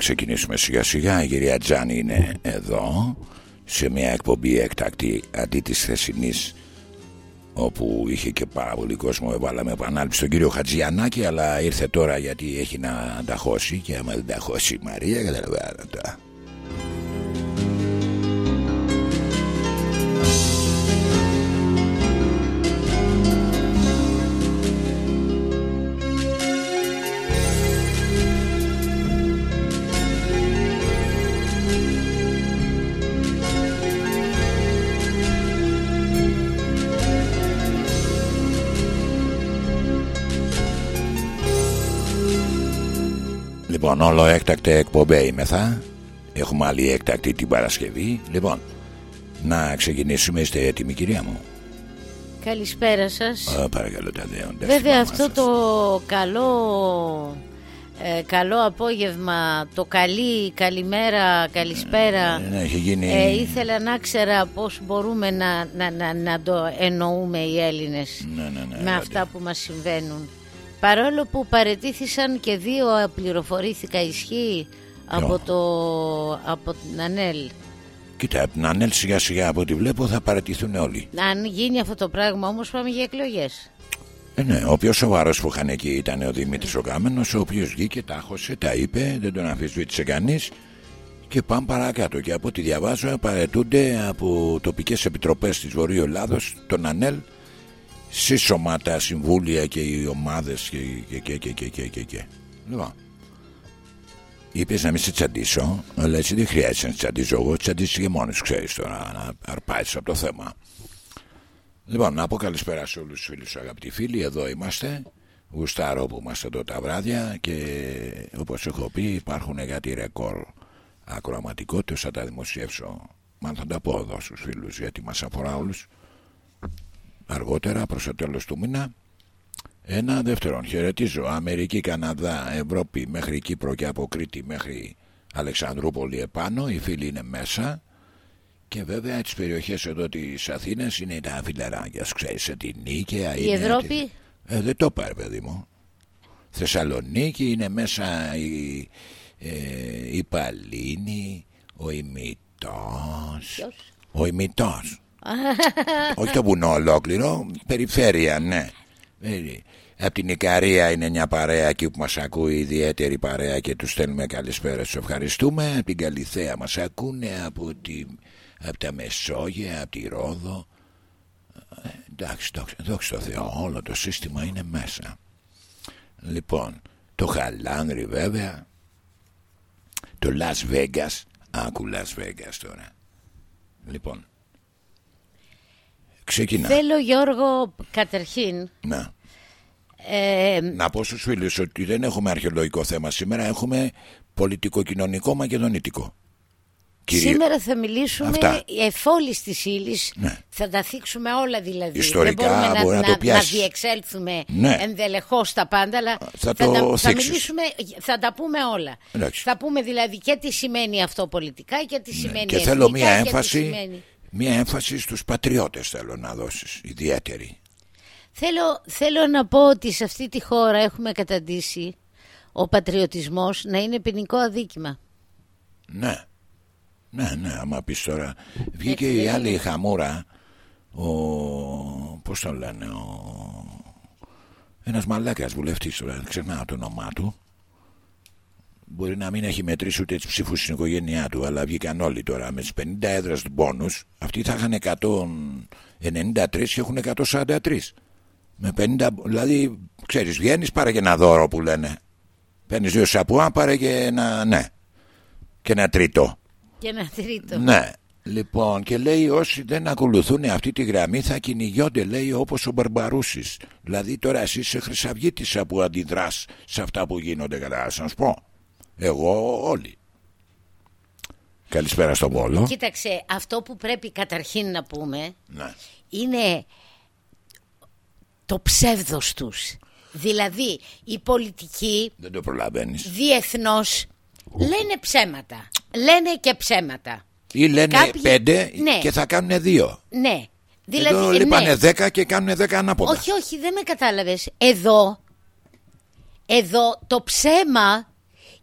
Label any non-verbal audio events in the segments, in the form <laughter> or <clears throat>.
Ξεκινήσουμε σιγά σιγά. Η κυρία Τζάνη είναι εδώ σε μια εκπομπή έκτακτη αντί της θεσινής όπου είχε και πάρα πολύ κόσμο. Έβαλαμε επανάληψη στον κύριο Χατζιανάκη αλλά ήρθε τώρα γιατί έχει να ανταχώσει. Και άμα δεν τα η Μαρία καταλαβαίνετε Λοιπόν, όλο έκτακτε εκπομπέ είμεθα. Έχουμε άλλη έκτακτη την Παρασκευή. Λοιπόν, να ξεκινήσουμε. Είστε έτοιμοι, κυρία μου; Καλησπέρα σας. Παρακαλώ, τα δέοντα. Βέβαια, αυτό το καλό. Ε, καλό απόγευμα, το καλή, καλημέρα, καλησπέρα ε, ναι, γίνει... ε, Ήθελα να ξέρα πώς μπορούμε να, να, να, να το εννοούμε οι Έλληνες ναι, ναι, ναι με αυτά που μας συμβαίνουν Παρόλο που παρετήθησαν και δύο πληροφορήθηκα ισχύει από, το, από την ΑΝΕΛ. Κοίτα, από την ΑΝΕΛ σιγά σιγά από ό,τι βλέπω θα παρατηθούν όλοι. Αν γίνει αυτό το πράγμα όμως πάμε για εκλογές. Ε, ναι, ο πιο σοβαρός που είχαν εκεί ήταν ο Δημήτρης ο Κάμενος, ο οποίος βγήκε, τα άχωσε, τα είπε, δεν τον αμφισβήτησε κανείς. Και πάμε παρακάτω. Και από ό,τι διαβάζω, παρετούνται από τοπικές επιτροπές της Βορείου Ελλάδος, τον ΑΝΕΛ, σύσσωμα τα συμβούλια και οι ομάδες και και και και και και και Λοιπόν Είπες να μην σε τσαντήσω Αλλά έτσι δεν χρειάζεται να τσαντήσω Εγώ τσαντήσω και μόνος ξέρεις τώρα Να αρπάσεις από το θέμα. Λοιπόν να πω καλησπέρα σε όλους τους φίλους αγαπητοί φίλοι. Εδώ είμαστε. Γουστάρω που είμαστε εδώ τα βράδια Και όπως έχω πει υπάρχουν κάτι ρεκόρ Ακροαματικότητες Θα τα δημοσιεύσω. Μα θα τα πω εδώ στους φίλους Γιατί μας αφορά όλους αργότερα προς το τέλος του μήνα ένα δεύτερον χαιρετίζω Αμερική, Καναδά, Ευρώπη μέχρι Κύπρο και από Κρήτη μέχρι Αλεξανδρούπολη επάνω οι φίλοι είναι μέσα. Και βέβαια τις περιοχές εδώ της Αθήνας είναι τα φιλαράκια ξέρεις την Νίκαια η Ευρώπη; Ε, δεν το πάρει παιδί μου. Θεσσαλονίκη είναι μέσα η, ε, η Παλίνη ο Ημιτός ο Ημιτός όχι το βουνό ολόκληρο, περιφέρεια, ναι. Από την Ικαρία είναι μια παρέα εκεί που μας ακούει ιδιαίτερη παρέα και τους στέλνουμε καλησπέρα τους ευχαριστούμε. Από την Καλυθέα μας ακούνε από, τη, από τα Μεσόγεια από τη Ρόδο. Ε, εντάξει δόξα τω Θεώ όλο το σύστημα είναι μέσα. Λοιπόν το Χαλάνδρι βέβαια. Το Las Vegas. Άκου Las Vegas τώρα. Λοιπόν Ξεκινά. Θέλω Γιώργο καταρχήν να. Ε, να πω στους φίλους ότι δεν έχουμε αρχαιολογικό θέμα σήμερα Έχουμε πολιτικο-κοινωνικό μακεδονίτικο Σήμερα θα μιλήσουμε εφόλης της ύλης. Ναι. Θα τα θίξουμε όλα δηλαδή. Ιστορικά Δεν μπορούμε μπορεί να, να, να, να, να διεξέλθουμε ναι. ενδελεχώς τα πάντα, αλλά θα, θα, τα, θα, μιλήσουμε, θα τα πούμε όλα. Εντάξει. Θα πούμε δηλαδή και τι σημαίνει αυτό πολιτικά και τι ναι. σημαίνει Και θέλω μία έμφαση σημαίνει... Μία έμφαση στους πατριώτες θέλω να δώσεις ιδιαίτερη. Θέλω, θέλω να πω ότι σε αυτή τη χώρα έχουμε καταντήσει ο πατριωτισμός να είναι ποινικό αδίκημα. Ναι, ναι, ναι, άμα πεις τώρα. Βγήκε η άλλη χαμούρα Ο, πώς τον λένε Ο, Ένας μαλάκας βουλευτής τώρα, δεν ξεχνάω το όνομά του. Μπορεί να μην έχει μετρήσει ούτε τις ψήφους στην οικογένειά του, αλλά βγήκαν όλοι τώρα με τις 50 έδρες του πόνου. Αυτοί θα είχαν 193 και έχουν 143. Με 50, δηλαδή, ξέρεις, βγαίνεις, πάρε και ένα δώρο που λένε. Παίρνεις δύο σαπουά, πάρε και ένα, ναι. Και ένα τρίτο. Και ένα τρίτο. Ναι. Λοιπόν, και λέει όσοι δεν ακολουθούν αυτή τη γραμμή θα κυνηγιόνται, λέει όπως ο Μπαρμπαρούσης. Δηλαδή τώρα εσύ είσαι χρυσαυγήτησα που αντιδράς σε αυτά που γίνονται, κατά να σου πω. Εγώ όλοι. Καλησπέρα στον Πόλο. Κοίταξε, αυτό που πρέπει καταρχήν να πούμε Ναι. είναι το ψεύδος τους. Δηλαδή, οι πολιτικοί Δεν το προλαβαίνεις. διεθνώς λένε ψέματα. Λένε και ψέματα. Ή λένε Κάποιοι- πέντε Ναι. και θα κάνουν δύο. Ναι. Δηλαδή, Εδώ ε, λείπανε ναι. δέκα και κάνουν δέκα ανάποδα. Όχι, όχι, δεν με κατάλαβες. Εδώ, εδώ το ψέμα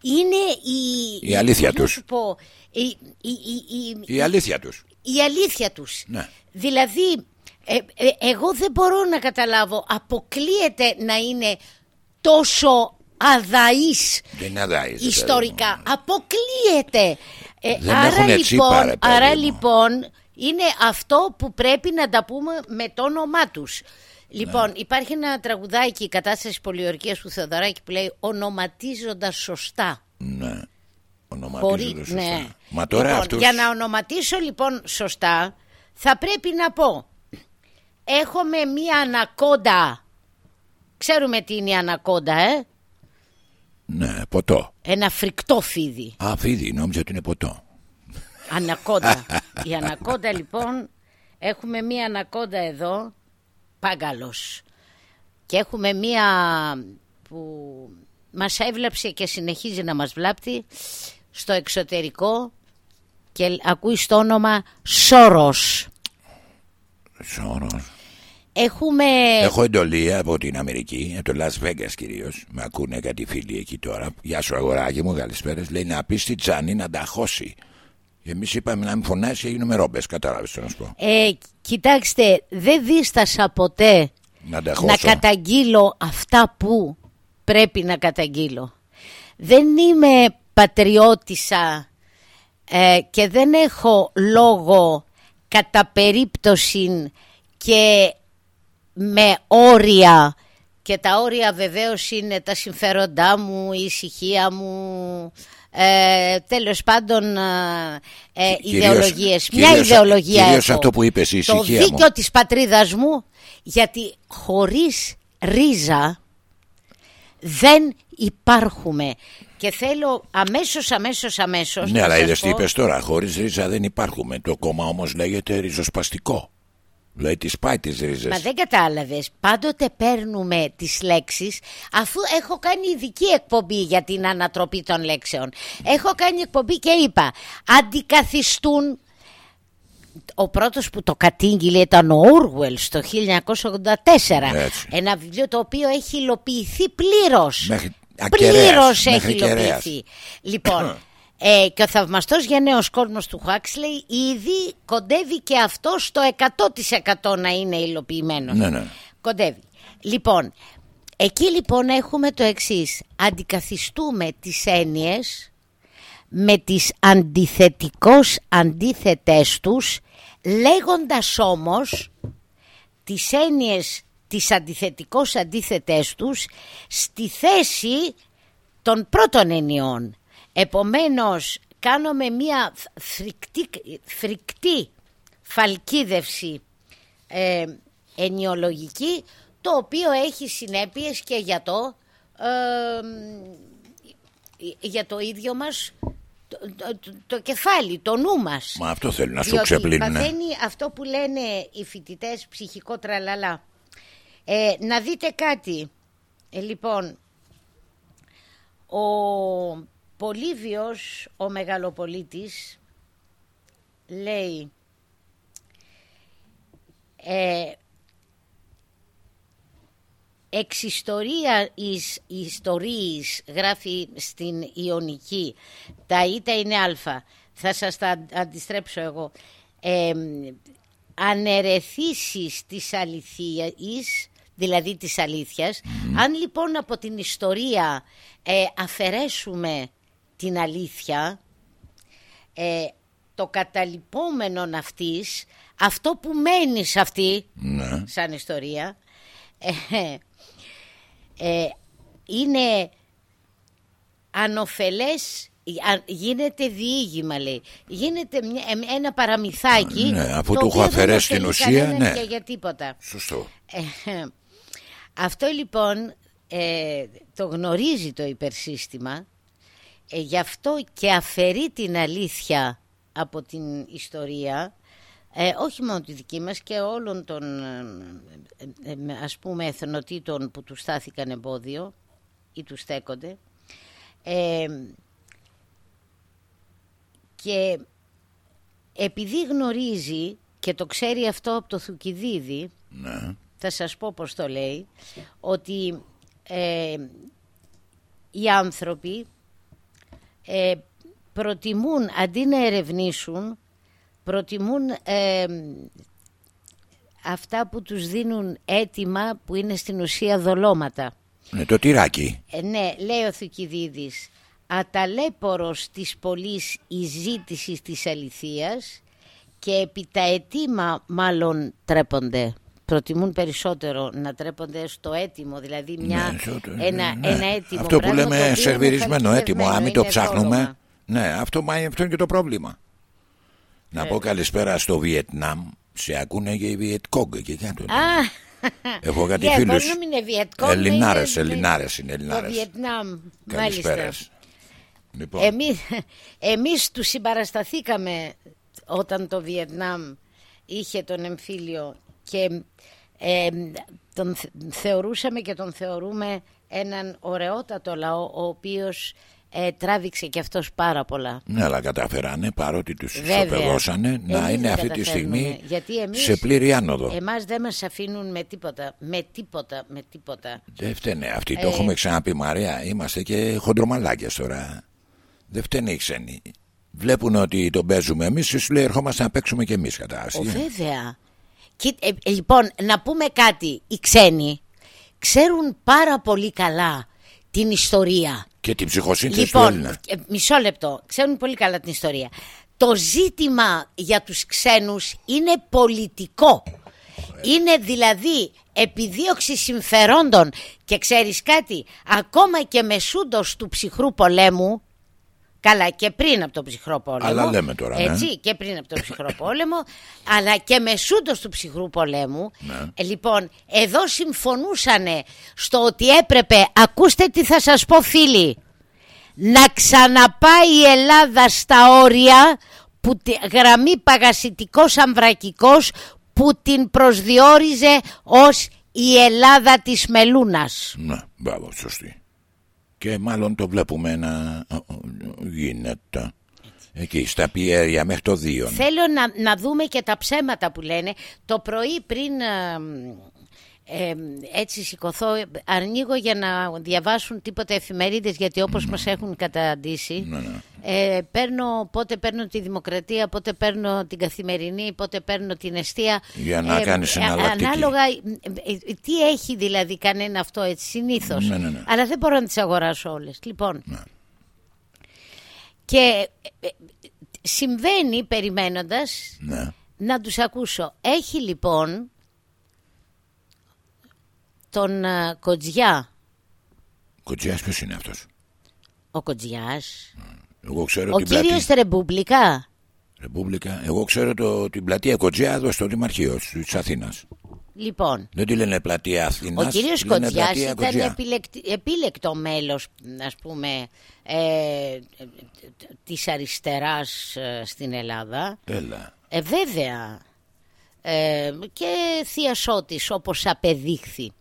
είναι η... Η αλήθεια πώς να τους. σου πω, η, η, η, η, Η αλήθεια τους. η αλήθεια τους. Ναι. Δηλαδή, ε, ε, εγώ δεν μπορώ να καταλάβω, αποκλείεται να είναι τόσο αδαής Δεν είναι αδάης, ρε ιστορικά. Αποκλείεται. Ε, Δεν άρα, έχουνε τσίπα, λοιπόν, ρε παιδί άρα μου. λοιπόν είναι αυτό που πρέπει να τα πούμε με το όνομά τους. Λοιπόν, υπάρχει ένα τραγουδάκι η κατάσταση πολιορκίας του Θεοδωράκη που λέει ονοματίζοντας σωστά. Ναι. Μπορεί, Ονοματίζονται σωστά. ναι. Μα τώρα λοιπόν, αυτούς... Για να ονοματίσω λοιπόν σωστά, θα πρέπει να πω. Έχουμε μία ανακόντα. Ξέρουμε τι είναι η ανακόντα, ε; Ναι, ποτό. Ένα φρικτό φίδι. Α, φίδι, νόμιζα ότι είναι ποτό. Ανακόντα. <laughs> η ανακόντα λοιπόν, έχουμε μία ανακόντα εδώ, πάγκαλος. Και έχουμε μία που μας έβλαψε και συνεχίζει να μας βλάπτει στο εξωτερικό και ακούει στο όνομα Σόρος. Σώρος. Έχουμε... Έχω εντολή από την Αμερική, από το Las Vegas κυρίως. Με ακούνε κάτι φίλοι εκεί τώρα. Γεια σου, αγοράκι μου, καλησπέρα. Λέει να πεις στη Τζάνι να τα χώσει. Εμείς είπαμε να μην φωνάσει και γίνουμε ρόμπες. Κατάλαβες τι να σου πω. Ε, κοιτάξτε, δεν δίστασα ποτέ Να τα χώσω. να καταγγείλω αυτά που πρέπει να καταγγείλω. Δεν είμαι πατριώτησα ε, και δεν έχω λόγο κατά περίπτωση και με όρια και τα όρια βεβαίως είναι τα συμφέροντά μου, η ησυχία μου, ε, τέλος πάντων ε, ε, Κυρίως- ιδεολογίες. Μια κυρίως- ιδεολογία κυρίως έχω. αυτό που είπες, η Το ησυχία μου. δίκιο της πατρίδας μου γιατί χωρίς ρίζα δεν υπάρχουμε. Και θέλω αμέσως, αμέσως, αμέσως Ναι, να αλλά σας είδες τι πω- είπες τώρα. Χωρίς ρίζα δεν υπάρχουμε. Το κόμμα όμως λέγεται ριζοσπαστικό. Δηλαδή τη πάει τις ρίζες. Μα δεν κατάλαβες, πάντοτε παίρνουμε τις λέξεις αφού έχω κάνει ειδική εκπομπή για την ανατροπή των λέξεων. Έχω κάνει εκπομπή και είπα αντικαθιστούν ο πρώτος που το κατήγγειλε ήταν ο Ούρουελ στο 1984. Έτσι. Ένα βιβλίο το οποίο έχει υλοποιηθεί πλήρως. Μέχρι- ακεραίας, Πλήρως μέχρι έχει ακεραίας. υλοποιηθεί. Λοιπόν, ε, και ο θαυμαστός γενναίος κόσμος του Χάξλεϊ ήδη κοντεύει και αυτό στο 100% να είναι υλοποιημένος. Ναι, ναι. Κοντεύει. Λοιπόν, εκεί λοιπόν έχουμε το εξής. Αντικαθιστούμε τις έννοιες με τις αντιθετικώς αντίθετες τους λέγοντας όμως τις έννοιες τις αντιθετικώς αντίθετες τους στη θέση των πρώτων ενιών. Επομένως κάνουμε μία φρικτή, φρικτή φαλκίδευση ε, ενιολογική το οποίο έχει συνέπειες και για το, ε, για το ίδιο μας το, το- το κεφάλι, το νου μας. Μα αυτό θέλουν να σου Διότι ξεπλύνουνε. παθαίνει αυτό που λένε οι φοιτητές ψυχικό τραλαλά. Ε, να δείτε κάτι. Ε, λοιπόν, ο Πολύβιος, ο μεγαλοπολίτης, λέει ε, εξ ιστορία εις ιστορίες γράφει στην Ιωνική. Τα ήττα είναι α θα σας τα αντιστρέψω εγώ. Ε, ανερεθήσεις της αληθείας δηλαδή της αλήθειας. Αν λοιπόν από την ιστορία ε, αφαιρέσουμε την αλήθεια, ε, το καταλοιπόμενο αυτής, αυτό που μένει σε αυτή, Ναι. σαν ιστορία, ε, ε, είναι ανοφελές, α- γίνεται διήγημα λέει. Γίνεται μια- ε, ένα παραμυθάκι. Ναι, αφού το του οποίο έχω δεν αφαιρέσει την ωφελεί ουσία, κανέναν ναι. Και για τίποτα. Σωστό. Ε, αυτό λοιπόν ε, το γνωρίζει το υπερσύστημα ε, γι' αυτό και αφαιρεί την αλήθεια από την ιστορία ε, όχι μόνο τη δική μας και όλων των ε, ε, ε, ας πούμε εθνοτήτων που τους στάθηκαν εμπόδιο ή τους στέκονται ε, και επειδή γνωρίζει και το ξέρει αυτό από το Θουκυδίδη Ναι. θα σας πω πως το λέει, ότι ε, οι άνθρωποι ε, προτιμούν, αντί να ερευνήσουν, προτιμούν ε, αυτά που τους δίνουν έτοιμα που είναι στην ουσία δολώματα. ναι. Το τυράκι. Ε, ναι, λέει ο Θουκυδίδης, αταλέπορος της πολλής η ζήτηση της αληθείας και επί τα αιτήμα μάλλον τρέπονται. Προτιμούν περισσότερο να τρέπονται στο έτοιμο, δηλαδή μια, Ναι, σωστό, ένα, ναι. ένα έτοιμο Αυτό που πράγμα το λέμε οποίο είναι σερβιρισμένο έτοιμο, αν μην το είναι ψάχνουμε. δόλωμα. Ναι, αυτό, μα, αυτό είναι και το πρόβλημα. Να Ε. πω καλησπέρα στο Βιετνάμ. Σε ακούνε και οι Βιετκόγκ εκεί κάτω. Α, Έχω κάτι yeah, φίλους μπορεί να μην είναι Βιετκόγκ, Ελληνάρες, είναι- Ελληνάρες είναι Το Ελληνάρες. Βιετνάμ, Καλησπέρα. μάλιστα. Λοιπόν, Εμείς, εμείς τους συμπαρασταθήκαμε όταν το Βιετνάμ είχε τον εμφύλιο και ε, τον θε- θεωρούσαμε και τον θεωρούμε έναν ωραιότατο λαό ο οποίος ε, τράβηξε και αυτός πάρα πολλά. ναι, αλλά καταφέρανε παρότι τους Βέβαια. ισοπεδώσανε να Εμείς είναι δεν αυτή τη καταφέρνουμε, στιγμή γιατί εμείς- σε πλήρη άνοδο. Εμάς δεν μας αφήνουν με τίποτα, με τίποτα, με τίποτα. Δεν φταίνε αυτοί, το Ε. έχουμε ξαναπεί Μαρία. Είμαστε και χοντρομαλάκια τώρα. Δεν φταίνε οι ξένοι. Βλέπουν ότι τον παίζουμε εμείς και σου λέει ερχόμαστε να παίξουμε και εμείς κατά Ο, άσχημα. βέβαια. Κοί- ε, ε, λοιπόν, να πούμε κάτι. Οι ξένοι ξέρουν πάρα πολύ καλά την ιστορία. Και την ψυχοσύνθεση του Λοιπόν, Έλληνα. ε, μισό λεπτό. Ξέρουν πολύ καλά την ιστορία. Το ζήτημα για τους ξένους είναι πολιτικό. Είναι δηλαδή επιδίωξη συμφερόντων και ξέρεις κάτι, ακόμα και μεσούντος του ψυχρού πολέμου, καλά και πριν από τον ψυχρό πόλεμο, Αλλά λέμε τώρα, ναι. έτσι, και πριν από τον ψυχρό πόλεμο, αλλά και μεσούντος του ψυχρού πολέμου, Ναι. ε, λοιπόν, εδώ συμφωνούσανε στο ότι έπρεπε, ακούστε τι θα σας πω φίλοι, να ξαναπάει η Ελλάδα στα όρια που τη, γραμμή παγασιτικός αμβρακικός που την προσδιορίζε ως η Ελλάδα της Μελούνας. Ναι, μπράβο, σωστή. Και μάλλον το βλέπουμε να ο, ο, γίνεται. Εκεί στα πιέρια μέχρι το δύο. Θέλω να, να δούμε και τα ψέματα που λένε. Το πρωί πριν ε, ε, έτσι σηκωθώ, ανοίγω για να διαβάσουν τίποτα εφημερίδες γιατί όπως μας έχουν καταντήσει Ναι, ναι. ε, παίρνω, πότε παίρνω τη δημοκρατία, πότε παίρνω την καθημερινή, πότε παίρνω την εστία. Για να κάνεις εναλλακτική. Ανάλογα, ε, ε, τι έχει δηλαδή κανένα αυτό έτσι συνήθως. Ναι, ναι, ναι. Αλλά δεν μπορώ να τις αγοράσω όλες. Λοιπόν, Ναι. και ε, ε, συμβαίνει περιμένοντας Ναι. να τους ακούσω. Έχει λοιπόν τον ε, Κοτζιά, Κοτζιάς ποιος είναι αυτός; ο Κοτζιάς, Εγώ ξέρω ο την κύριος πλατεία. Ρεμπούμπλικα. Ρεπούμπλικα. Εγώ ξέρω το, την πλατεία Κοτζιά εδώ στο Δημαρχείο της Αθήνας. Λοιπόν, Δεν τη λένε πλατεία Αθήνας. ο κύριος τη λένε Κοτζιάς πλατεία ήταν Κοτζιά. επιλεκτη- επίλεκτο μέλος, ας πούμε, ε, της αριστεράς ε, στην Ελλάδα. Έλα. Ε, βέβαια. Ε, και θεία Σώτης, όπως απεδείχθη.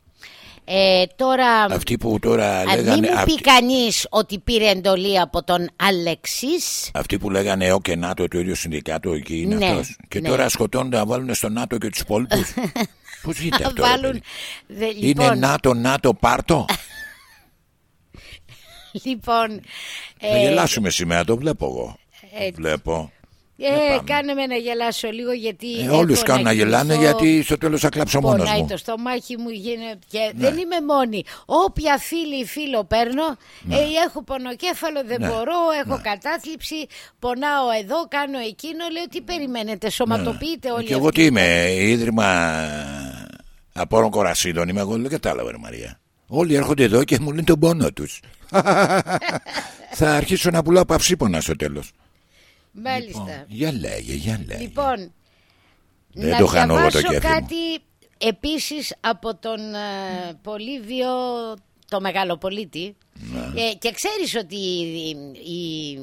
Ε, τώρα, Αυτοί που τώρα α, μην λέγανε. μου πει Αυτοί, κανείς ότι πήρε εντολή από τον Αλεξής. αυτοί που λέγανε ΟΚ και ΝΑΤΟ το ίδιο συνδικάτο εκεί είναι Ναι, αυτός. Και ναι. τώρα σκοτώνται να βάλουν στο ΝΑΤΟ και τους υπόλοιπους. <laughs> Πώς γίνεται Να αυτό. ρε βάλουν. παιδί; Δε, Είναι λοιπόν, ΝΑΤΟ, ΝΑΤΟ, πάρτο; <laughs> λοιπόν Θα ε, γελάσουμε σήμερα, το βλέπω εγώ. έτσι. Βλέπω. Ε, κάνε με να γελάσω λίγο γιατί. Ε, Όλους κάνουν να γελάνε γιατί στο τέλος θα κλάψω μόνος μου. Πονάει το στομάχι μου γίνεται. Και ναι. δεν είμαι μόνη. Όποια φίλη ή φίλο παίρνω, ναι. ε, έχω πονοκέφαλο, δεν ναι. μπορώ, έχω ναι. κατάθλιψη, πονάω εδώ, κάνω εκείνο. Λέω τι περιμένετε, σωματοποιείτε όλοι. Και εγώ τι είμαι, ίδρυμα απόρων κορασίδων είμαι εγώ, δεν κατάλαβα, Μαρία. Όλοι έρχονται εδώ και μου λένε τον πόνο τους. <laughs> θα αρχίσω να πουλάω παυσίπονα στο τέλος. Μάλιστα. Λοιπόν, για λέγε, για λέγε. Λοιπόν, Δεν να το διαβάσω το κάτι επίσης από τον uh, Πολύβιο, το μεγάλο πολίτη. Ναι. Ε, και ξέρεις ότι η,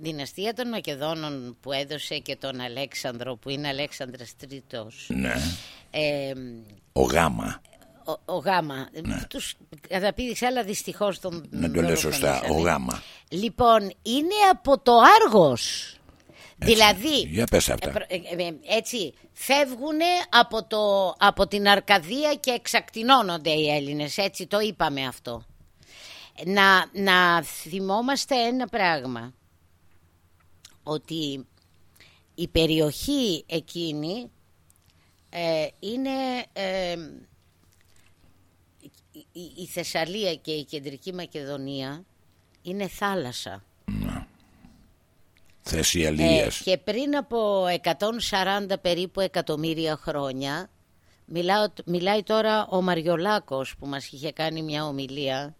δυναστεία των Μακεδόνων που έδωσε και τον Αλέξανδρο, που είναι Αλέξανδρας Τρίτος. Ναι. Ε, ο Γάμα. Ο, ο Γάμα. Ναι. Τους καταπίδηξε, αλλά δυστυχώς τον. Να το λέω σωστά, ο Γάμα. Λοιπόν, είναι από το Άργος. δηλαδή, για πες αυτά. Ε, ε, ε, έτσι, φεύγουν από, το, από την Αρκαδία και εξακτηνώνονται οι Έλληνες, έτσι το είπαμε αυτό. Να, να θυμόμαστε ένα πράγμα, ότι η περιοχή εκείνη είναι η, Θεσσαλία και η Κεντρική Μακεδονία είναι θάλασσα. Να. Ε, και πριν από 140 περίπου εκατομμύρια χρόνια μιλάω, μιλάει τώρα ο Μαριολάκος που μας είχε κάνει μια ομιλία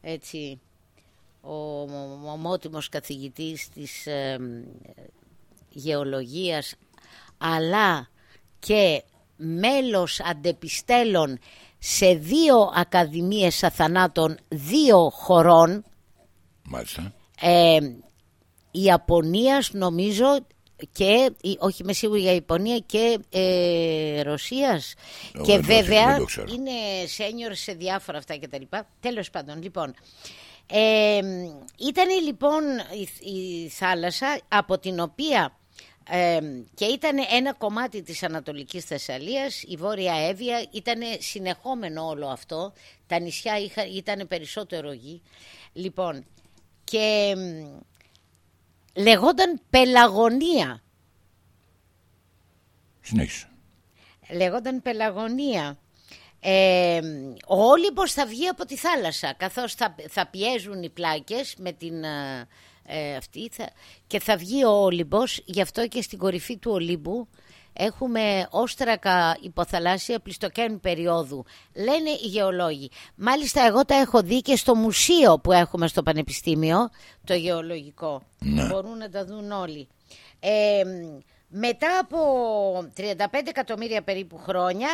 έτσι ο ομότιμος καθηγητής της ε, γεωλογίας αλλά και μέλος αντεπιστέλων σε δύο ακαδημίες αθανάτων δύο χωρών Μάλιστα. Ε, Ιαπωνίας νομίζω και όχι με σίγουρη για Ιαπωνία και ε, Ρωσίας. Και βέβαια είναι σένιορ σε διάφορα αυτά και τα λοιπά. Τέλος πάντων λοιπόν ε, ήταν λοιπόν η, η θάλασσα από την οποία και ήταν ένα κομμάτι της Ανατολικής Θεσσαλίας, η Βόρεια Εύβοια, ήταν συνεχόμενο όλο αυτό, τα νησιά είχα, ήταν περισσότερο γη. Λοιπόν, και λεγόταν Πελαγωνία. Συνέχισε. Λεγόταν Πελαγωνία. Ε, ο Όλυμπος θα βγει από τη θάλασσα, καθώς θα, θα πιέζουν οι πλάκες με την... Ε, ε, αυτή θα, και θα βγει ο Όλυμπος, γι' αυτό και στην κορυφή του Ολύμπου έχουμε όστρακα υποθαλάσσια πλιστοκένου περίοδου. Λένε οι γεωλόγοι. Μάλιστα εγώ τα έχω δει και στο μουσείο που έχουμε στο Πανεπιστήμιο, το γεωλογικό. Ναι. Μπορούν να τα δουν όλοι. Ε, μετά από 35 εκατομμύρια περίπου χρόνια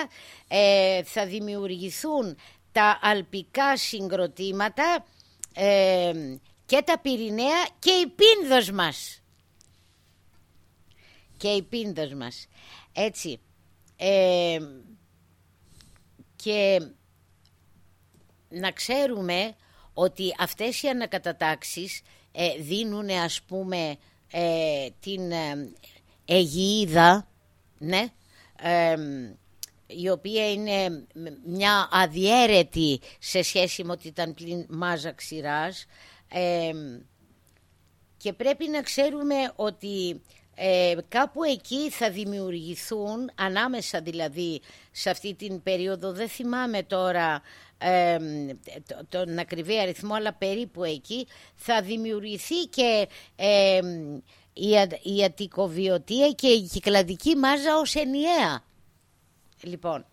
ε, θα δημιουργηθούν τα αλπικά συγκροτήματα ε, και τα Πυρηναία και η Πίνδος μας. Και η Πίνδος μας. Έτσι. Ε, και να ξέρουμε ότι αυτές οι ανακατατάξεις ε, δίνουν ας πούμε ε, την ε, Αιγίδα, ναι, η οποία είναι μια αδιέρετη σε σχέση με ότι ήταν πλην μάζα ξηράς, και πρέπει να ξέρουμε ότι ε, κάπου εκεί θα δημιουργηθούν, ανάμεσα δηλαδή σε αυτή την περίοδο, δεν θυμάμαι τώρα ε, τον ακριβή αριθμό, αλλά περίπου εκεί, θα δημιουργηθεί και η, η αττικοβιωτία και η κυκλαδική μάζα ως ενιαία. Λοιπόν,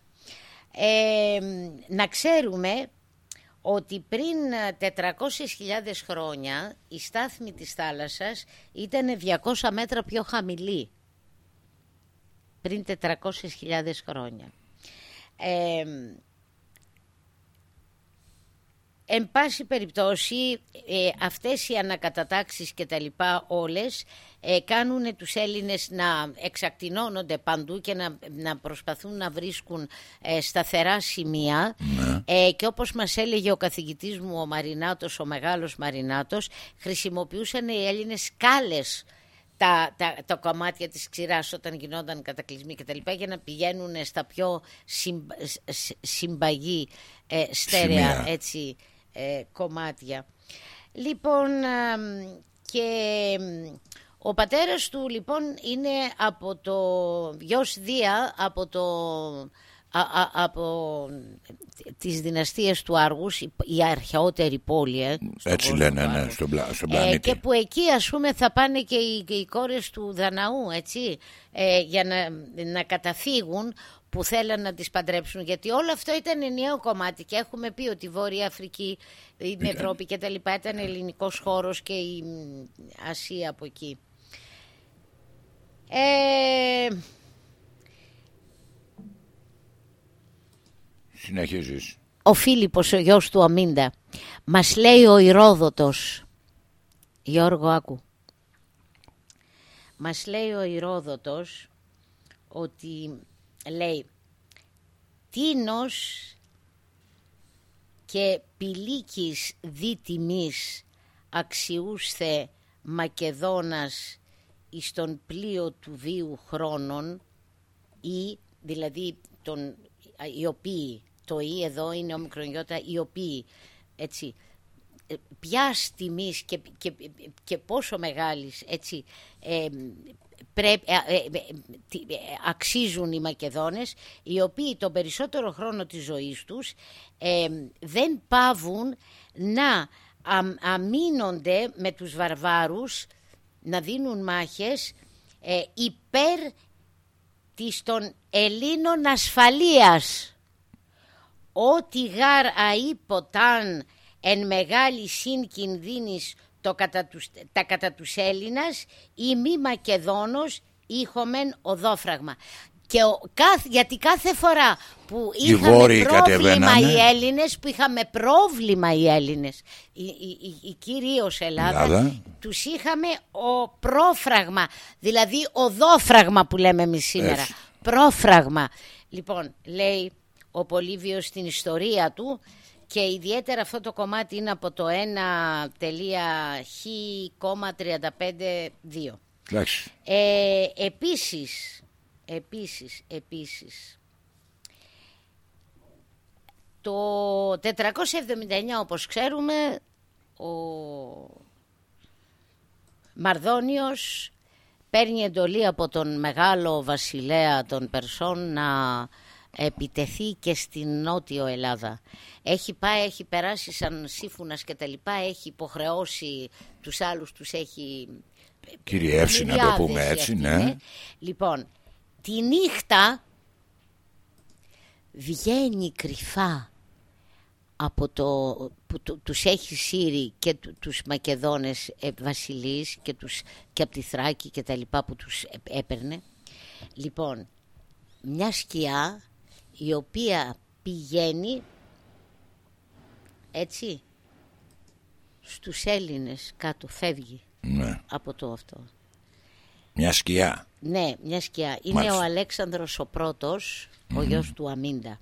να ξέρουμε ότι πριν 400.000 ε, χρόνια η στάθμη της θάλασσας ήταν 200 μέτρα πιο χαμηλή. Πριν 400.000 χρόνια. Ε, Εν πάση περιπτώσει ε, αυτές οι ανακατατάξεις και τα λοιπά όλες ε, κάνουν τους Έλληνες να εξακτηνώνονται παντού και να, να προσπαθούν να βρίσκουν ε, σταθερά σημεία ναι. ε, και όπως μας έλεγε ο καθηγητής μου ο Μαρινάτος, ο μεγάλος Μαρινάτος χρησιμοποιούσαν οι Έλληνες σκάλες τα, τα, τα κομμάτια της ξηράς όταν γινόταν κατακλυσμοί και τα λοιπά για να πηγαίνουν στα πιο συμπαγή στέρεα έτσι κομμάτια. Λοιπόν και Ο πατέρας του λοιπόν είναι από το γιος Δία, από το από τις δυναστείες του Άργους η αρχαιότερη πόλη ε, έτσι λένε ναι, στον, στον πλανήτη. ε, και που εκεί ας πούμε θα πάνε και οι, και οι κόρες του Δαναού έτσι ε, για να, να καταφύγουν που θέλαν να τις παντρέψουν. Γιατί όλο αυτό ήταν ενιαίο κομμάτι και έχουμε πει ότι η Βόρεια Αφρική, η Ευρώπη και τα λοιπά ήταν ελληνικός χώρος και η Ασία από εκεί. Ε, Συνεχίζεις. Ο Φίλιππος, ο γιος του Αμίντα, μας λέει ο Ηρόδοτος, Γιώργο άκου, μας λέει ο Ηρόδοτος ότι λέει τίνος και πηλίκης δίτιμης αξιούσθε Μακεδόνας εις τον πλοίο του βίου χρόνων ή δηλαδή τον, οι οποίοι το «ή» εδώ είναι ο μικρονιώτα οι οποίοι έτσι ε, ποια τιμή και, και, και, πόσο μεγάλης έτσι ε, πρέπει, ε, ε, αξίζουν οι Μακεδόνες οι οποίοι τον περισσότερο χρόνο της ζωής τους δεν πάβουν να αμήνονται με τους βαρβάρους να δίνουν μάχες υπέρ της των Ελλήνων ασφαλείας ότι γάρ αήποταν εν μεγάλη συν κινδύνης το κατά τους, τα κατά τους Έλληνας ή μη Μακεδόνος ήχομεν οδόφραγμα. Και ο, κάθε, γιατί κάθε φορά που είχαμε πρόβλημα οι Έλληνες, που είχαμε πρόβλημα οι Έλληνες, η, η, η, κυρίως Ελλάδα, Ελλάδα, τους είχαμε ο πρόφραγμα, δηλαδή οδόφραγμα που λέμε εμείς σήμερα. Πρόφραγμα. Λοιπόν, λέει ο Πολύβιος στην ιστορία του και ιδιαίτερα αυτό το κομμάτι είναι από το 1.Χ,35.2. Ε, επίσης, επίσης, επίσης, το 479 όπως ξέρουμε, ο Μαρδόνιος παίρνει εντολή από τον μεγάλο βασιλέα των Περσών να επιτεθεί και στην Νότιο Ελλάδα. Έχει πάει, έχει περάσει σαν σύμφωνας και τα λοιπά, έχει υποχρεώσει τους άλλους, τους έχει... Κυριεύσει να το πούμε έτσι, ναι. Λοιπόν, τη νύχτα βγαίνει κρυφά από το που τους έχει σύρει και τους Μακεδόνες ε, βασιλείς και, τους, και από τη Θράκη και τα λοιπά που τους έπαιρνε. Λοιπόν, μια σκιά η οποία πηγαίνει έτσι στους Έλληνες κάτω φεύγει ναι. από το αυτό. Μια σκιά. Ναι, μια σκιά. Είναι ο Αλέξανδρος ο πρωτος ο γιος του αμιντα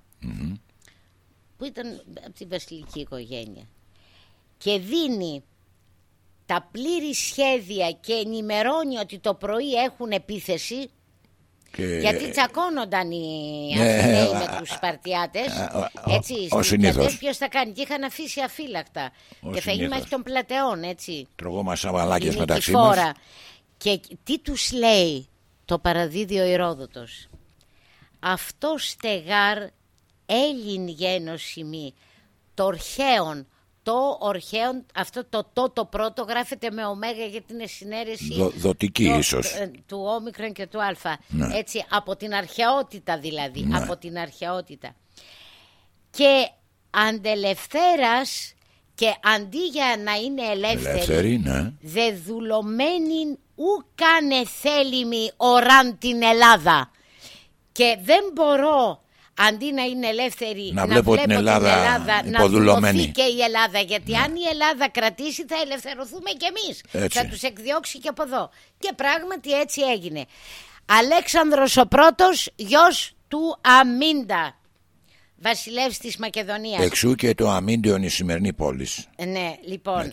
που ήταν από τη βασιλική οικογένεια και δίνει τα πλήρη σχέδια και ενημερώνει ότι το πρωί έχουν επίθεση γιατί τσακώνονταν οι ναι, με τους Σπαρτιάτες. Έτσι, ο συνήθως. Ποιος θα κάνει. Και είχαν αφήσει αφύλακτα. και θα γίνει μάχη των πλατεών, έτσι. Τρογόμασταν βαλάκες μεταξύ μας. Και τι τους λέει το παραδίδιο Ηρόδοτος. Αυτό στεγάρ Έλλην γένος το ορχαίων το ορχαίον, αυτό το το το πρώτο γράφεται με ωμέγα γιατί είναι συνέρεση Δο, δοτική το, ίσως. Ε, του όμικρον και του αλφα. Ναι. Έτσι, από την αρχαιότητα δηλαδή, ναι. από την αρχαιότητα. Και αντελευθέρας και αντί για να είναι ελεύθερη, ελεύθερη ναι. δε δουλωμένη ου κάνε θέλημη οράν την Ελλάδα. Και δεν μπορώ αντί να είναι ελεύθερη να, να βλέπω, την Ελλάδα, την Ελλάδα να και η Ελλάδα. Γιατί ναι. αν η Ελλάδα κρατήσει θα ελευθερωθούμε κι εμείς. Θα τους εκδιώξει και από εδώ. Και πράγματι έτσι έγινε. Αλέξανδρος ο πρώτος γιος του Αμίντα βασιλεύς της Μακεδονίας. Εξού και το Αμίντιον η σημερινή πόλης. Ναι λοιπόν.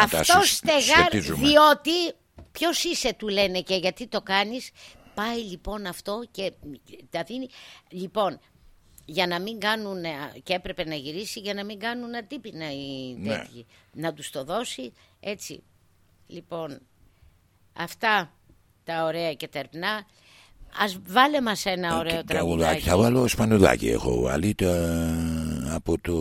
Αυτό στεγάρ διότι ποιος είσαι του λένε και γιατί το κάνεις. Πάει λοιπόν αυτό και τα δίνει. Λοιπόν, για να μην κάνουν, και έπρεπε να γυρίσει για να μην κάνουν ατύπηνα οι ναι. τέτοιοι. Να τους το δώσει έτσι. Λοιπόν, Αυτά τα ωραία και τερνά. Ας βάλε μας ένα ε, ωραίο τραγουδάκι. Θα βάλω σπανουδάκι έχω βάλει από το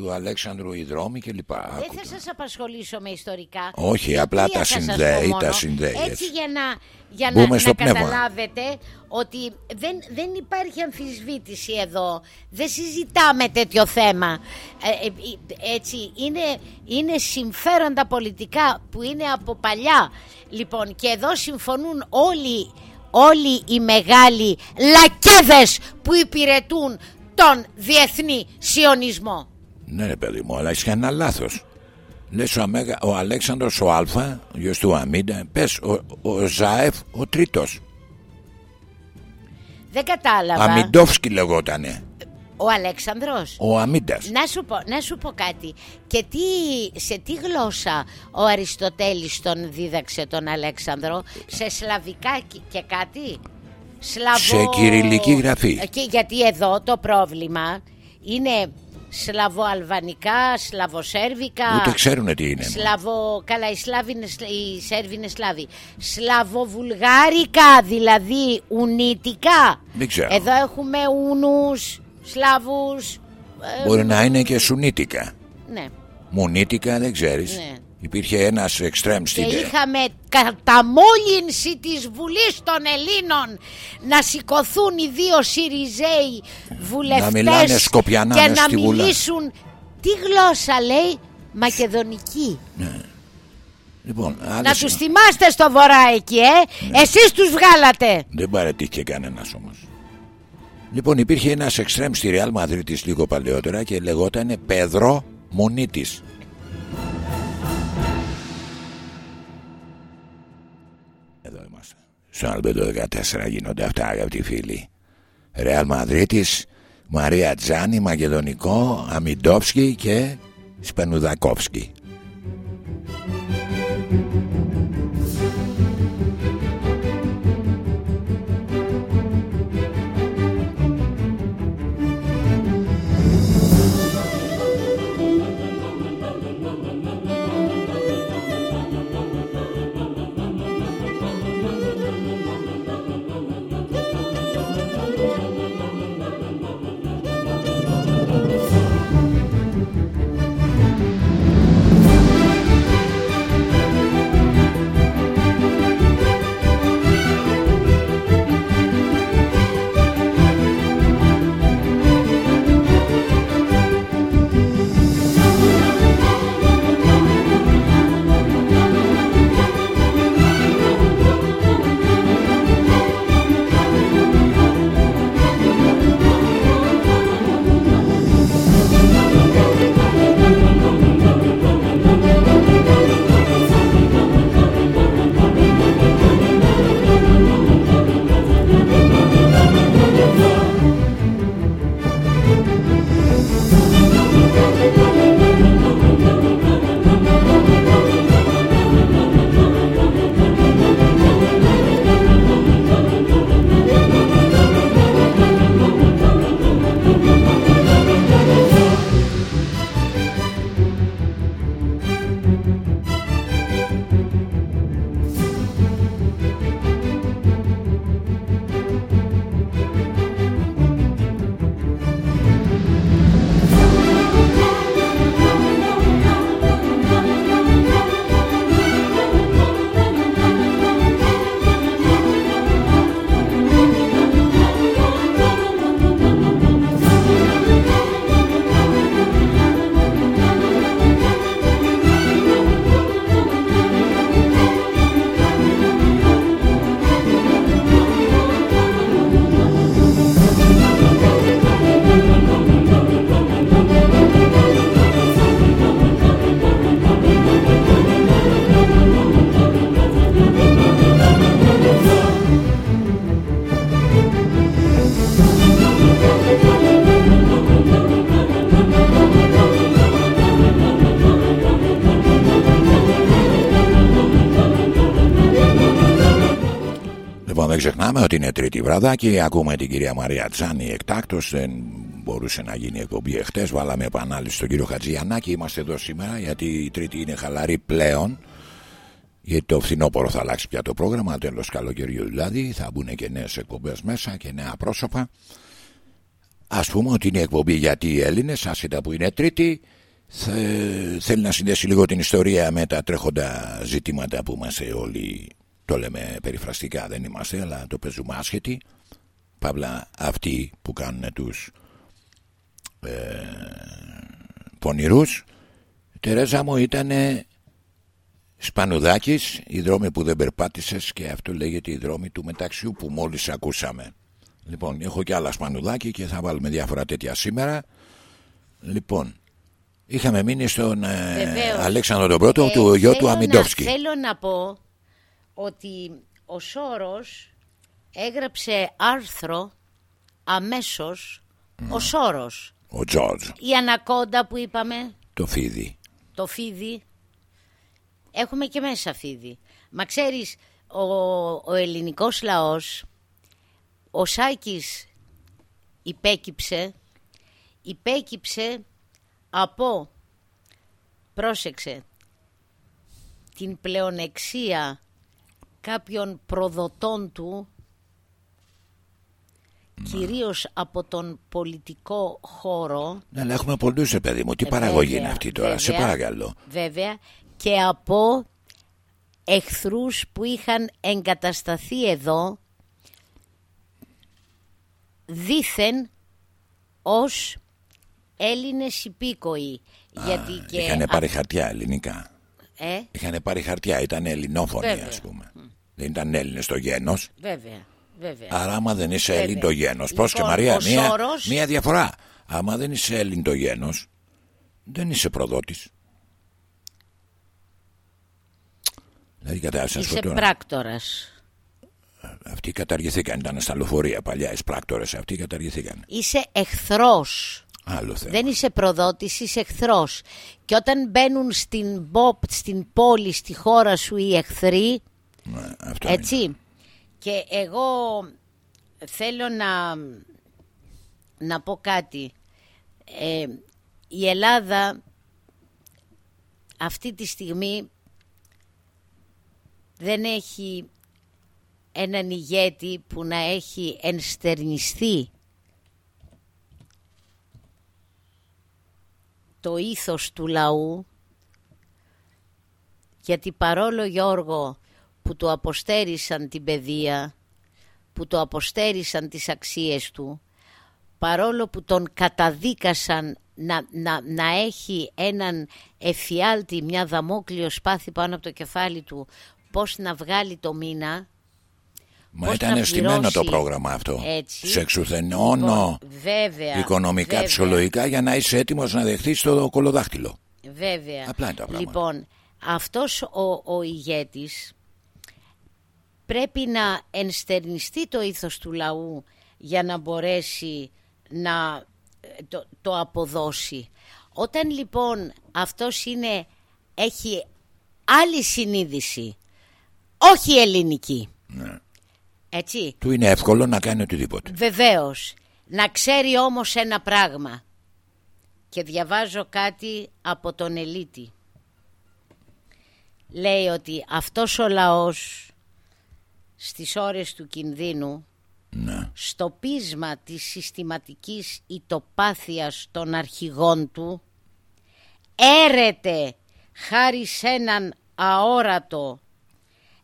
του Αλέξανδρου Ιδρόμη κλπ. Δεν θα σας απασχολήσω με ιστορικά. Όχι, απλά τα συνδέει, τα συνδέει. Έτσι για να, για να, να καταλάβετε ότι δεν, δεν υπάρχει αμφισβήτηση εδώ. Δεν συζητάμε τέτοιο θέμα. Ε, ε, έτσι, είναι, είναι συμφέροντα πολιτικά που είναι από παλιά. Λοιπόν, και εδώ συμφωνούν όλοι, όλοι οι μεγάλοι λακέδες που υπηρετούν τον διεθνή σιωνισμό. Ναι, ρε παιδί μου, αλλά έχεις ένα λάθος. Λες ο, Αμέγα, ο Αλέξανδρος ο Α, ο γιος του Αμίντα, πες ο, ο Ζάεφ ο τρίτος. Δεν κατάλαβα. Αμιντόφσκι λεγότανε. Ο Αλέξανδρος Ο Αμίντας να σου, πω, να σου πω κάτι Και τι, σε τι γλώσσα Ο Αριστοτέλης τον δίδαξε τον Αλέξανδρο; Σε σλαβικά και κάτι; Σλαβό... Σε κυριλική γραφή ε, και, Γιατί εδώ το πρόβλημα Είναι Σλαβοαλβανικά, Σλαβοσέρβικα. Ούτε ξέρουν τι είναι. Σλαβο... Καλά, οι, Σλάβοι είναι, οι Σέρβοι είναι Σλάβοι. Σλαβοβουλγάρικα, δηλαδή ουνίτικα. Δεν ξέρω. Εδώ έχουμε Ούνους, Σλάβους. Ε, Μπορεί να είναι και Σουνίτικα. Ναι. Μουνίτικα δεν ξέρεις. Ναι. Υπήρχε ένας εξτρέμ στην Και είχαμε καταμόλυνση της Βουλής των Ελλήνων να σηκωθούν οι δύο Σιριζέοι βουλευτές να και να μιλήσουν τι γλώσσα λέει Μακεδονική ναι. Λοιπόν, να τους θυμάστε στο βορρά εκεί ε; Ναι. Εσείς τους βγάλατε. Δεν παρετήχε κανένας όμως. Λοιπόν υπήρχε ένας εξτρέμ στη Ρεάλ Μαδρίτης λίγο παλαιότερα και λεγόταν Πέδρο Μονίτης Στο Αλμπέντο 14 γίνονται αυτά αγαπητοί φίλοι. Ρεάλ Μαδρίτης, Μαρία Τζάνι, Μακεδονικό, Αμιντόφσκι και Σπενουδακόφσκι. Ξεχνάμε ότι είναι τρίτη βραδάκι. Ακούμε την κυρία Μαρία Τσάνη εκτάκτο. Δεν μπορούσε να γίνει εκπομπή εχθές. Βάλαμε επανάληψη στον κύριο Χατζιανάκη. Είμαστε εδώ σήμερα γιατί η τρίτη είναι χαλαρή πλέον. γιατί το φθινόπωρο θα αλλάξει πια το πρόγραμμα τέλος καλοκαιριού δηλαδή θα μπουν και νέες εκπομπές μέσα και νέα πρόσωπα ας πούμε ότι είναι εκπομπή γιατί οι Έλληνες άσχετα που είναι τρίτη θέλει να συνδέσει λίγο την ιστορία με τα τρέχοντα ζητήματα που είμαστε όλοι το λέμε περιφραστικά δεν είμαστε αλλά το παίζουμε άσχετοι. Παύλα αυτοί που κάνουν τους ε, πονηρούς. Τερέζα μου ήταν Σπανουδάκης οι δρόμοι που δεν περπάτησες και αυτό λέγεται οι δρόμοι του μεταξιού που μόλις ακούσαμε. Λοιπόν έχω και άλλα Σπανουδάκη και θα βάλουμε διάφορα τέτοια σήμερα. Λοιπόν είχαμε μείνει στον ε, Αλέξανδρο τον πρώτο ε, του γιο του Αμιντόφσκι. θέλω να πω ότι ο Σόρος έγραψε άρθρο αμέσως ο Σόρος. Ο Τζόρτζ η ανακόντα που είπαμε. Το φίδι το φίδι έχουμε και μέσα φίδι μα ξέρεις ο, ο ελληνικός λαός ο Σάκης υπέκυψε υπέκυψε από πρόσεξε την πλεονεξία κάποιων προδοτών του κυρίως από τον πολιτικό χώρο. Ναι, αλλά έχουμε πολλούς παιδί μου, τι ε, παραγωγή είναι αυτή τώρα, σε παρακαλώ. Βέβαια. Και από εχθρούς που είχαν εγκατασταθεί εδώ δήθεν ως Έλληνες υπήκοοι. Γιατί και Είχαν πάρει χαρτιά ελληνικά. Ε; Είχαν πάρει χαρτιά, ήταν ελληνόφωνοι α ας πούμε Δεν ήταν Έλληνες στο γένος Βέβαια Βέβαια. Άρα άμα δεν είσαι Έλληνο γένος Πώς και λοιπόν, Μαρία μία, μία διαφορά Άμα δεν είσαι Έλληνο γένος Δεν είσαι προδότης Δηλαδή Είσαι πράκτορας αυτοί καταργηθήκαν. Ήταν στα λεωφορεία παλιά. Οι πράκτορες αυτοί καταργηθήκαν. Είσαι εχθρός. Άλλο θέμα. Δεν είσαι προδότης, είσαι εχθρός. Και όταν μπαίνουν στην, στην πόλη, στη χώρα σου οι εχθροί. Ναι, αυτό έτσι. Είναι. Και εγώ θέλω να, να πω κάτι. Ε, η Ελλάδα αυτή τη στιγμή δεν έχει έναν ηγέτη που να έχει ενστερνιστεί το ήθος του λαού γιατί παρόλο Γιώργο που του αποστέρισαν την παιδεία που του αποστέρισαν τις αξίες του παρόλο που τον καταδίκασαν να, να, να έχει έναν εφιάλτη, μια δαμόκλειο σπάθη πάνω από το κεφάλι του πώς να βγάλει το μήνα Μα ήταν αισθημένο το πρόγραμμα αυτό. Έτσι. Σε εξουθενώνω βέβαια, οικονομικά, βέβαια. ψυχολογικά για να είσαι έτοιμος να δεχτείς το κολοδάχτυλο. Βέβαια. Απλά είναι τα πράγματα. Λοιπόν, αυτός ο, ο ηγέτης πρέπει να ενστερνιστεί το ήθος του λαού για να μπορέσει να το, το αποδώσει. Όταν λοιπόν αυτός είναι, έχει άλλη συνείδηση, όχι ελληνική. Ναι. Έτσι; Του είναι εύκολο να κάνει οτιδήποτε. Βεβαίως. Να ξέρει όμως ένα πράγμα. Και διαβάζω κάτι από τον Ελίτη. Λέει ότι αυτός ο λαός στις ώρες του κινδύνου ναι. στο πείσμα της συστηματικής ητοπάθειας των αρχηγών του έρεται χάρη σε έναν αόρατο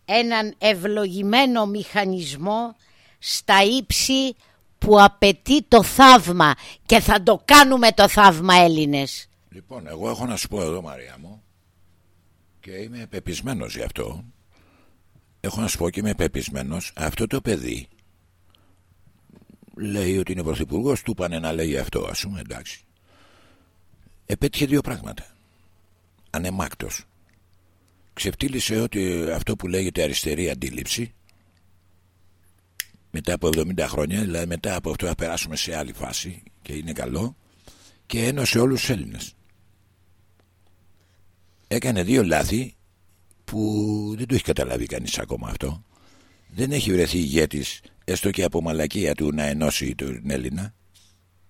έναν ευλογημένο μηχανισμό στα ύψη που απαιτεί το θαύμα και θα το κάνουμε το θαύμα Έλληνες. Λοιπόν, εγώ έχω να σου πω εδώ Μαρία μου και είμαι πεπισμένος γι' αυτό. Έχω να σου πω και είμαι πεπισμένος αυτό το παιδί λέει ότι είναι πρωθυπουργός, του πάνε να λέει αυτό, ας πούμε, εντάξει. Επέτυχε δύο πράγματα. Ανεμάκτος ξεφτύλισε ότι αυτό που λέγεται αριστερή αντίληψη μετά από 70 χρόνια, δηλαδή μετά από αυτό θα περάσουμε σε άλλη φάση και είναι καλό και ένωσε όλους τους Έλληνες. Έκανε δύο λάθη που δεν το έχει καταλάβει κανείς ακόμα αυτό. Δεν έχει βρεθεί ηγέτης έστω και από μαλακία του να ενώσει τον Έλληνα.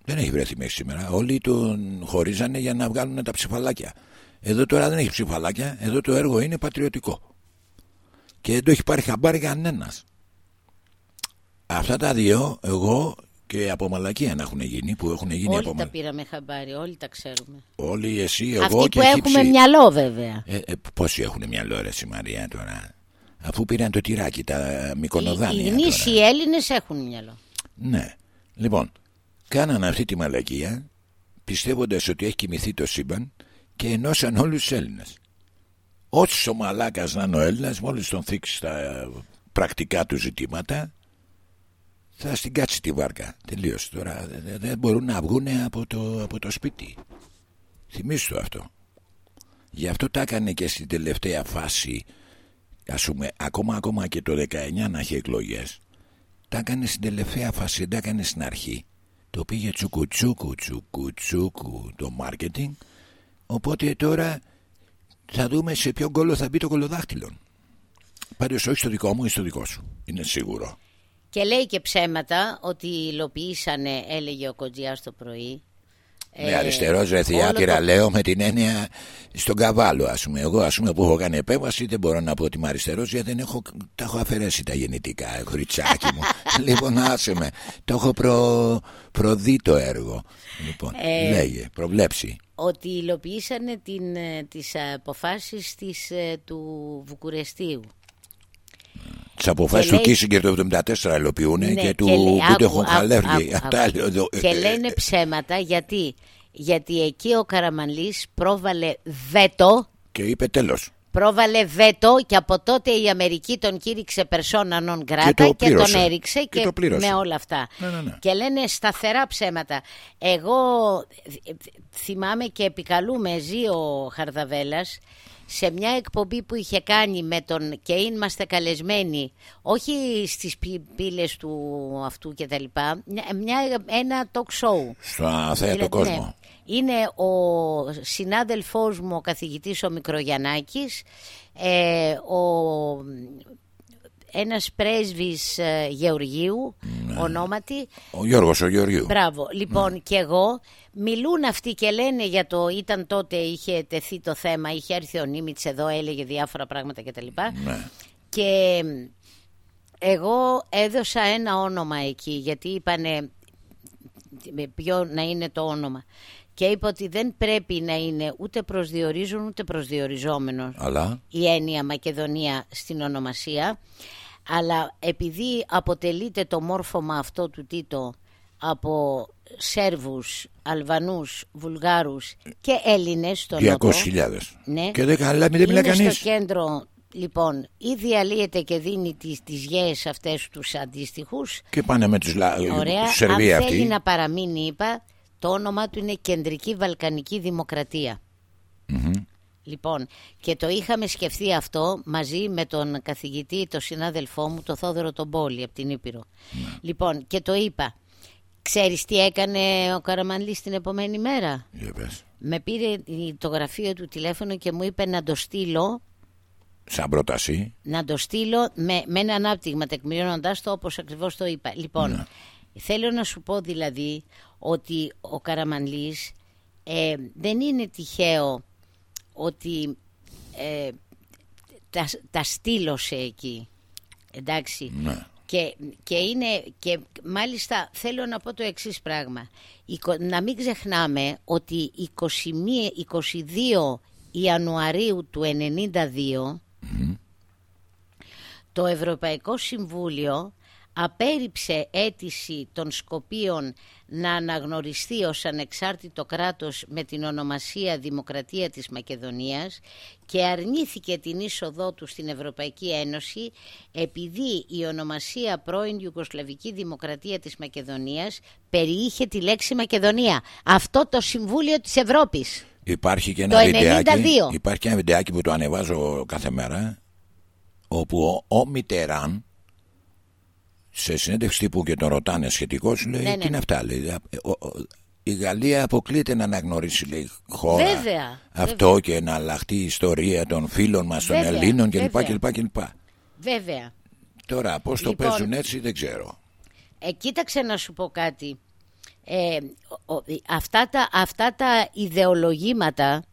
Δεν έχει βρεθεί μέχρι σήμερα. Όλοι τον χωρίζανε για να βγάλουν τα ψηφαλάκια. Εδώ τώρα δεν έχει ψηφαλάκια, εδώ το έργο είναι πατριωτικό. και δεν το έχει πάρει χαμπάρι κανένας. Αυτά τα δύο, εγώ και από μαλακία να έχουν γίνει, που έχουν γίνει όλοι από τα πήραμε χαμπάρι, όλοι τα ξέρουμε. Όλοι εσύ, εγώ Αυτοί και που έχουμε ψή. μυαλό βέβαια. Ε, ε, πόσοι έχουν μυαλό ρε εσύ Μαρία τώρα; Αφού πήραν το τυράκι, τα Οι, μικονοδάνεια. οι τώρα. νήσιοι Έλληνες έχουν μυαλό. Ναι. Λοιπόν, κάναν αυτή τη μαλακία πιστεύοντας ότι έχει κοιμηθεί το σύμπαν και ενώσαν όλους τους Έλληνες. Όσο μαλάκας να είναι ο Έλληνας, μόλις τον θίξεις στα ε, πρακτικά του ζητήματα, θα στην κάτσει τη βάρκα. Τελείωσε τώρα. Δεν δεν μπορούν να βγουν από το, από το σπίτι. Θυμήσου το αυτό. Γι' αυτό τα έκανε και στην τελευταία φάση, ας πούμε, ακόμα, ακόμα και το 19 να έχει εκλογές, τα έκανε στην τελευταία φάση, δεν τα έκανε στην αρχή. Το πήγε τσουκουτσούκου, τσουκουτσούκου το marketing. Οπότε τώρα θα δούμε σε ποιο κόλλο θα μπει το κολοδάχτυλο. Πάντως όχι στο δικό μου ή στο δικό σου. Είναι σίγουρο. Και λέει και ψέματα ότι υλοποιήσανε, έλεγε ο Κοντζιάς το πρωί. Με ε, αριστερός ρε όλο θεάτηρα το- λέω με την έννοια στον καβάλο ας πούμε. Εγώ ας πούμε που έχω κάνει επέμβαση δεν μπορώ να πω ότι είμαι αριστερός γιατί δεν έχω, τα έχω αφαιρέσει τα γεννητικά χωριτσάκι μου. <laughs> λοιπόν άσε με. Το έχω προ, προδεί το έργο. Λοιπόν Ε, λέγε προβλέψει. ότι υλοποιήσανε την, ε, τις αποφάσεις της, ε, του Βουκουρεστίου. Τις αποφάσεις και του λέει- Κίσιγκερ το 74 υλοποιούν Ναι, και του λέει- άκου, Μπούντεχον άκου, Χαλέργη. άκου, Αυτά άκου. λέω εδώ. Και λένε ψέματα γιατί, γιατί εκεί ο Καραμανλής πρόβαλε βέτο Και είπε τέλος. Πρόβαλε βέτο και από τότε η Αμερική τον κήρυξε persona non grata Και το και, πλήρωσε. τον έριξε Και και, το πλήρωσε. με όλα αυτά. Ναι, ναι, ναι. Και λένε σταθερά ψέματα. Εγώ ε, θυμάμαι και επικαλούμε ζει ο Χαρδαβέλας σε μια εκπομπή που είχε κάνει με τον και είμαστε καλεσμένοι όχι στις πύ- πύλες του αυτού και τα λοιπά μια, μια- ένα talk show Στο αθέατο Δηλαδή, κόσμο. ναι. Είναι ο συνάδελφός μου, ο καθηγητής ο Μικρογιαννάκης, ε, ο, ένας πρέσβης ε, Γεωργίου, Ναι. ονόματι. Ο Γιώργος ο Γεωργίου. Μπράβο. Λοιπόν, Ναι. και εγώ μιλούν αυτοί και λένε για το. Ήταν τότε, είχε τεθεί το θέμα, είχε έρθει ο Νίμιτς εδώ, έλεγε διάφορα πράγματα κτλ. Ναι. Και εγώ έδωσα ένα όνομα εκεί γιατί είπανε ποιο να είναι το όνομα. Και είπα ότι δεν πρέπει να είναι ούτε προσδιορίζουν ούτε προσδιοριζόμενος Αλλά; η έννοια Μακεδονία στην ονομασία αλλά επειδή αποτελείται το μόρφωμα αυτό του Τίτο από Σέρβους, Αλβανούς, Βουλγάρους και Έλληνες στο Νότο 200.000. ναι. Και δεν, καλά, μην δεν μιλά είναι κανείς. στο κέντρο λοιπόν ή διαλύεται και δίνει τις, τις γέες αυτές τους αντίστοιχους Και πάνε με τους, λα... Ωραία, τους Σερβία αν αυτοί. θέλει να παραμείνει είπα το όνομά του είναι Κεντρική Βαλκανική Δημοκρατία Λοιπόν, και το είχαμε σκεφτεί αυτό μαζί με τον καθηγητή, τον συνάδελφό μου, το Θόδωρο τον Πόλη από την Ήπειρο. Ναι. Λοιπόν, και το είπα. Ξέρεις τι έκανε ο Καραμανλής την επομένη μέρα; Για πες. Με πήρε το γραφείο του τηλέφωνο και μου είπε να το στείλω Σαν πρόταση. να το στείλω με, με ένα ανάπτυγμα τεκμηριώνοντάς το όπως ακριβώς το είπα. Λοιπόν, Ναι. θέλω να σου πω δηλαδή ότι ο Καραμανλής ε, δεν είναι τυχαίο ότι ε, τα, τα στείλωσε εκεί. Εντάξει. Ναι. Και, και είναι και μάλιστα θέλω να πω το εξής πράγμα. Εικο- Να μην ξεχνάμε ότι 21, 22 Ιανουαρίου του 92 το Ευρωπαϊκό Συμβούλιο απέριψε αίτηση των Σκοπίων να αναγνωριστεί ως ανεξάρτητο κράτος με την ονομασία Δημοκρατία της Μακεδονίας και αρνήθηκε την είσοδό του στην Ευρωπαϊκή Ένωση επειδή η ονομασία πρώην Ιουγκοσλαβική Δημοκρατία της Μακεδονίας περιείχε τη λέξη Μακεδονία. Αυτό το Συμβούλιο της Ευρώπης. Υπάρχει και Το ένα βιντεάκι. 92. Υπάρχει και ένα βιντεάκι που το ανεβάζω κάθε μέρα. Όπου ο, ο Μιτεράν σε συνέντευξη τύπου και τον ρωτάνε σχετικώς λέει Ναι, ναι. τι είναι αυτά. Λέει, «Α, ο- ο- η Γαλλία αποκλείεται να αναγνωρίσει λέει, χώρα Βέβαια, αυτό και να αλλάχτεί η ιστορία των φίλων μας των Βέβαια, Ελλήνων κλπ. βέβαια. κλπ, κλπ. Βέβαια. Τώρα πώς το Λοιπόν, παίζουν έτσι δεν ξέρω. Ε, κοίταξε να σου πω κάτι. Ε, ο- ο- αυτά, τα, αυτά τα ιδεολογήματα,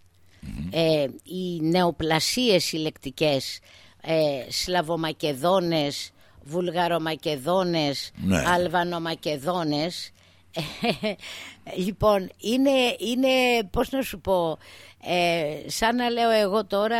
ε, οι νεοπλασίες συλλεκτικές ε, Σλαβομακεδόνες, Βουλγαρομακεδόνες, Ναι. Αλβανομακεδόνες. <laughs> λοιπόν, είναι, είναι, πώς να σου πω, ε, σαν να λέω εγώ τώρα...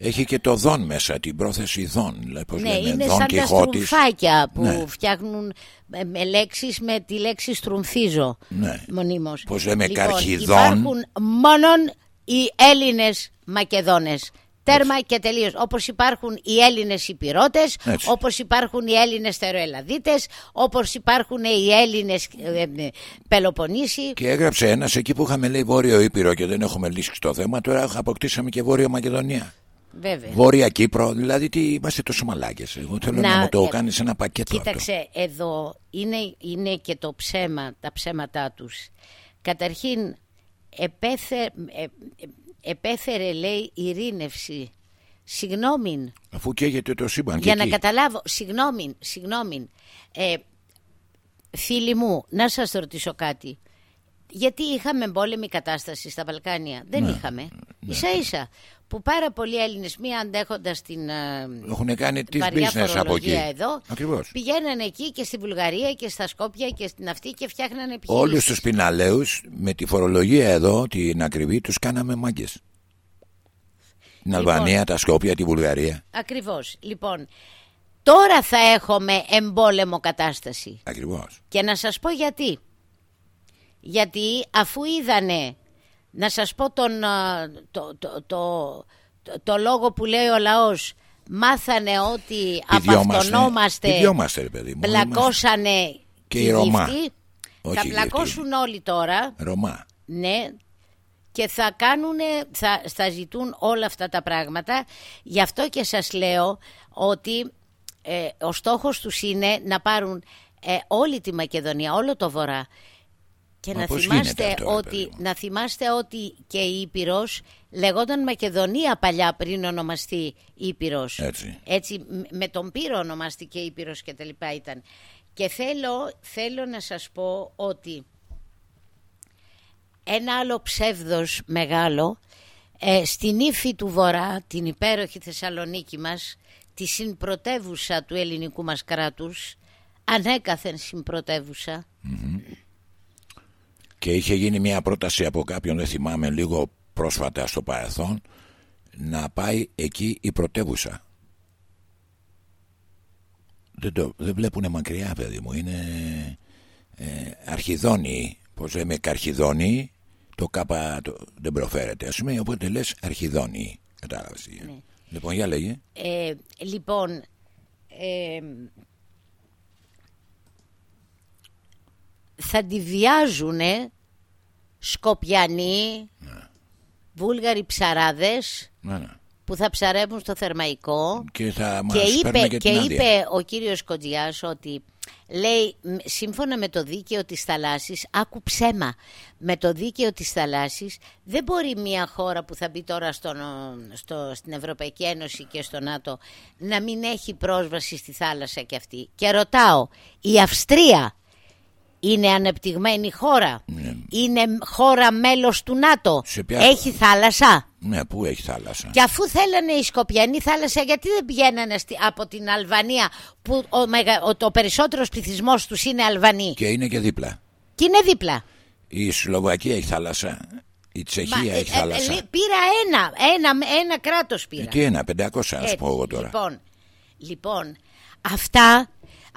Έχει και το δόν μέσα, την πρόθεση δόν. Δηλαδή, πώς Ναι, λέμε, είναι δόν σαν τα Κιχώτης. στρουμφάκια που Ναι. φτιάχνουν με, με λέξεις με τη λέξη στρουμφίζω Ναι. μονίμως. Πώς λέμε, λοιπόν, καρχιδόν. Υπάρχουν μόνον οι Έλληνες Μακεδόνες. Τέρμα και τελείως. Όπως υπάρχουν οι Έλληνες Υπηρώτες, Έτσι. όπως υπάρχουν οι Έλληνες Θεροελαδίτες, όπως υπάρχουν οι Έλληνες ε, ε, Πελοποννήσοι. Και έγραψε ένας εκεί που είχαμε λέει Βόρειο Ήπειρο και δεν έχουμε λύσει το θέμα. Τώρα αποκτήσαμε και Βόρειο Μακεδονία. Βέβαια. Βόρεια Κύπρο, δηλαδή τι είμαστε τόσο μαλάκες. Εγώ θέλω να, Να, μου το ε, κάνεις ένα πακέτο αυτό. Κοίταξε, εδώ είναι, είναι και το ψέμα, τα ψέματά τους. Καταρχήν, επέθε, ε, ε, επέφερε, λέει, ειρήνευση. Συγγνώμη, Αφού καίγεται το σύμπαν. και για να εκεί. καταλάβω, συγγνώμη, συγγνώμη. Ε, φίλοι μου, να σας ρωτήσω κάτι. Γιατί είχαμε εμπόλεμη κατάσταση στα Βαλκάνια; Δεν Ναι, είχαμε. Ίσα ίσα. Που πάρα πολλοί Έλληνες, μία αντέχοντας την... ε, Έχουν κάνει τις βαριά business από εκεί. φορολογία εδώ. Ακριβώς. Πηγαίνανε εκεί και στη Βουλγαρία και στα Σκόπια και στην αυτή και φτιάχνανε επιχειρήσεις. Όλους τους πιναλαίους με τη φορολογία εδώ, την ακριβή, τους κάναμε μάγκες. Την Λοιπόν. Αλβανία, τα Σκόπια, τη Βουλγαρία. Ακριβώς. Λοιπόν, τώρα θα έχουμε εμπόλεμο κατάσταση. Ακριβώς. Και να σας πω γιατί. Γιατί αφού είδανε, να σας πω τον, α, το, το, το, το, το λόγο που λέει ο λαός, μάθανε ότι αυτονόμαστε, Πηδιόμαστε, ρε παιδί μου. πλακώσανε Και τη οι Ρωμά. γύφτη. Όχι θα οι πλακώσουν όλοι τώρα, Είμαστε Ρωμά. ναι, και θα κάνουνε, θα, θα ζητούν όλα αυτά τα πράγματα. Γι' αυτό και σας λέω ότι ε, ο στόχος τους είναι να πάρουν ε, όλη τη Μακεδονία, όλο το βορρά. Και Μα να πώς γίνεται θυμάστε, αυτό, ρε ότι, παιδί μου; να θυμάστε ότι και η Ήπειρος λεγόταν Μακεδονία παλιά πριν ονομαστεί Ήπειρος. Έτσι. Έτσι μ- με τον Πύρο ονομαστηκε Ήπειρος και τα λοιπά ήταν. Και θέλω, θέλω να σας πω ότι ένα άλλο ψεύδος μεγάλο ε, στην ύφη του Βορρά, την υπέροχη Θεσσαλονίκη μας, τη συμπρωτεύουσα του ελληνικού μας κράτους, ανέκαθεν συμπρωτεύουσα, Και είχε γίνει μια πρόταση από κάποιον, δεν θυμάμαι, λίγο πρόσφατα στο παρελθόν, να πάει εκεί η πρωτεύουσα. Δεν, το, δεν βλέπουν μακριά, παιδί μου. Είναι ε, αρχιδόνοι, πώς λέμε, καρχιδόνοι. Το κάπα το, δεν προφέρεται, ας πούμε, οπότε λες αρχιδόνοι. Κατάλαβες. τι. Λοιπόν, για λέγε. Ε, λοιπόν, ε, θα τη βιάζουνε Σκοπιανοί, Βούλγαροι ψαράδες Ναι, ναι. που θα ψαρεύουν στο Θερμαϊκό Και θα μας και παίρνουν είπε, και και την άδεια. είπε ο κύριος Κοντζιάς ότι λέει μ, σύμφωνα με το δίκαιο της θαλάσσης άκου ψέμα με το δίκαιο της θαλάσσης δεν μπορεί μια χώρα που θα μπει τώρα στον, στο, στην Ευρωπαϊκή Ένωση και στο ΝΑΤΟ να μην έχει πρόσβαση στη θάλασσα και αυτή και ρωτάω η Αυστρία είναι ανεπτυγμένη χώρα είναι χώρα μέλος του ΝΑΤΟ Ναι. Σε ποια- έχει θάλασσα; Ναι, πού έχει θάλασσα; και αφού θέλανε η Σκοπιανή θάλασσα, γιατί δεν πηγαίνανε στη- από την Αλβανία, που ο, μεγα, ο, το περισσότερος πληθυσμός τους είναι Αλβανοί; Και... Και είναι και δίπλα. είναι δίπλα. Η Σλοβακία έχει θάλασσα. Η Τσεχία ε, έχει ε, θάλασσα. ε, πήρα ένα, ένα, ένα κράτος πήρα. Ε, τι ένα, 500 να σου Έτσι, πω εγώ τώρα. Λοιπόν, λοιπόν αυτά,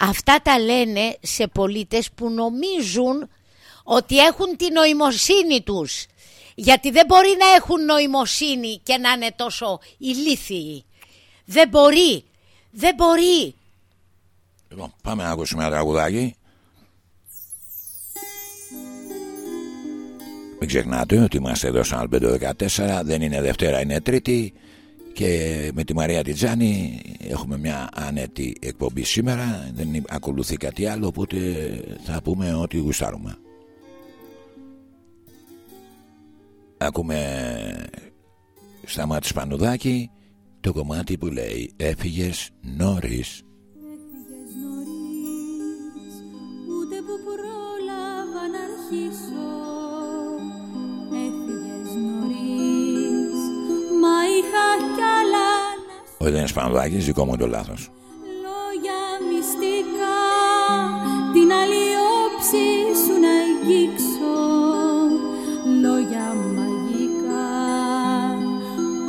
αυτά τα λένε σε πολίτες που νομίζουν ότι έχουν την νοημοσύνη τους. Γιατί δεν μπορεί να έχουν νοημοσύνη και να είναι τόσο ηλίθιοι. Δεν μπορεί. Δεν μπορεί. Λοιπόν, πάμε να ακούσουμε ένα τραγουδάκι. Μην ξεχνάτε ότι είμαστε εδώ στο Αλμπέντο 14, δεν είναι Δευτέρα, είναι Τρίτη και με τη Μαρία Τιτζάνη έχουμε μια άνετη εκπομπή σήμερα, δεν ακολουθεί κάτι άλλο, οπότε θα πούμε ό,τι γουστάρουμε. Ακούμε στα μάτια Σπανουδάκη το κομμάτι που λέει «Έφυγες νωρίς». Έφυγες νωρίς, ούτε που πρόλαβα να αρχίσω Έφυγες νωρίς, μα είχα κι άλλα να σου Όχι δεν είναι Σπανδάκης, δικό μου το λάθος. Λόγια μυστικά την άλλη όψη σου να αγγίξω. Λόγια μαγικά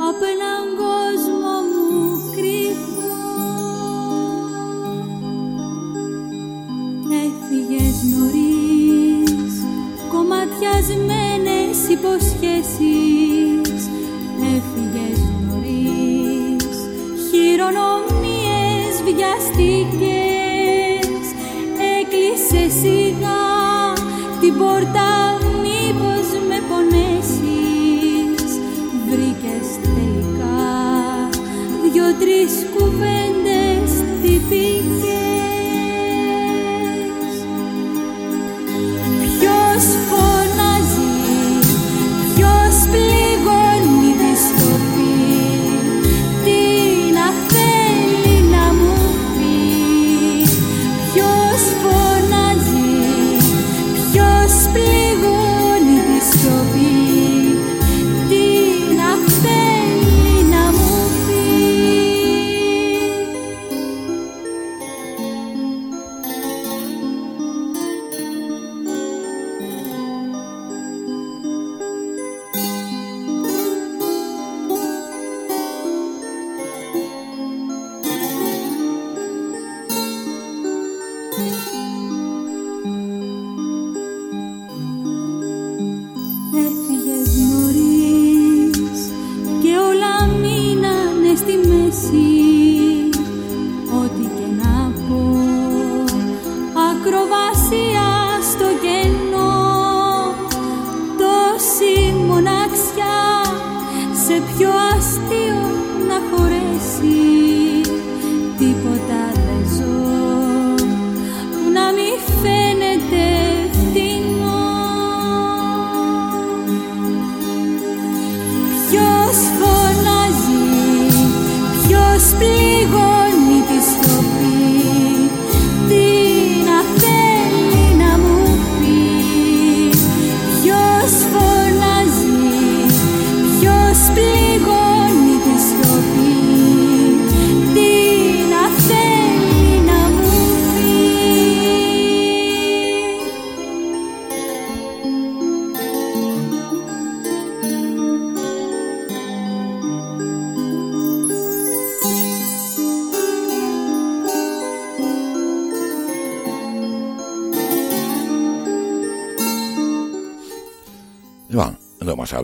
από έναν κόσμο μου κρυφό Έφυγες νωρίς κομματιασμένες υποσχέσεις χειρονομίες βιαστικές. Έκλεισε σιγά την πόρτα μήπως με πονέσεις. Βρήκες τελικά δυο-τρεις κουβέντες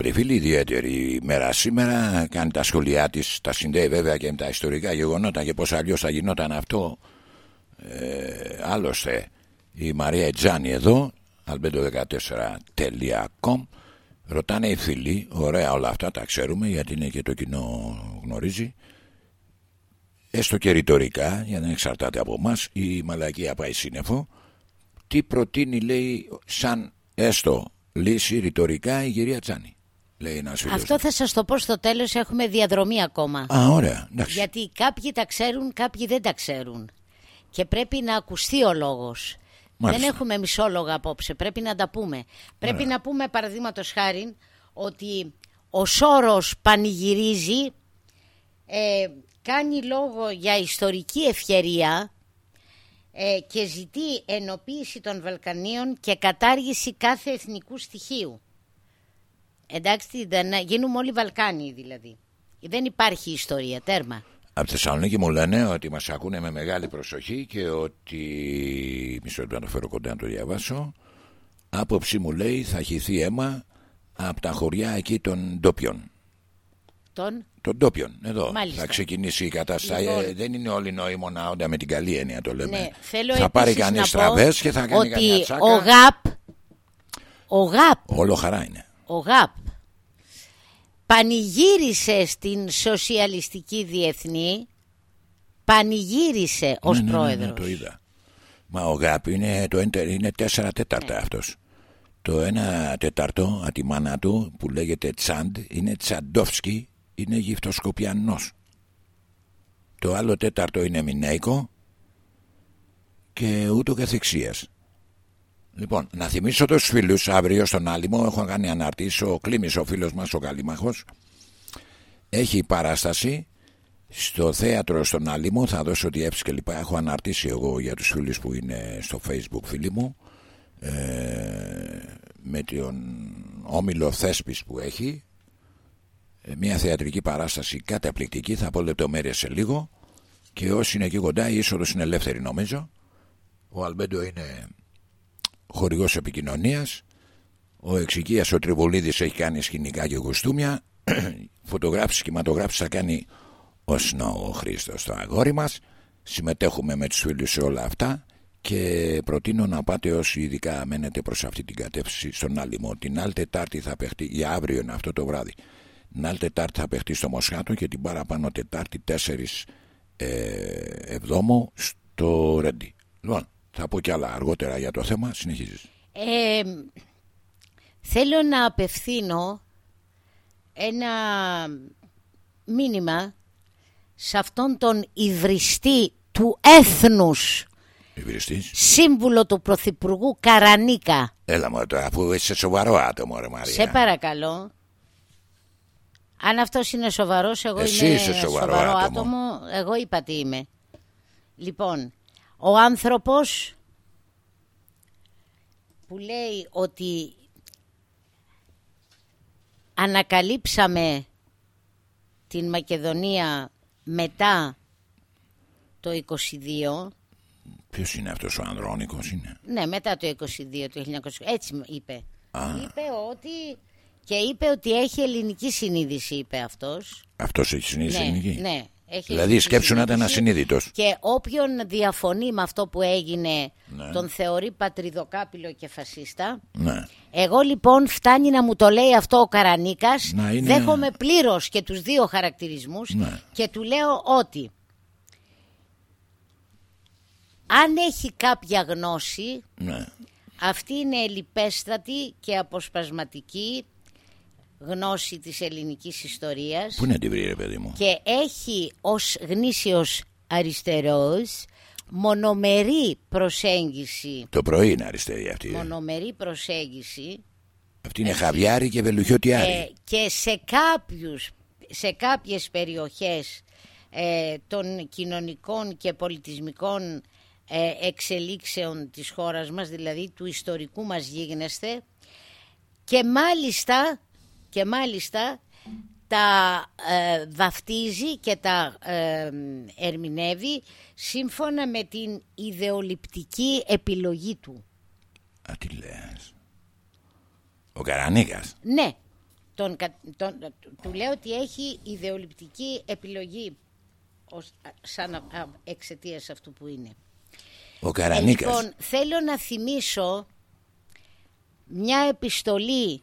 εδώ μας αύριο φίλοι, ιδιαίτερη μέρα σήμερα. Κάνει τα σχολιά της, τα συνδέει βέβαια και με τα ιστορικά γεγονότα και πώς αλλιώς θα γινόταν αυτό. Ε, άλλωστε, η Μαρία Ετζάνη εδώ, albedo14.com Ρωτάνε οι φίλοι, ωραία όλα αυτά τα ξέρουμε γιατί είναι και το κοινό γνωρίζει. Έστω και ρητορικά, για να δεν εξαρτάται από εμά, η μαλακία πάει σύννεφο. Τι προτείνει, λέει, σαν έστω λύση ρητορικά η κυρία Τσάνη. Λέει ένας φίλος. Αυτό θα σας το πω στο τέλος, έχουμε διαδρομή ακόμα. Α, ωραία. Εντάξει. Γιατί κάποιοι τα ξέρουν, κάποιοι δεν τα ξέρουν. Και πρέπει να ακουστεί ο λόγος. Μάλιστα. Δεν έχουμε μισόλογα απόψε, πρέπει να τα πούμε. Πρέπει να πούμε παραδείγματος χάρη ότι ο Σόρος πανηγυρίζει, ε, κάνει λόγο για ιστορική ευκαιρία ε, και ζητεί ενοποίηση των Βαλκανίων και κατάργηση κάθε εθνικού στοιχείου. Εντάξει, δεν- να γίνουμε όλοι Βαλκάνοι δηλαδή. Δεν υπάρχει ιστορία, τέρμα. Από τη Θεσσαλονίκη μου λένε ότι μας ακούνε με μεγάλη προσοχή και ότι. Μισό λεπτό να το φέρω κοντά να το διαβάσω. Άποψη μου λέει θα χυθεί αίμα από τα χωριά εκεί των ντόπιων. Τον... Των ντόπιων, εδώ. Μάλιστα. Θα ξεκινήσει η κατάσταση. Λοιπόν. Ε, δεν είναι όλοι νοήμονα όντα με την καλή έννοια το λέμε. Ναι, θέλω θα πάρει επίσης κανείς να πω τραβές και θα κάνει κανένα ότι τσάκα. ο ΓΑΠ, ο ΓΑΠ, Όλο χαρά είναι. Ο ΓΑΠ πανηγύρισε στην σοσιαλιστική διεθνή, πανηγύρισε ως Ναι, ναι, ναι, ναι, πρόεδρος. το είδα. Μα ο ΓΑΠ είναι, το, έντε- είναι τέσσερα τέταρτα Ναι. αυτός. Το ένα τέταρτο από τη μάνα του που λέγεται Τσάντ είναι Τσαντόφσκι, είναι γυφτοσκοπιανός. Το άλλο τέταρτο είναι Μινέικο και ούτω καθεξίας. Λοιπόν, να θυμίσω τους φίλους αύριο στον Άλυμο έχω κάνει αναρτήσει ο Κλήμης ο φίλος μας ο Καλήμαχος έχει παράσταση Στο θέατρο στον Άλυμο θα δώσω διεύθυνση και λοιπά. Έχω αναρτήσει εγώ για τους φίλους που είναι στο facebook φίλοι μου ε, με τον όμιλο Θέσπης που έχει. Ε, μια θεατρική παράσταση καταπληκτική θα πω λεπτομέρειες σε λίγο. Και όσοι είναι εκεί κοντά η είσοδος είναι ελεύθερη νομίζω. Ο Αλμπέντο είναι χορηγός επικοινωνίας. Ο Εξοικίας ο Τριβολίδης έχει κάνει σκηνικά και κοστούμια. <clears throat> Φωτογράφηση, κινηματογράφηση θα κάνει ο Σνό ο Χρήστος το αγόρι μας. Συμμετέχουμε με τους φίλους σε όλα αυτά και προτείνω να πάτε όσοι ειδικά μένετε προς αυτή την κατεύθυνση στον Άλυμο την άλλη Τετάρτη θα παιχτεί για αύριο είναι αυτό το βράδυ. Την άλλη Τετάρτη θα παιχτεί στο Μοσχάτο και την παραπάνω Τετάρτη 4 ε, Εβδόμου στο Ρέντι. Λοιπόν θα πω κι άλλα αργότερα για το θέμα συνεχίζεις Ε, θέλω να απευθύνω ένα μήνυμα σε αυτόν τον ιδρυστή του έθνους Υβριστής σύμβουλο του Πρωθυπουργού Καρανίκα. Έλα μου τώρα αφού είσαι σοβαρό άτομο ρε Μαρία Σε παρακαλώ. Αν αυτός είναι σοβαρός, εγώ Εσύ είμαι είσαι σοβαρό άτομο. άτομο. Εγώ είπα τι είμαι. Λοιπόν, ο άνθρωπος που λέει ότι ανακαλύψαμε την Μακεδονία μετά το 22 Ποιος είναι αυτός ο Ανδρώνικος είναι; Ναι, μετά το 22, το 1920. Έτσι είπε. Α. Είπε ότι. Και είπε ότι έχει ελληνική συνείδηση, είπε αυτός. Αυτός έχει συνείδηση ναι, ελληνική; ναι. Έχεις Δηλαδή ελληνική σκέψου να ήταν συνείδηση ασυνείδητος Και όποιον διαφωνεί με αυτό που έγινε, Ναι. τον θεωρεί πατριδοκάπηλο και φασίστα. Ναι Εγώ λοιπόν φτάνει να μου το λέει αυτό ο Καρανίκας Να είναι- Δέχομαι πλήρως και τους δύο χαρακτηρισμούς Ναι. Και του λέω ότι Αν έχει κάποια γνώση Ναι Αυτή είναι ελλειπέστατη και αποσπασματική γνώση της ελληνικής ιστορίας. Πού είναι την βρει ρε παιδί μου; Και έχει ως γνήσιος αριστερός μονομερή προσέγγιση. Το πρωί είναι αριστερή αυτή ε. μονομερή προσέγγιση. Αυτή είναι χαβιάρι και βελουχιωτιάρι. ε, και σε, κάποιους, σε κάποιες περιοχές ε, των κοινωνικών και πολιτισμικών ε, εξελίξεων της χώρας μας, δηλαδή του ιστορικού μας γίγνεσθε. Και μάλιστα, και μάλιστα τα ε, βαφτίζει και τα ε, ερμηνεύει σύμφωνα με την ιδεολειπτική επιλογή του. Α τι λες Ο Καρανίκας Ναι, τον, κα- τον, του λέω ότι έχει ιδεολειπτική επιλογή ως, σαν α- α- εξαιτίας αυτού που είναι. Ο Καρανίκας λοιπόν, θέλω να θυμίσω μια επιστολή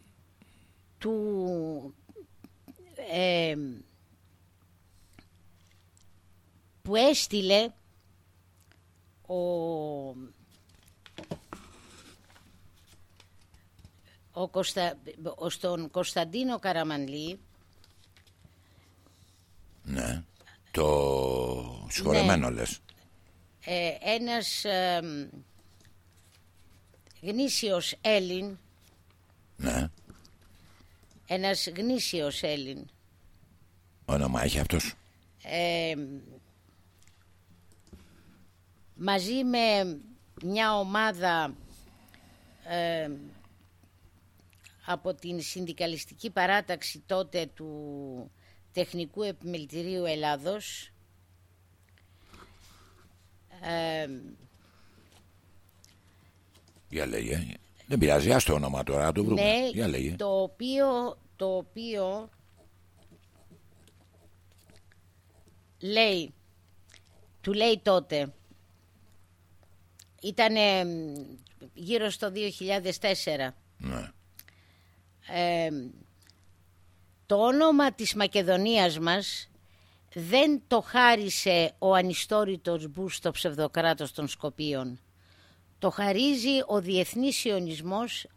του ε, που έστειλε ο, ο Κωνστα, ο- στον Κωνσταντίνο Καραμανλή. Ναι Το σχολεμένο λες. Ε, ένας ε, γνήσιος Έλλην. Ναι ένας γνήσιος Έλλην. Όνομα έχει αυτός; Ε, μαζί με μια ομάδα ε, από την συνδικαλιστική παράταξη τότε του Τεχνικού Επιμελητηρίου Ελλάδος ε, Για λέγε Δεν πειράζει ας το όνομα τώρα να το βρούμε. Ναι, Για λέγε. το οποίο, το οποίο λέει, του λέει τότε, ήταν γύρω στο 2004, Ναι. Ε, το όνομα της Μακεδονίας μας δεν το χάρισε ο ανιστόρητος Μπούς στο ψευδοκράτος των Σκοπίων. Το χαρίζει ο Διεθνής Σιωνισμός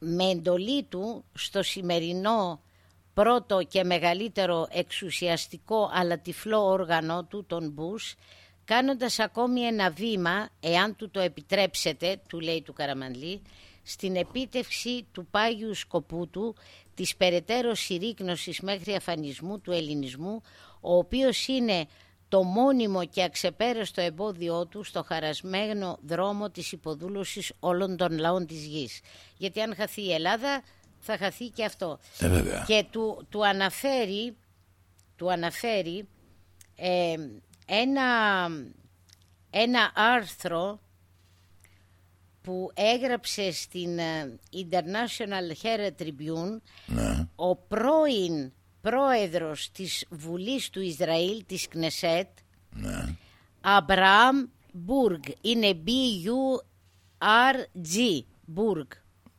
με εντολή του στο σημερινό πρώτο και μεγαλύτερο εξουσιαστικό αλλά τυφλό όργανο του, τον Μπούς, κάνοντας ακόμη ένα βήμα, εάν του το επιτρέψετε, του λέει του Καραμανλή, στην επίτευξη του πάγιου σκοπού του της περαιτέρω συρρήκνωσης μέχρι αφανισμού του ελληνισμού, ο οποίος είναι το μόνιμο και αξεπέραστο εμπόδιό του στο χαρασμένο δρόμο της υποδούλωσης όλων των λαών της γης. Γιατί αν χαθεί η Ελλάδα θα χαθεί και αυτό. Ε, βέβαια. Και του, του αναφέρει, του αναφέρει ε, ένα, ένα άρθρο που έγραψε στην ε, International Herald Tribune Ναι. ο πρώην πρόεδρος της Βουλής του Ισραήλ, της Κνεσέτ, Ναι. Αμπραάμ Μπουργκ. Είναι B-U-R-G. Μπουργκ.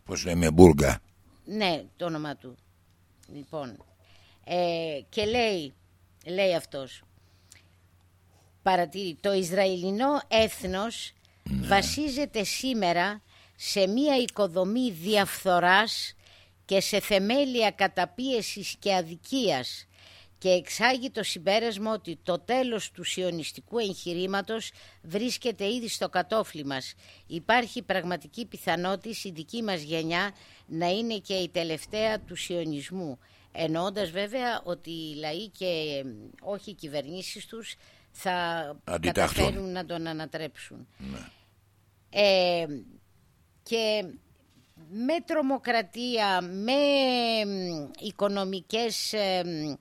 Πώς λέμε μπουργκα. Ναι, το όνομα του. Λοιπόν. Ε, και λέει, λέει αυτός, παρατηρεί, το Ισραηλινό έθνος βασίζεται σήμερα σε μία οικοδομή διαφθοράς και σε θεμέλια καταπίεσης και αδικίας και εξάγει το συμπέρασμα ότι το τέλος του σιωνιστικού εγχειρήματος βρίσκεται ήδη στο κατόφλι μας. Υπάρχει πραγματική πιθανότητα η δική μας γενιά να είναι και η τελευταία του σιωνισμού. Εννοώντας βέβαια ότι οι λαοί και ε, όχι οι κυβερνήσεις τους θα Αντιταχθούν. καταφέρουν να τον ανατρέψουν. Ε, και με τρομοκρατία, με μ, οικονομικές ε, μ,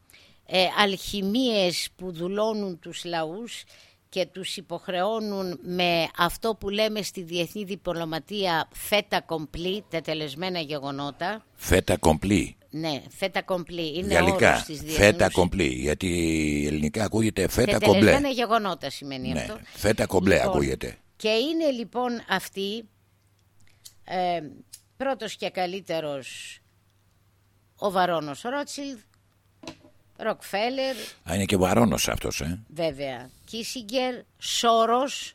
ε, αλχημίες που δουλώνουν τους λαούς και τους υποχρεώνουν με αυτό που λέμε στη διεθνή διπλωματία φέτα κομπλή, τετελεσμένα γεγονότα. Φέτα κομπλή. Ναι, φέτα κομπλή. Είναι Γαλλικά. όρος της διεθνούς. Φέτα κομπλή. Γιατί ελληνικά ακούγεται φέτα κομπλέ. Τετελεσμένα γεγονότα σημαίνει Ναι. αυτό. Φέτα κομπλέ Λοιπόν, ακούγεται. Και είναι λοιπόν αυτή ε, πρώτος και καλύτερος ο Βαρόνος Ρότσιλδ, Ροκφέλερ, Α, είναι και βαρόνος αυτός, ε. βέβαια, Κίσιγκερ, Σόρος,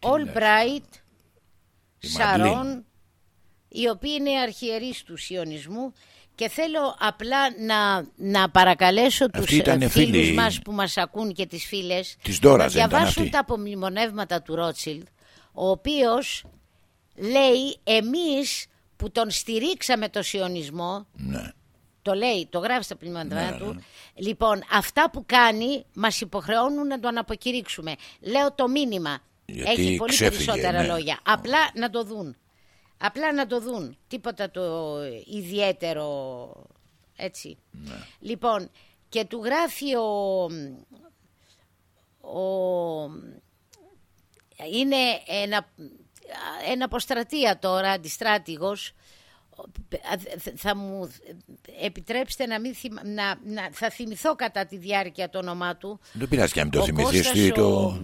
Ολμπράιτ, Η Σαρών, Μαντλίν. οι οποίοι είναι αρχιερείς του Σιωνισμού και θέλω απλά να, να παρακαλέσω τους ήταν ε, φίλους φίλοι. μας που μας ακούν και τις φίλες Της Ντόρας να δεν ήταν διαβάσουν αυτή. τα απομνημονεύματα του Ρότσιλντ ο οποίος λέει εμείς που τον στηρίξαμε το Σιωνισμό Ναι. το λέει, το γράφει στα πνεύματα Ναι, του. ναι. Λοιπόν, αυτά που κάνει μας υποχρεώνουν να τον αποκηρύξουμε. Λέω το μήνυμα. Γιατί Έχει πολύ ξέφυγε, περισσότερα ναι. λόγια. Απλά να το δουν. Απλά να το δουν. Τίποτα το ιδιαίτερο έτσι. Ναι. Λοιπόν, και του γράφει ο, ο είναι ένα, ένα αποστρατεία τώρα, αντιστράτηγος, θα μου επιτρέψετε να, μην θυμα- να, να θα θυμηθώ κατά τη διάρκεια το όνομά του. Δεν πειράζει και να μην το Ο θυμηθείς Κώστας τι- ο- το,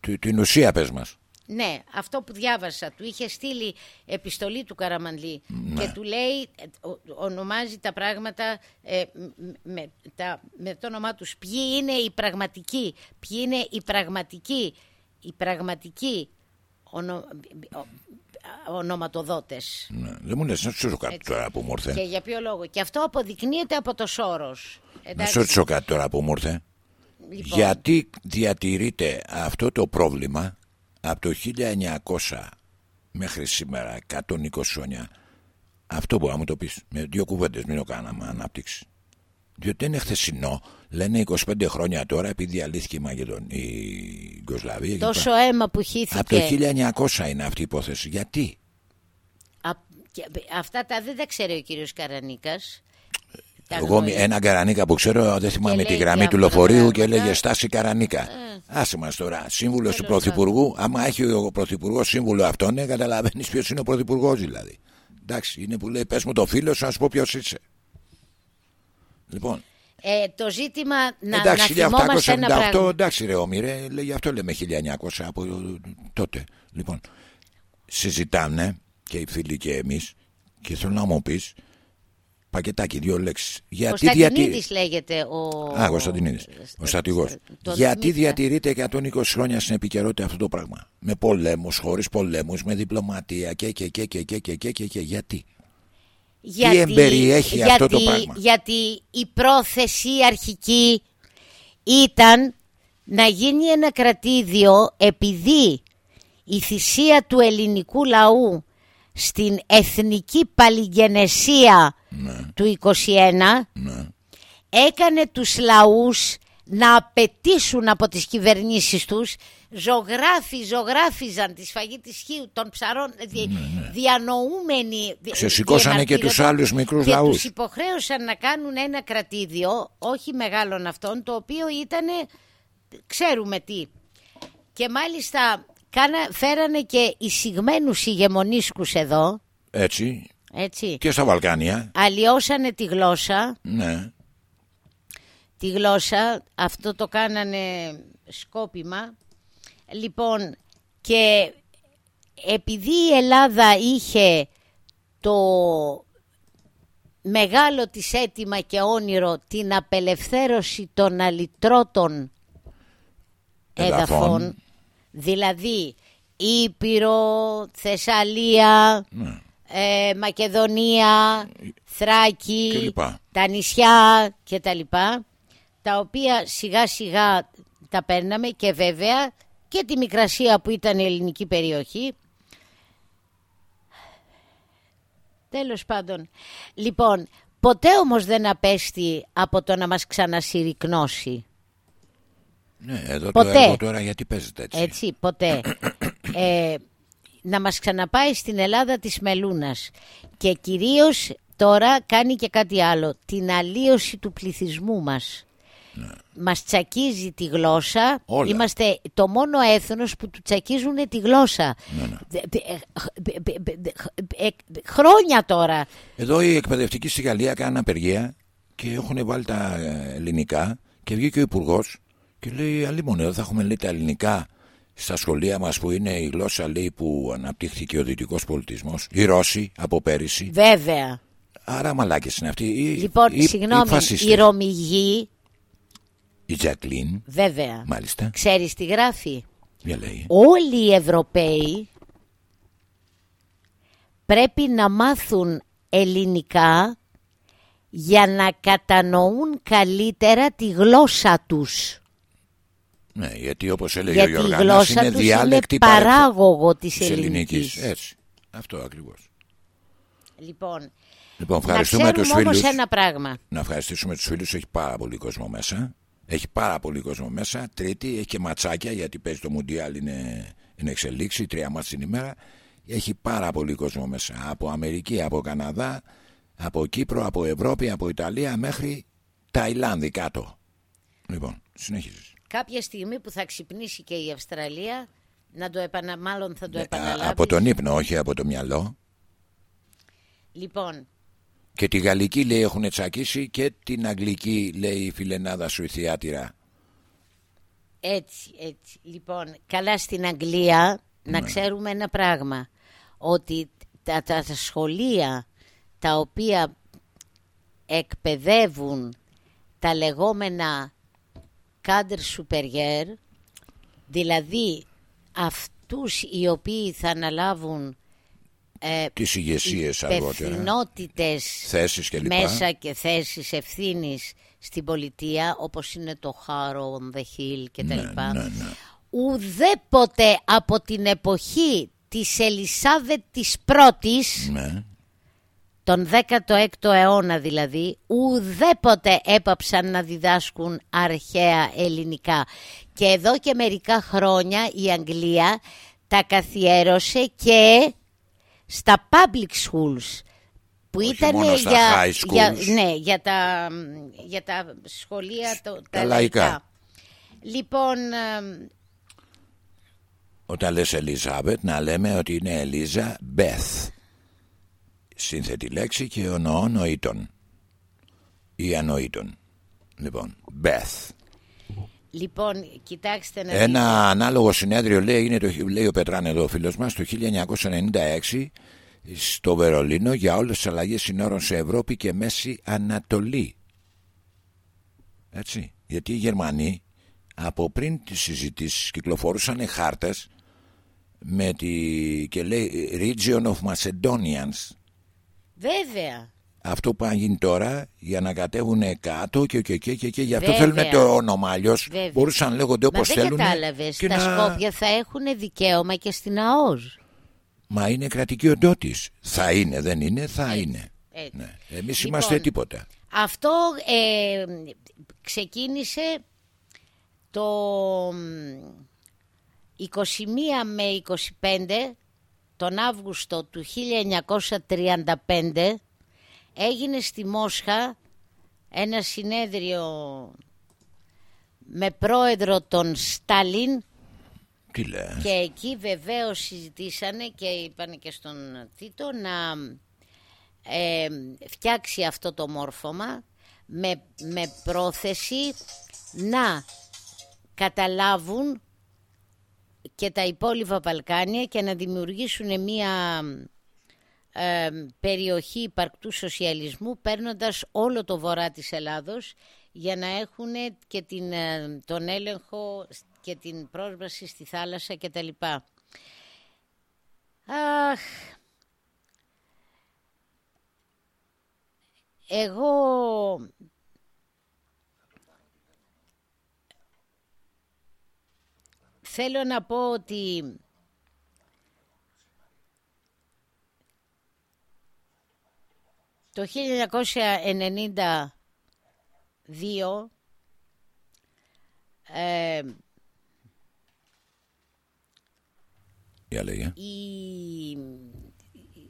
τη- την ουσία πες μας. Ναι, αυτό που διάβασα. Του είχε στείλει επιστολή του Καραμανλή και του λέει, ε, ο- ονομάζει τα πράγματα ε, μ- με, τα, με το όνομά τους. Ποιοι είναι οι πραγματικοί, ποιοι είναι οι πραγματικοί, οι πραγματικοί ονο, ο- ονοματοδότες. Ναι. Δεν μου λες να σου ρωτήσω κάτι Έτσι. τώρα που μου ήρθε. Και για ποιο λόγο. Και αυτό αποδεικνύεται από το Σόρος. Να Εντάξει, σου ρωτήσω κάτι τώρα που μου ήρθε. λοιπόν. Γιατί διατηρείται αυτό το πρόβλημα από το 1900 μέχρι σήμερα, 120 χρόνια. Αυτό μπορεί να μου το πεις. Με δύο κουβέντες, μην το κάναμε ανάπτυξη. Διότι είναι χθεσινό. Λένε 25 χρόνια τώρα, επειδή διαλύθηκε η Μαγεδον, η Γκοσλαβία. Τόσο αίμα που χύθηκε. Από το 1900 είναι αυτή η υπόθεση. Γιατί; Α- και αυτά τα δεν τα ξέρει ο κύριος Καρανίκας. Τα Εγώ γνωρίζει. ένα καρανίκα που ξέρω, δεν θυμάμαι λέει τη γραμμή του διάφορα λεωφορείου και πράγματα. έλεγε Στάση Καρανίκα. Ε. Άσε μας τώρα. Σύμβουλος του Τέλος Πρωθυπουργού. Άμα έχει ο Πρωθυπουργός σύμβουλο αυτόν, ναι, καταλαβαίνεις ποιος είναι ο Πρωθυπουργός δηλαδή. Εντάξει, είναι που λέει: Πες μου το φίλο σου, να σου πω ποιος είσαι. Λοιπόν, Ε, το ζήτημα να, εντάξει, να θυμόμαστε ένα 1878, πράγμα. εντάξει, ρε Όμηρε, λέει, γι' αυτό λέμε 1900 από τότε. Λοιπόν, συζητάνε και οι φίλοι και εμείς και θέλω να μου πεις πακετάκι, δύο λέξεις. Γιατί Κωνσταντινίδης διατηρεί. λέγεται ο... Α, Κωνσταντινίδης, ο στρατηγός. Το Γιατί θυμήθηκα. διατηρείται 120 χρόνια στην επικαιρότητα αυτό το πράγμα; Με πολέμους, χωρίς πολέμους, με διπλωματία και και και και και και και και, και. Γιατί. γιατί, εμπεριέχει γιατί, αυτό το πράγμα; Γιατί η πρόθεση αρχική ήταν να γίνει ένα κρατήδιο επειδή η θυσία του ελληνικού λαού στην εθνική παλιγενεσία Ναι, του 21 ναι. έκανε τους λαούς να απαιτήσουν από τις κυβερνήσεις τους ζωγράφοι ζωγράφιζαν τη σφαγή της Χίου των ψαρών δι, διανοούμενοι δι- Ξεσηκώσανε και τους διαμαρτύρονταν άλλους μικρούς και λαούς. τους υποχρέωσαν να κάνουν ένα κρατήδιο όχι μεγάλων αυτών το οποίο ήταν ξέρουμε τι και μάλιστα κάνα, φέρανε και εισηγμένους ηγεμονίσκους εδώ Έτσι. έτσι Και στα Βαλκάνια. αλλοιώσανε τη γλώσσα Ναι. τη γλώσσα. Αυτό το κάνανε σκόπιμα. Λοιπόν, και επειδή η Ελλάδα είχε το μεγάλο της αίτημα και όνειρο την απελευθέρωση των αλυτρώτων Εδαφών. εδαφών, δηλαδή Ήπειρο, Θεσσαλία, ναι. ε, Μακεδονία, Και Θράκη, λοιπά. τα νησιά και τα λοιπά, τα οποία σιγά σιγά τα παίρναμε και βέβαια και τη Μικρασία που ήταν η ελληνική περιοχή. Τέλος πάντων. Λοιπόν, ποτέ όμως δεν απέστη από το να μας ξανασυρρυκνώσει. Ναι, εδώ Ποτέ. το έργο τώρα γιατί παίζεται έτσι. Έτσι, ποτέ. <clears throat> ε, να μας ξαναπάει στην Ελλάδα της Μελούνας. Και κυρίως τώρα κάνει και κάτι άλλο. Την αλλίωση του πληθυσμού μας. Μας τσακίζει τη γλώσσα. Όλα. Είμαστε το μόνο έθνος που του τσακίζουν τη γλώσσα. Δε- δε- ε, ε, ε, ε, ε, Χρόνια τώρα. Εδώ οι εκπαιδευτικοί στη Γαλλία κάνουν απεργία και έχουν βάλει τα ε, ελληνικά και βγήκε ο υπουργός και λέει αλλήμον εδώ θα έχουμε λέει τα ελληνικά στα σχολεία μας που είναι η γλώσσα λέει που αναπτύχθηκε ο δυτικός πολιτισμός οι Ρώσοι από πέρυσι Βέβαια. άρα μαλάκες είναι αυτοί οι, Λοιπόν, οι, οι συγγνώμη, φασίστες. η Ρωμηγή, η Τζακλίν βέβαια. μάλιστα Ξέρεις τι γράφει; για λέει όλοι οι Ευρωπαίοι πρέπει να μάθουν ελληνικά για να κατανοούν καλύτερα τη γλώσσα τους. ναι, γιατί όπως έλεγε ο Γιατί η Γιωργάνας γλώσσα είναι τους διάλεκτη είναι παράγωγο της της ελληνικής ελληνικής. έτσι αυτό ακριβώς Λοιπόν, λοιπόν να ευχαριστούμε τους ξέρουμε όμως φίλους ένα πράγμα. Να ευχαριστήσουμε τους φίλους Έχει πάρα πολύ κόσμο μέσα Έχει πάρα πολύ κόσμο μέσα. Τρίτη έχει και ματσάκια γιατί παίζει το Μουντιάλ Είναι, είναι εξελίξη Τρία μάτς την ημέρα. Έχει πάρα πολύ κόσμο μέσα. Από Αμερική, από Καναδά Από Κύπρο, από Ευρώπη, από Ιταλία Μέχρι Ταϊλάνδη κάτω. Λοιπόν, συνεχίζεις Κάποια στιγμή που θα ξυπνήσει και η Αυστραλία, να το επανα... μάλλον θα το Α, επαναλάβεις. Από τον ύπνο, όχι από το μυαλό. Λοιπόν, Και τη γαλλική λέει έχουν τσακίσει Και την αγγλική λέει η φιλενάδα σου η θεάτηρα Έτσι, έτσι. Λοιπόν, καλά στην Αγγλία να Ναι. ξέρουμε ένα πράγμα. Ότι τα, τα, τα σχολεία τα οποία εκπαιδεύουν τα λεγόμενα κάντρ superior, δηλαδή αυτούς οι οποίοι θα αναλάβουν ε, Τις ηγεσίες αργότερα υπευθυνότητες Θέσεις και λοιπά. μέσα και θέσεις ευθύνης στην πολιτεία όπως είναι το Χάρο, on the Hill και τα Ναι, λοιπά ναι, ναι. ουδέποτε από την εποχή της Ελισάβετ της πρώτης Ναι. τον 16ο αιώνα δηλαδή ουδέποτε έπαψαν να διδάσκουν αρχαία ελληνικά. Και εδώ και μερικά χρόνια η Αγγλία τα καθιέρωσε και στα public schools που Όχι ήταν μόνο στα για, high schools. για, ναι, για, τα, για τα σχολεία το, τα, λαϊκά. λαϊκά. Λοιπόν, ε, Όταν λες Ελίζαβετ να λέμε ότι είναι Ελίζα Μπεθ Σύνθετη λέξη και ονοώ νοήτων Ή ανοήτων Λοιπόν, Μπεθ λοιπόν, κοιτάξτε να Ένα ανάλογο συνέδριο λέει, είναι το, λέει ο Πετράν εδώ ο φίλος μας Το 1996 στο Βερολίνο για όλες τις αλλαγές συνόρων σε Ευρώπη και Μέση Ανατολή. Έτσι Γιατί οι Γερμανοί από πριν τις συζητήσεις κυκλοφορούσαν χάρτες με τη, και λέει Region of Macedonians. Βέβαια. Αυτό που θα γίνει τώρα για να κατέβουν κάτω και, και, και, και, και γι' αυτό Βέβαια. θέλουν το όνομα αλλιώς Βέβαια. μπορούσαν να λέγονται Μα όπως δεν θέλουν κατάλαβες, και τα να- Σκόπια θα έχουν δικαίωμα και στην ΑΟΣ. Μα είναι κρατική οντότης. Θα είναι, δεν είναι, θα είναι. έτσι. Ναι. Εμείς Λοιπόν, είμαστε τίποτα. Αυτό ε, ξεκίνησε το μ, 21 με 25 τον Αύγουστο του 1935 έγινε στη Μόσχα ένα συνέδριο με πρόεδρο τον Στάλιν Τι λες; και εκεί βεβαίως συζητήσανε και είπαν και στον Τίτο να ε, φτιάξει αυτό το μόρφωμα με, με πρόθεση να καταλάβουν και τα υπόλοιπα Βαλκάνια και να δημιουργήσουν μια ε, περιοχή υπαρκτού σοσιαλισμού παίρνοντας όλο το βορρά της Ελλάδος για να έχουν και την, ε, τον έλεγχο και την πρόσβαση στη θάλασσα κτλ. Αχ, εγώ θέλω να πω ότι το 1992 ε, Για λέγε. η,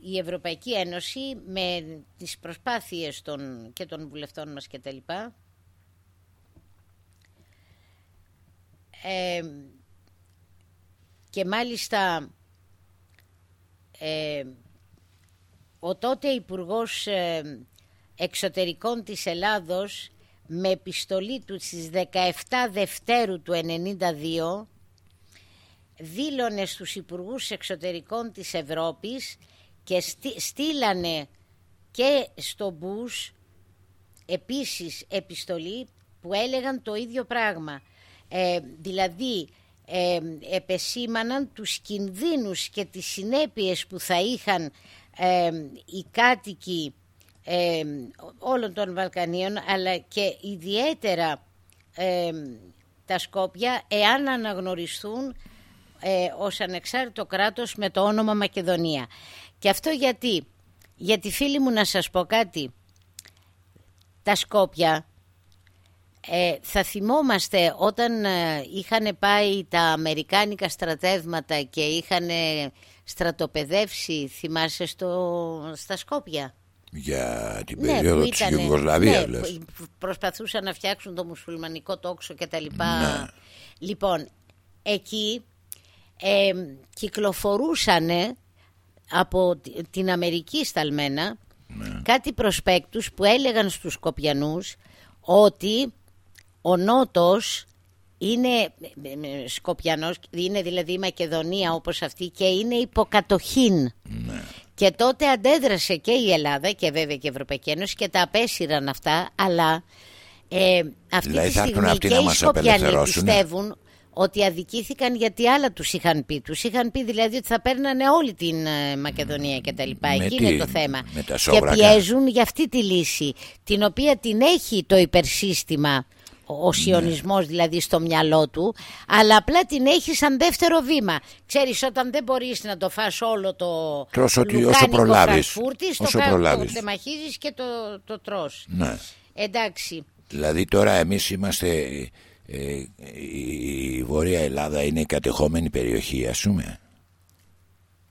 η Ευρωπαϊκή Ένωση με τις προσπάθειες των, και των βουλευτών μας και τα λοιπά ε, και μάλιστα ε, ο τότε Υπουργός ε, Εξωτερικών της Ελλάδος με επιστολή του στις 17 Δευτέρου του 92 δήλωνε στους Υπουργούς Εξωτερικών της Ευρώπης και στή- στείλανε και στο Μπούς επίσης επιστολή που έλεγαν το ίδιο πράγμα. Ε, δηλαδή ε, επεσήμαναν τους κινδύνους και τις συνέπειες που θα είχαν ε, οι κάτοικοι ε, όλων των Βαλκανίων αλλά και ιδιαίτερα ε, τα Σκόπια εάν αναγνωριστούν ε, ως ανεξάρτητο κράτος με το όνομα Μακεδονία. Και αυτό γιατί, γιατί φίλοι μου να σας πω κάτι, τα Σκόπια ε, θα θυμόμαστε όταν ε, είχαν πάει τα αμερικάνικα στρατεύματα και είχαν στρατοπεδεύσει, θυμάσαι, στο, στα Σκόπια; Για την Ναι, περίοδο που της ήτανε- Ιουγκοσλαβίας ναι, λες. που προσπαθούσαν να φτιάξουν το μουσουλμανικό τόξο και τα λοιπά. Ναι. Λοιπόν, εκεί ε, κυκλοφορούσαν από τη- την Αμερική σταλμένα Ναι. κάτι προσπέκτους που έλεγαν στους Σκοπιανούς ότι ο Νότος είναι ε, ε, Σκοπιανός, είναι δηλαδή η Μακεδονία όπως αυτή και είναι υποκατοχήν. Ναι. Και τότε αντέδρασε και η Ελλάδα και βέβαια και η Ευρωπαϊκή Ένωση και τα απέσυραν αυτά, αλλά ε, αυτή Δηλαδή τη θα έρθουν στιγμή αυτοί και να οι μας Σκοπιανοί απελευθερώσουν. πιστεύουν ότι αδικήθηκαν γιατί άλλα τους είχαν πει. Τους είχαν πει δηλαδή ότι θα παίρνανε όλη την ε, Μακεδονία και τα λοιπά. Με Εκεί τι, είναι το θέμα. με τα και σόβρακα. πιέζουν για αυτή τη λύση, την οποία την έχει το υπερσύστημα ο σιωνισμός δηλαδή στο μυαλό του αλλά απλά την έχει σαν δεύτερο βήμα ξέρεις όταν δεν μπορείς να το φας όλο το Τρως ό,τι- όσο λουκάνικο προλάβεις. φραγκφούρτης, στο Όσο κάτω προλάβεις. το τεμαχίζεις και το, το τρως Ναι. εντάξει Δηλαδή τώρα εμείς είμαστε ε, η Βόρεια Ελλάδα είναι η κατεχόμενη περιοχή ας πούμε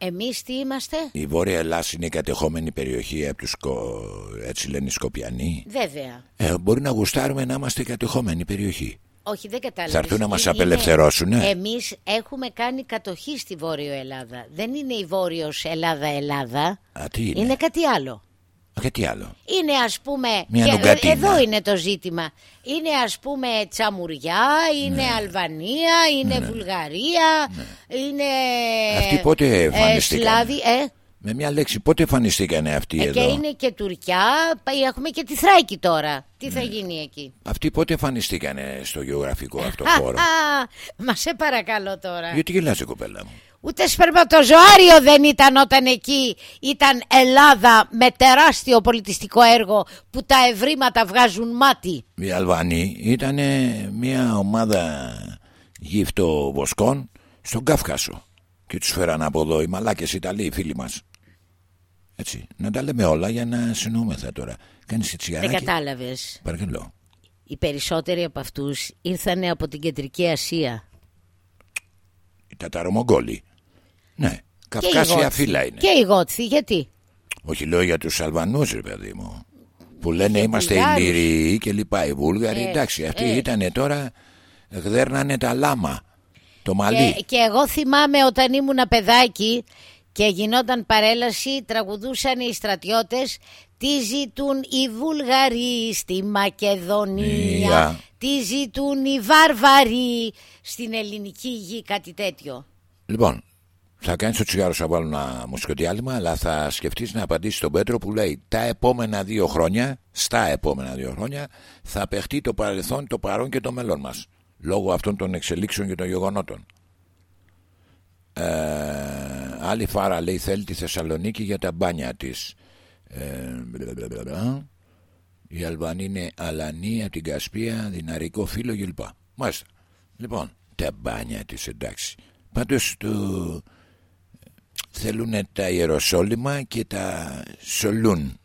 εμείς τι είμαστε; Η Βόρεια Ελλάδα είναι η κατεχόμενη περιοχή από τους Σκο... έτσι λένε οι Σκοπιανοί. Βέβαια. Ε, Μπορεί να γουστάρουμε να είμαστε κατεχόμενη περιοχή. Όχι δεν κατάλαβες. Θα έρθουν να μας Είναι- απελευθερώσουνε; εμείς έχουμε κάνει κατοχή στη Βόρειο Ελλάδα. Δεν είναι η Βόρειος Ελλάδα-Ελλάδα. Α, τι είναι, είναι κάτι άλλο Α, και τι άλλο; Είναι ας πούμε, Μια και νουγκατίνα. εδώ είναι το ζήτημα, είναι ας πούμε Τσαμουριά, είναι Ναι. Αλβανία, είναι Βουλγαρία, είναι Αυτοί πότε ε, εμφανιστήκαν; Σλάβοι, ε, Με μια λέξη πότε εμφανιστήκανε αυτοί ε, εδώ; και είναι και Τουρκιά, πάει, έχουμε και τη Θράκη τώρα. Τι Ναι. θα γίνει εκεί; Αυτοί πότε εμφανιστήκανε στο γεωγραφικό αυτό χώρο; Α, μα σε παρακαλώ τώρα. Γιατί γελάς κοπέλα μου; Ούτε σπερματοζωάριο δεν ήταν όταν εκεί ήταν Ελλάδα με τεράστιο πολιτιστικό έργο που τα ευρήματα βγάζουν μάτι. Οι Αλβανοί ήταν μια ομάδα γύφτο βοσκών στον Κάφκασο. και τους φέραν από εδώ οι μαλάκες Ιταλοί, οι φίλοι μας. Έτσι, να τα λέμε όλα για να συνοούμεθα τώρα. Κάνεις Δεν τσιγαράκι. κατάλαβες. Παρακαλώ. Οι περισσότεροι από αυτούς ήρθαν από την Κεντρική Ασία. Οι Ταταρομογγόλοι. Ναι, Και οι Καυκάσια Γότθοι. φύλλα είναι. Και οι Γότθοι, γιατί; Όχι λέω για τους Αλβανούς ρε παιδί μου Που λένε Και είμαστε Βουλγάρους. Ηλυριοί και λοιπά Οι Βούλγαροι Ε, εντάξει αυτοί ε. ήτανε τώρα Γδέρνανε τα λάμα Το μαλλί Και, και εγώ θυμάμαι όταν ήμουν παιδάκι και γινόταν παρέλαση, τραγουδούσαν οι στρατιώτες τι ζητούν οι Βουλγαροί στη Μακεδονία, Νία. τι ζητούν οι Βάρβαροι στην ελληνική γη, κάτι τέτοιο. Λοιπόν θα κάνεις το τσιγάρο σου να βάλω ένα μουσικό διάλειμμα Αλλά θα σκεφτείς να απαντήσεις στον Πέτρο που λέει Τα επόμενα δύο χρόνια Στα επόμενα δύο χρόνια Θα παιχτεί το παρελθόν, το παρόν και το μέλλον μας Λόγω αυτών των εξελίξεων και των γεγονότων ε, άλλη φάρα λέει θέλει τη Θεσσαλονίκη για τα μπάνια της ε, μπλα, μπλα, μπλα, μπλα. η Αλβανή είναι Αλανή από την Κασπία Δυναρικό φίλο κλπ. Μάλιστα. Λοιπόν τα μπάνια της εντάξει. Πάντως το... θέλουν τα Ιεροσόλυμα και τα Σολούν.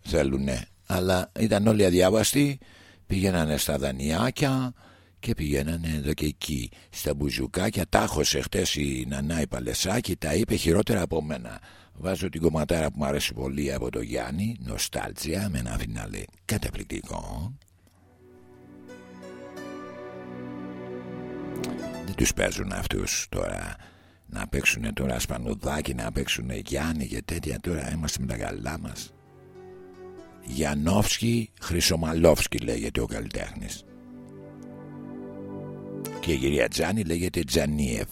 Θέλουνε. Αλλά ήταν όλοι αδιάβαστοι πήγαινανε στα δανειάκια και πηγαίνανε εδώ και εκεί στα μπουζουκάκια. Τάχωσε χτες η Νανά η Παλαισάκη τα είπε χειρότερα από μένα. Βάζω την κομματάρα που μου αρέσει πολύ από το Γιάννη νοστάλτζια με ένα φινάλε καταπληκτικό. Δεν τους παίζουν αυτούς τώρα να παίξουν τώρα σπανουδάκι να παίξουν Γιάννη και τέτοια. Τώρα είμαστε με τα καλά μας. Γιανόφσκι Χρυσομαλόφσκι λέγεται ο καλλιτέχνης. Και η κυρία Τζάνη λέγεται Τζανίεφ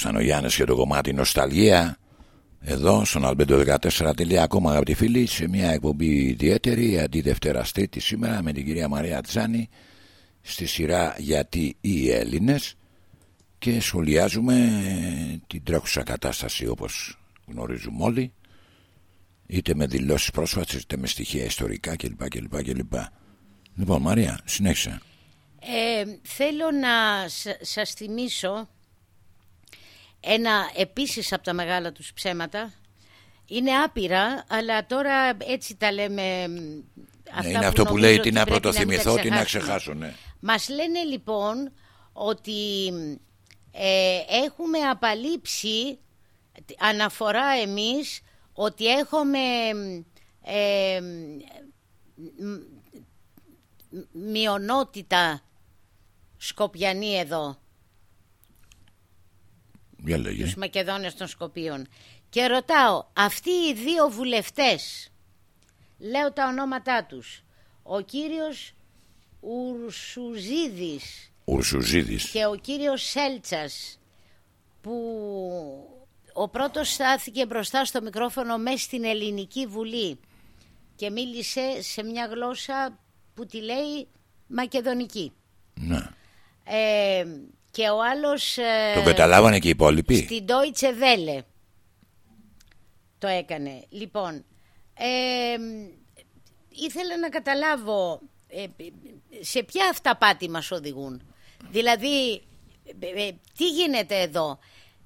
ήταν ο Γιάννης και το κομμάτι Νοσταλγία εδώ στον albedo14.com αγαπητοί φίλοι σε μια εκπομπή ιδιαίτερη αντί Δευτέρα Τρίτη σήμερα με την κυρία Μαρία Τζάνη στη σειρά Γιατί οι Έλληνες και σχολιάζουμε την τρέχουσα κατάσταση όπως γνωρίζουμε όλοι είτε με δηλώσεις πρόσφατες είτε με στοιχεία ιστορικά κλπ. κλπ, κλπ. Λοιπόν Μαρία συνέχισε ε, Θέλω να σας θυμίσω ένα επίσης από τα μεγάλα τους ψέματα είναι άπειρα, αλλά τώρα έτσι τα λέμε. Ναι, είναι αυτό που λέει τι να πρωτοθυμηθώ, τι να ξεχάσω. Ναι. Μας λένε λοιπόν ότι ε, έχουμε απαλείψει αναφορά εμείς ότι έχουμε ε, μειονότητα σκοπιανή εδώ. Για λέγε. Τους Μακεδόνες των Σκοπίων. Και ρωτάω, αυτοί οι δύο βουλευτές, λέω τα ονόματά τους, ο κύριος Ουρσουζίδης, Ουρσουζίδης. και ο κύριος Σέλτσας, που ο πρώτος στάθηκε μπροστά στο μικρόφωνο μέσα στην Ελληνική Βουλή και μίλησε σε μια γλώσσα που τη λέει μακεδονική. Ναι. Ε, και ο άλλος... ε, Το πεταλάβανε και οι υπόλοιποι; Στην Deutsche Welle το έκανε. Λοιπόν, ε, ήθελα να καταλάβω ε, σε ποια αυταπάτη μας οδηγούν. Δηλαδή, ε, ε, τι γίνεται εδώ;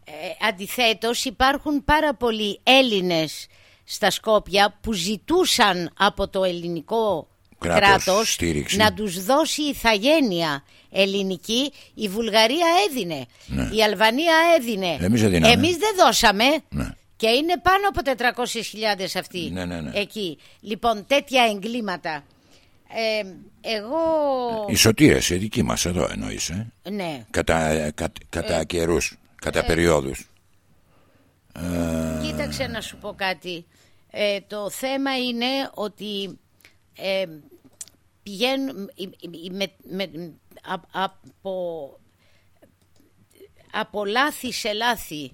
Ε, αντιθέτως υπάρχουν πάρα πολλοί Έλληνες στα Σκόπια που ζητούσαν από το ελληνικό Κράτος, κράτος, στήριξη. να τους δώσει ηθαγένεια ελληνική. Η Βουλγαρία έδινε, Ναι. η Αλβανία έδινε. Εμείς δεν δίναμε. Εμείς δεν δώσαμε. Ναι. Και είναι πάνω από 400.000 αυτοί Ναι, ναι, ναι. εκεί. Λοιπόν, τέτοια εγκλήματα. Ε, εγώ... Οι σωτήρες, οι δικοί μας εδώ εννοείς, ε; Ναι, Κατά, ε, κα, κατά καιρούς, κατά περιόδους. κοίταξε να σου πω κάτι. Ε, το θέμα είναι ότι ε, πηγαίνουν ε, ε, με, με- α- από, από λάθη σε λάθη.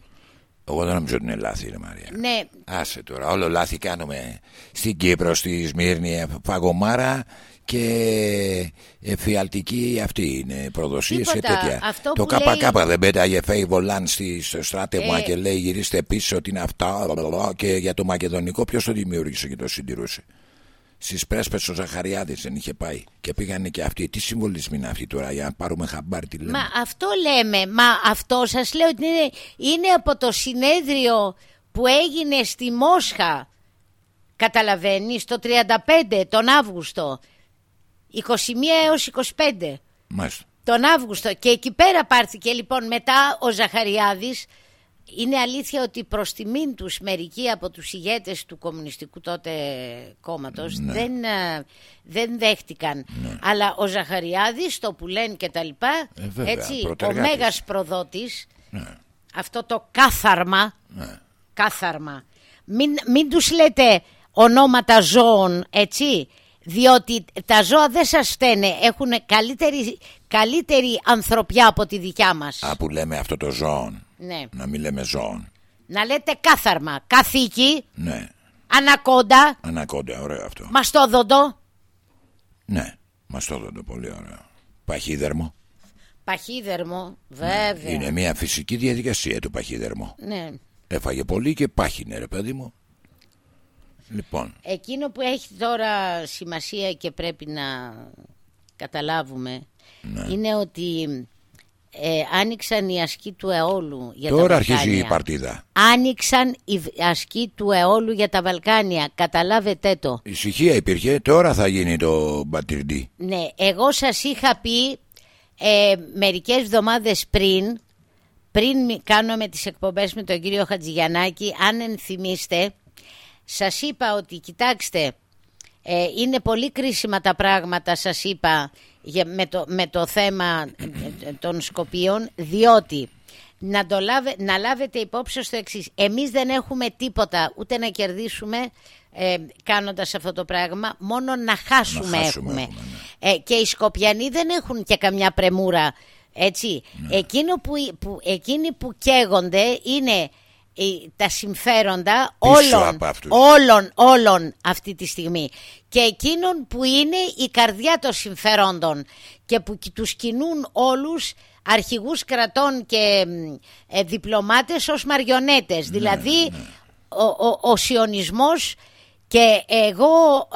Εγώ δεν νομίζω ότι είναι λάθη, ρε Μαρία. Ναι, Άσε τώρα, όλο λάθη κάνουμε στην Κύπρο, στη Σμύρνη, ε, φαγωμάρα και εφιαλτική αυτή είναι προδοσίες και Τίποτα. τέτοια. Αυτό το που λέει- ΚΚ δεν πέταγε Φέι Βολάν στη- στο στράτευμα Ε. και λέει γυρίστε πίσω ότι είναι αυτά και για το μακεδονικό ποιος το δημιούργησε και το συντηρούσε. Στις πρέσπες ο Ζαχαριάδης δεν είχε πάει και πήγανε και αυτοί. Τι συμβολισμοί είναι αυτοί τώρα για να πάρουμε χαμπάρι τι λέμε; Μα αυτό λέμε, μα αυτό σας λέω ότι είναι, είναι από το συνέδριο που έγινε στη Μόσχα, καταλαβαίνεις, το 35 τον Αύγουστο, 21 έως 25 Μάλιστα. τον Αύγουστο και εκεί πέρα πάρθηκε λοιπόν μετά ο Ζαχαριάδης είναι αλήθεια ότι προς τιμήν τους μερικοί από τους ηγέτες του κομμουνιστικού τότε κόμματος Ναι. δεν, ε, δεν δέχτηκαν. Αλλά ο Ζαχαριάδης, το που λένε και τα λοιπά, Ε, βέβαια, έτσι, ο πρωτεργάτης. μέγας προδότης, αυτό το κάθαρμα, Ναι. κάθαρμα, μην, μην τους λέτε ονόματα ζώων, έτσι, διότι τα ζώα δεν σας φταίνε, έχουν καλύτερη, καλύτερη ανθρωπιά από τη δικιά μας. Α, που λέμε αυτό το ζώων. Ναι. Να μην λέμε ζώων. Να λέτε κάθαρμα, καθήκη, Ναι. ανακόντα, Ανακόντα, ωραίο αυτό. μαστόδοντο, Ναι. Μα το έδωσε πολύ ωραίο. Παχύδερμο. παχύδερμο, βέβαια. Είναι μια φυσική διαδικασία το παχύδερμο. Ναι. Έφαγε πολύ και πάχινε, ρε παιδί μου. Λοιπόν, Εκείνο που έχει τώρα σημασία και πρέπει να καταλάβουμε Ναι. είναι ότι ε, άνοιξαν οι ασκοί του αιώλου για τώρα τα αρχίζει Βαλκάνια. η παρτίδα. Άνοιξαν οι ασκοί του αιώλου για τα Βαλκάνια. Καταλάβετε το. Ησυχία υπήρχε, τώρα θα γίνει το μπατυρντή. Ναι, εγώ σας είχα πει ε, μερικές εβδομάδες πριν, πριν μη- κάνουμε τις εκπομπές με τον κύριο Χατζηγιαννάκη, αν ενθυμίστε, σας είπα ότι κοιτάξτε, ε, είναι πολύ κρίσιμα τα πράγματα, σας είπα, για, με, το, με το θέμα ε, των Σκοπίων, διότι να, το λάβε, να λάβετε υπόψη στο εξής. Εμείς δεν έχουμε τίποτα ούτε να κερδίσουμε ε, κάνοντας αυτό το πράγμα, μόνο να χάσουμε, Να χάσουμε έχουμε. έχουμε, ναι. Ε, και οι Σκοπιανοί δεν έχουν και καμιά πρεμούρα Έτσι. Ναι. Εκείνο που, που, εκείνοι που καίγονται είναι ε, τα συμφέροντα Πίσω όλων, από αυτούς. όλων, όλων αυτή τη στιγμή. Και εκείνων που είναι η καρδιά των συμφερόντων και που κι- τους κινούν όλους αρχηγούς κρατών και μ, ε, διπλωμάτες ως μαριονέτες. Ναι, δηλαδή ο, ο, ο σιωνισμός και εγώ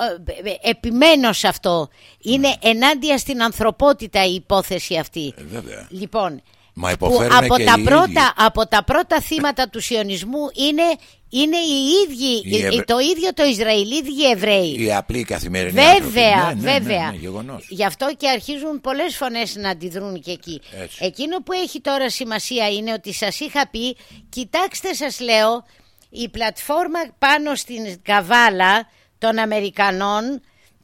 ε, ε, επιμένω σε αυτό. Είναι ενάντια στην ανθρωπότητα η υπόθεση αυτή. Ε, βέβαια. Λοιπόν, Μα που υποφέρουν από και τα, οι ίδιοι. πρώτα, από τα πρώτα θύματα του σιωνισμού είναι, είναι οι ίδιοι, Οι οι- Ευρω- το ίδιο το Ισραήλ, οι ίδιοι Εβραίοι. Οι απλοί καθημερινοί Βέβαια, άνθρωποι. Ναι, ναι, βέβαια. Ναι, ναι, γεγονός. Γι' αυτό και αρχίζουν πολλές φωνές να αντιδρούν και εκεί. Έτσι. Εκείνο που έχει τώρα σημασία είναι ότι σας είχα πει, κοιτάξτε σας λέω, η πλατφόρμα πάνω στην Καβάλα των Αμερικανών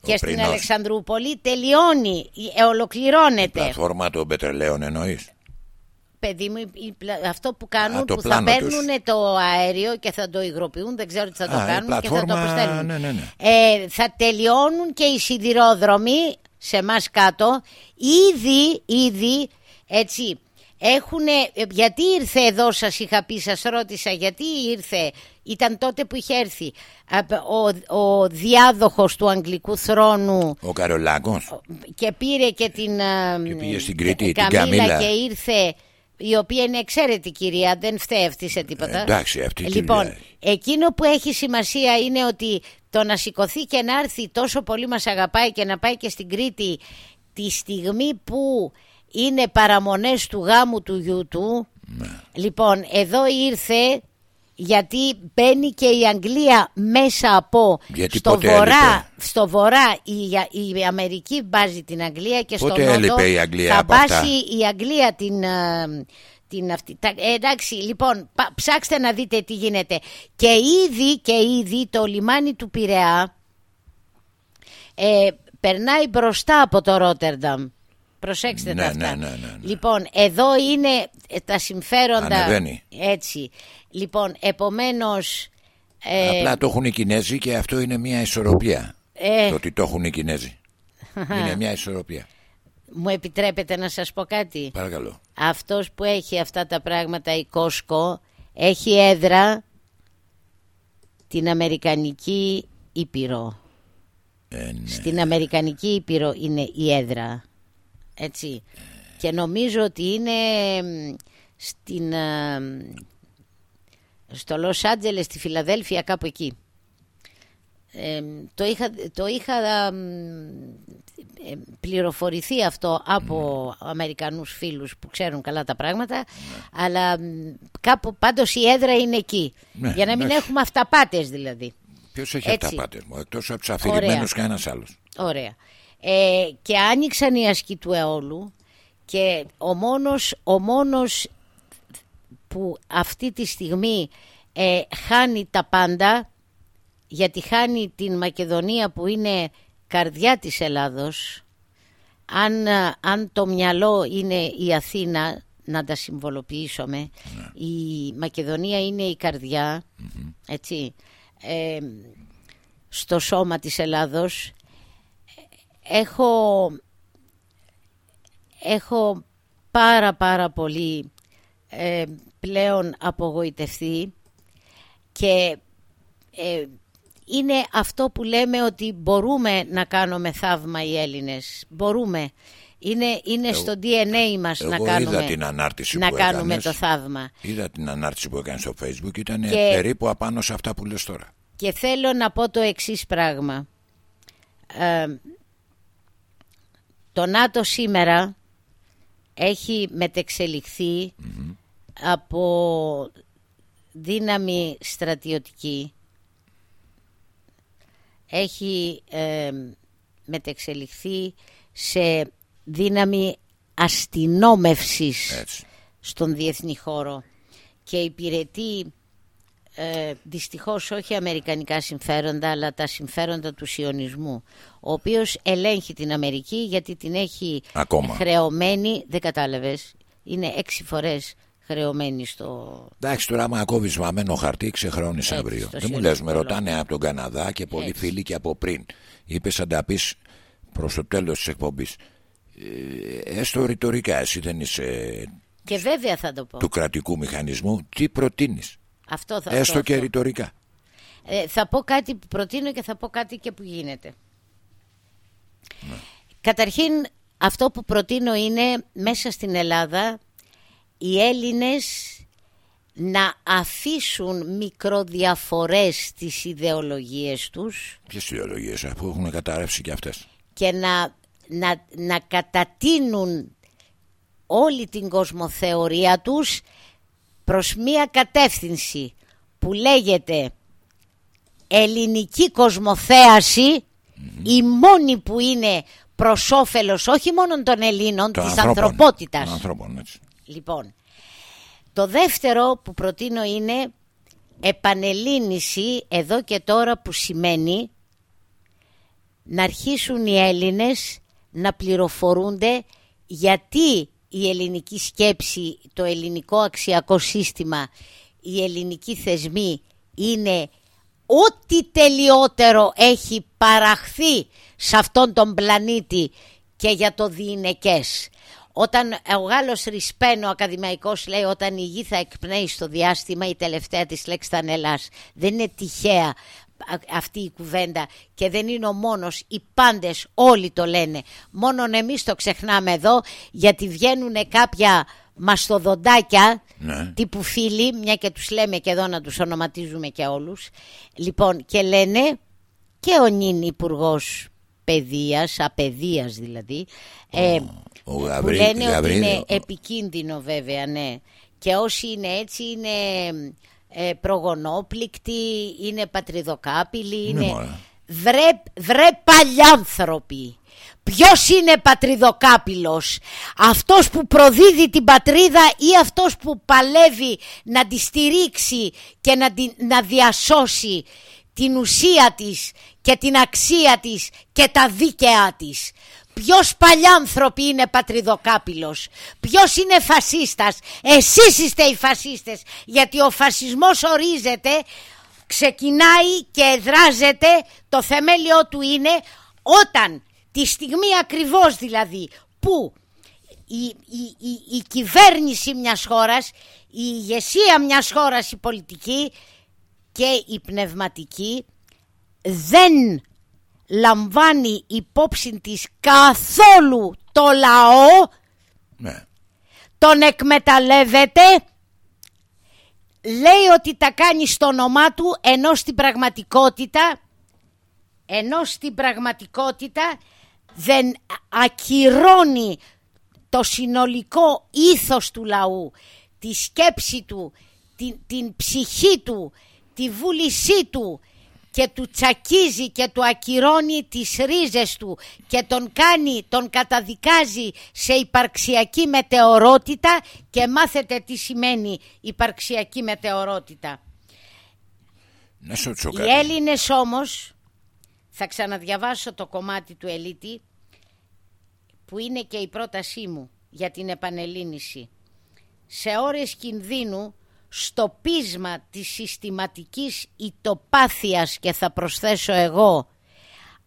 και στην Πρινός. Αλεξανδρούπολη τελειώνει, ε, ολοκληρώνεται. Πλατφόρμα των πετρελαίων εννοείς. Παιδί μου, η πλα- αυτό που κάνουν, Α, το που θα πλάνο παίρνουν το αέριο και θα το υγροποιούν, δεν ξέρω τι θα το Α, η κάνουν και θα το πλατφόρμα, αποστέλνουν. ναι, ναι, ναι. Ε, θα τελειώνουν και οι σιδηρόδρομοι σε εμάς κάτω. Ήδη, ήδη, έτσι, έχουν, γιατί ήρθε εδώ σας είχα πει, σας ρώτησα γιατί ήρθε, ήταν τότε που είχε έρθει ο, ο διάδοχος του αγγλικού θρόνου Ο Καρολάκος. και πήρε και την ε, Και πήγε στην Κρήτη, την Καμίλα Καμίλα. και ήρθε η οποία είναι εξαίρετη κυρία δεν φταίει αυτή σε τίποτα Ε, εντάξει, αυτή τι λοιπόν δουλειά έχει. εκείνο που έχει σημασία είναι ότι το να σηκωθεί και να έρθει τόσο πολύ μας αγαπάει και να πάει και στην Κρήτη τη στιγμή που είναι παραμονές του γάμου του γιού του Ναι. λοιπόν εδώ ήρθε γιατί μπαίνει και η Αγγλία μέσα από Γιατί στο πότε βορρά έλειπε; στο βορρά η, η Αμερική μπάζει την Αγγλία και Πότε στο νότο έλειπε η Αγγλία θα από αυτά; μπάσει η Αγγλία την, ε, την αυτή. Τα- ε, εντάξει, λοιπόν, πα- ψάξτε να δείτε τι γίνεται. Και ήδη, και ήδη το λιμάνι του Πειραιά ε, περνάει μπροστά από το Ρότερνταμ. Προσέξτε Ναι, τα αυτά. ναι, ναι, ναι, ναι. Λοιπόν, εδώ είναι ε, τα συμφέροντα. Ανεβαίνει. Έτσι. Λοιπόν, επομένως... ε, Απλά το έχουν οι Κινέζοι και αυτό είναι μια ισορροπία. Ε. Το ότι το έχουν οι Κινέζοι. <laughs> είναι μια ισορροπία. μου επιτρέπετε να σας πω κάτι; Παρακαλώ. Αυτός που έχει αυτά τα πράγματα η Κόσκο έχει έδρα την Αμερικανική Ήπειρο. Ε, ναι. Στην Αμερικανική Ήπειρο είναι η έδρα. Έτσι. Και νομίζω ότι είναι μ, στην, α, μ, στο Λος Άντζελες, στη Φιλαδέλφια, κάπου εκεί. Ε, το είχα, το είχα α, μ, ε, πληροφορηθεί αυτό από Αμερικανούς φίλους που ξέρουν καλά τα πράγματα αλλά μ, κάπου πάντως η έδρα είναι εκεί Ναι, για να μην εντάξει. έχουμε αυταπάτες δηλαδή Ποιος έχει Έτσι. αυτά πάτε μου, εκτό από του αφηρημένου κανένας άλλος. Ωραία. Ε, και άνοιξαν οι ασκοί του αιώλου και ο μόνος, ο μόνος που αυτή τη στιγμή ε, χάνει τα πάντα γιατί χάνει την Μακεδονία που είναι καρδιά της Ελλάδος. Αν, ε, αν το μυαλό είναι η Αθήνα να τα συμβολοποιήσουμε η Μακεδονία είναι η καρδια έτσι ε, στο σώμα της Ελλάδος. Έχω έχω πάρα πάρα πολύ ε, πλέον απογοητευτεί και ε, είναι αυτό που λέμε ότι μπορούμε να κάνουμε θαύμα οι Έλληνες. Μπορούμε. Είναι, είναι στο DNA μας να Εγώ κάνουμε, είδα την ανάρτηση να που κάνουμε έκανες. το θαύμα. Είδα την ανάρτηση που έκανες στο facebook, ήταν Και- περίπου απάνω σε αυτά που λες τώρα. Και θέλω να πω το εξής πράγμα. Ε, το ΝΑΤΟ σήμερα έχει μετεξελιχθεί από δύναμη στρατιωτική. Έχει ε, μετεξελιχθεί σε δύναμη αστυνόμευσης Έτσι. στον διεθνή χώρο και υπηρετεί ε, δυστυχώς όχι αμερικανικά συμφέροντα αλλά τα συμφέροντα του σιωνισμού ο οποίος ελέγχει την Αμερική γιατί την έχει Ακόμα. χρεωμένη δεν κατάλαβες είναι έξι φορές χρεωμένη στο Εντάξει, τώρα άμα κόβεις βαμμένο χαρτί, ξεχρώνει αύριο. στο Δεν μου λες, σιωνιστικό με λόγο. ρωτάνε από τον Καναδά και πολλοί Έτσι. φίλοι και από πριν. Είπες, αν τα πεις προς το τέλος της εκπομπής. ε, έστω ρητορικά εσύ δεν είσαι Και βέβαια θα το πω. του κρατικού μηχανισμού τι προτείνεις; Αυτό θα έστω αυτό, και αυτό. ρητορικά Ε, θα πω κάτι που προτείνω και θα πω κάτι και που γίνεται. Καταρχήν αυτό που προτείνω είναι μέσα στην Ελλάδα οι Έλληνες να αφήσουν μικροδιαφορές στις ιδεολογίες τους ποιες ιδεολογίες αφού έχουν καταρρεύσει και αυτές; Και να, να, να κατατείνουν όλη την κοσμοθεωρία τους προς μία κατεύθυνση που λέγεται ελληνική κοσμοθέαση η μόνη που είναι προς όφελος όχι μόνο των Ελλήνων Των της ανθρώπων. ανθρωπότητας Των ανθρώπων έτσι. Λοιπόν, το δεύτερο που προτείνω είναι επανελλήνιση εδώ και τώρα που σημαίνει να αρχίσουν οι Έλληνες να πληροφορούνται γιατί η ελληνική σκέψη, το ελληνικό αξιακό σύστημα, οι ελληνικοί θεσμοί είναι ό,τι τελειότερο έχει παραχθεί σε αυτόν τον πλανήτη και για το διηνεκές. Όταν ο Γάλλος Ρισπέν, ο ακαδημαϊκός, λέει όταν η γη θα εκπνέει στο διάστημα, η τελευταία της λέξη θα είναι Ελλάς. Δεν είναι τυχαία α- αυτή η κουβέντα και δεν είναι ο μόνος, οι πάντες όλοι το λένε. Μόνον εμείς το ξεχνάμε εδώ γιατί βγαίνουν κάποια μαστοδοντάκια Ναι. τύπου φίλοι, μια και τους λέμε και εδώ να τους ονοματίζουμε και όλους. Λοιπόν, και λένε και ο νυν υπουργός παιδείας, απαιδείας δηλαδή, ε, Ο που Γαβρί, λένε ότι Γαβρίδη, είναι ο- επικίνδυνο βέβαια, ναι. Και όσοι είναι έτσι είναι ε, προγονόπληκτοι, είναι πατριδοκάπηλοι, Ναι, είναι... μωρέ. Βρε, βρε παλιάνθρωποι, ποιος είναι πατριδοκάπηλος, αυτός που προδίδει την πατρίδα ή αυτός που παλεύει να τη στηρίξει και να, την, να διασώσει την ουσία της και την αξία της και τα δίκαιά της; Ποιος παλιάνθρωποι είναι πατριδοκάπηλος, ποιος είναι φασίστας, εσείς είστε οι φασίστες, γιατί ο φασισμός ορίζεται ξεκινάει και εδράζεται το θεμέλιο του είναι όταν τη στιγμή ακριβώς δηλαδή που η, η, η, η κυβέρνηση μιας χώρας, η ηγεσία μιας χώρας η πολιτική και η πνευματική δεν λαμβάνει υπόψη της καθόλου το λαό, Ναι. τον εκμεταλλεύεται λέει ότι τα κάνει στο όνομά του ενώ στην πραγματικότητα ενώ στην πραγματικότητα δεν ακυρώνει το συνολικό ήθος του λαού τη σκέψη του την, την ψυχή του τη βούλησή του και του τσακίζει και του ακυρώνει τις ρίζες του και τον κάνει, τον καταδικάζει σε υπαρξιακή μετεωρότητα και μάθετε τι σημαίνει υπαρξιακή μετεωρότητα. Να σου ρωτήσω Οι κάτι. Έλληνες όμως, θα ξαναδιαβάσω το κομμάτι του Ελίτη, που είναι και η πρότασή μου για την επανελλήνιση. Σε ώρες κινδύνου, στο πείσμα της συστηματικής ητοπάθειας και θα προσθέσω εγώ,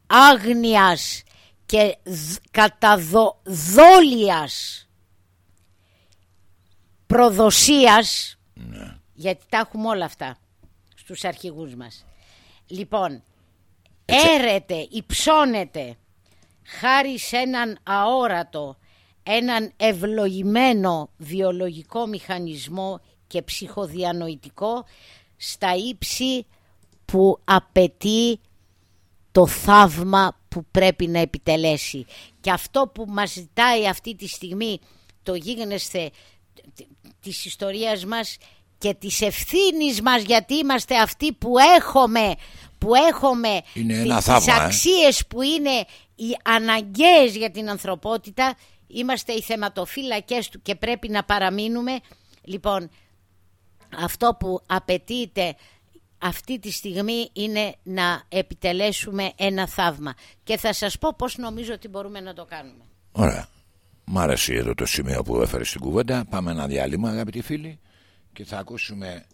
άγνοιας και δ- καταδόλειας προδοσίας, γιατί τα έχουμε όλα αυτά στους αρχηγούς μας. Λοιπόν, έρεται, υψώνεται χάρη σε έναν αόρατο, έναν ευλογημένο βιολογικό μηχανισμό και ψυχοδιανοητικό στα ύψη που απαιτεί το θαύμα που πρέπει να επιτελέσει. Και αυτό που μας ζητάει αυτή τη στιγμή το γίγνεσθε της ιστορίας μας και της ευθύνης μας γιατί είμαστε αυτοί που έχουμε που έχουμε Είναι τις- ένα τις θαύμα, ε. αξίες που είναι οι αναγκαίες για την ανθρωπότητα είμαστε οι θεματοφύλακες του και πρέπει να παραμείνουμε λοιπόν αυτό που απαιτείται αυτή τη στιγμή είναι να επιτελέσουμε ένα θαύμα και θα σας πω πώς νομίζω ότι μπορούμε να το κάνουμε Ωραία. Μ' άρεσε εδώ το σημείο που έφερε στην κουβέντα. Πάμε ένα διάλειμμα, αγαπητοί φίλοι, και θα ακούσουμε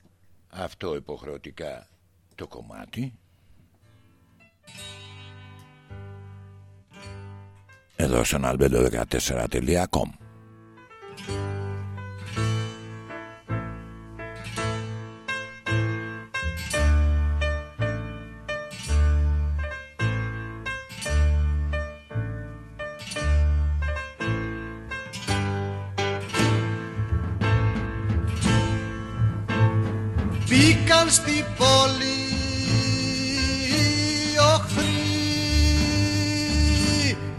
αυτό υποχρεωτικά το κομμάτι. εδώ στον albedo14.com Μπήκαν στην πόλη. Οι οχθροί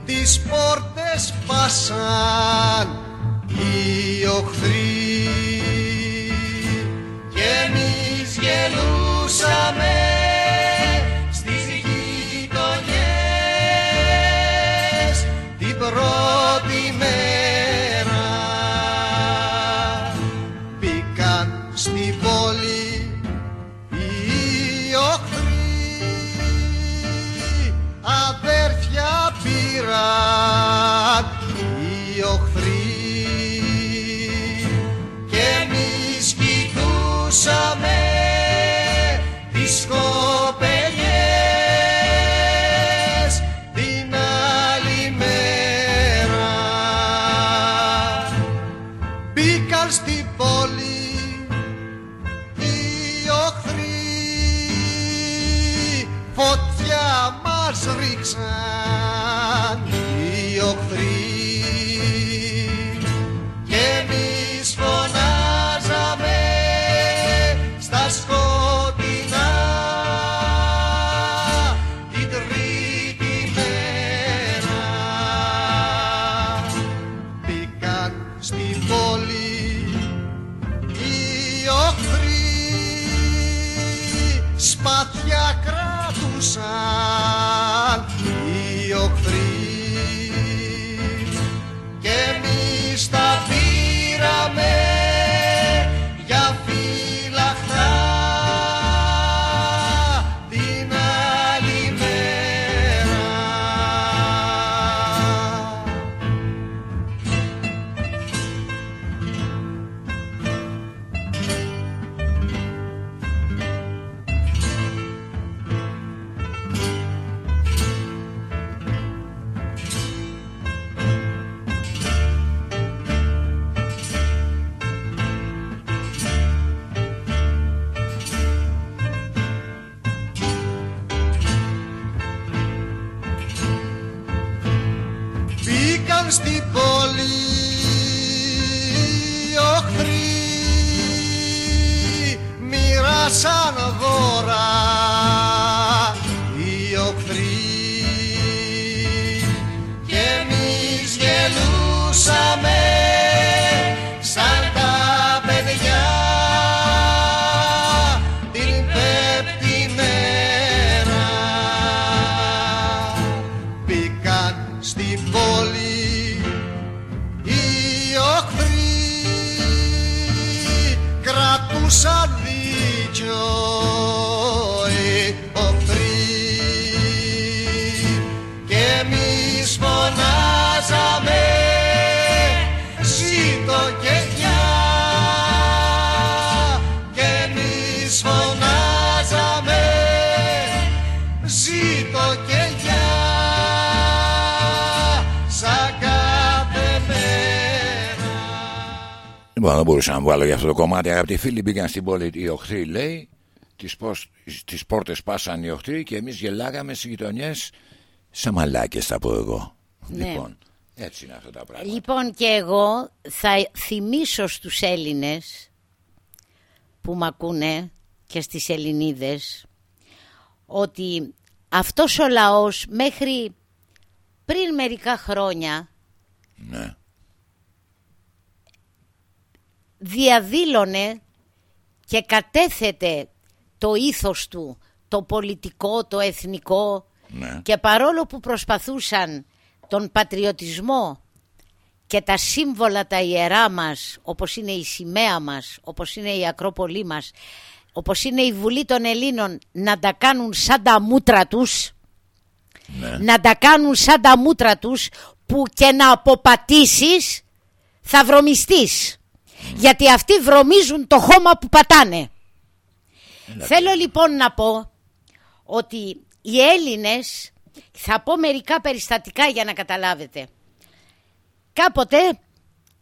Τις πόρτες πάσαν οι οχθροί. Και εμείς γελούσαμε δεν μπορούσα να βγάλω για αυτό το κομμάτι. Αγαπητοί φίλοι, μπήκαν στην πόλη οι οχθροί, λέει. Τις, πώς, τις πόρτες πάσαν οι οχθροί και εμείς γελάγαμε στις γειτονιές σαν μαλάκες θα πω εγώ. Ναι. Λοιπόν, έτσι είναι αυτά τα πράγματα. Λοιπόν και εγώ θα θυμίσω στους Έλληνες που μ' ακούνε και στις Ελληνίδες ότι αυτός ο λαός μέχρι πριν μερικά χρόνια Ναι. Διαδήλωνε και κατέθετε το ήθος του, το πολιτικό, το εθνικό Ναι. και παρόλο που προσπαθούσαν τον πατριωτισμό και τα σύμβολα τα ιερά μας όπως είναι η σημαία μας, όπως είναι η Ακρόπολή μας, όπως είναι η Βουλή των Ελλήνων να τα κάνουν σαν τα μούτρα τους Ναι. να τα κάνουν σαν τα μούτρα τους που και να αποπατήσεις θα βρωμιστείς. Γιατί αυτοί βρωμίζουν το χώμα που πατάνε. Θέλω λοιπόν να πω ότι οι Έλληνες Θα πω μερικά περιστατικά για να καταλάβετε. Κάποτε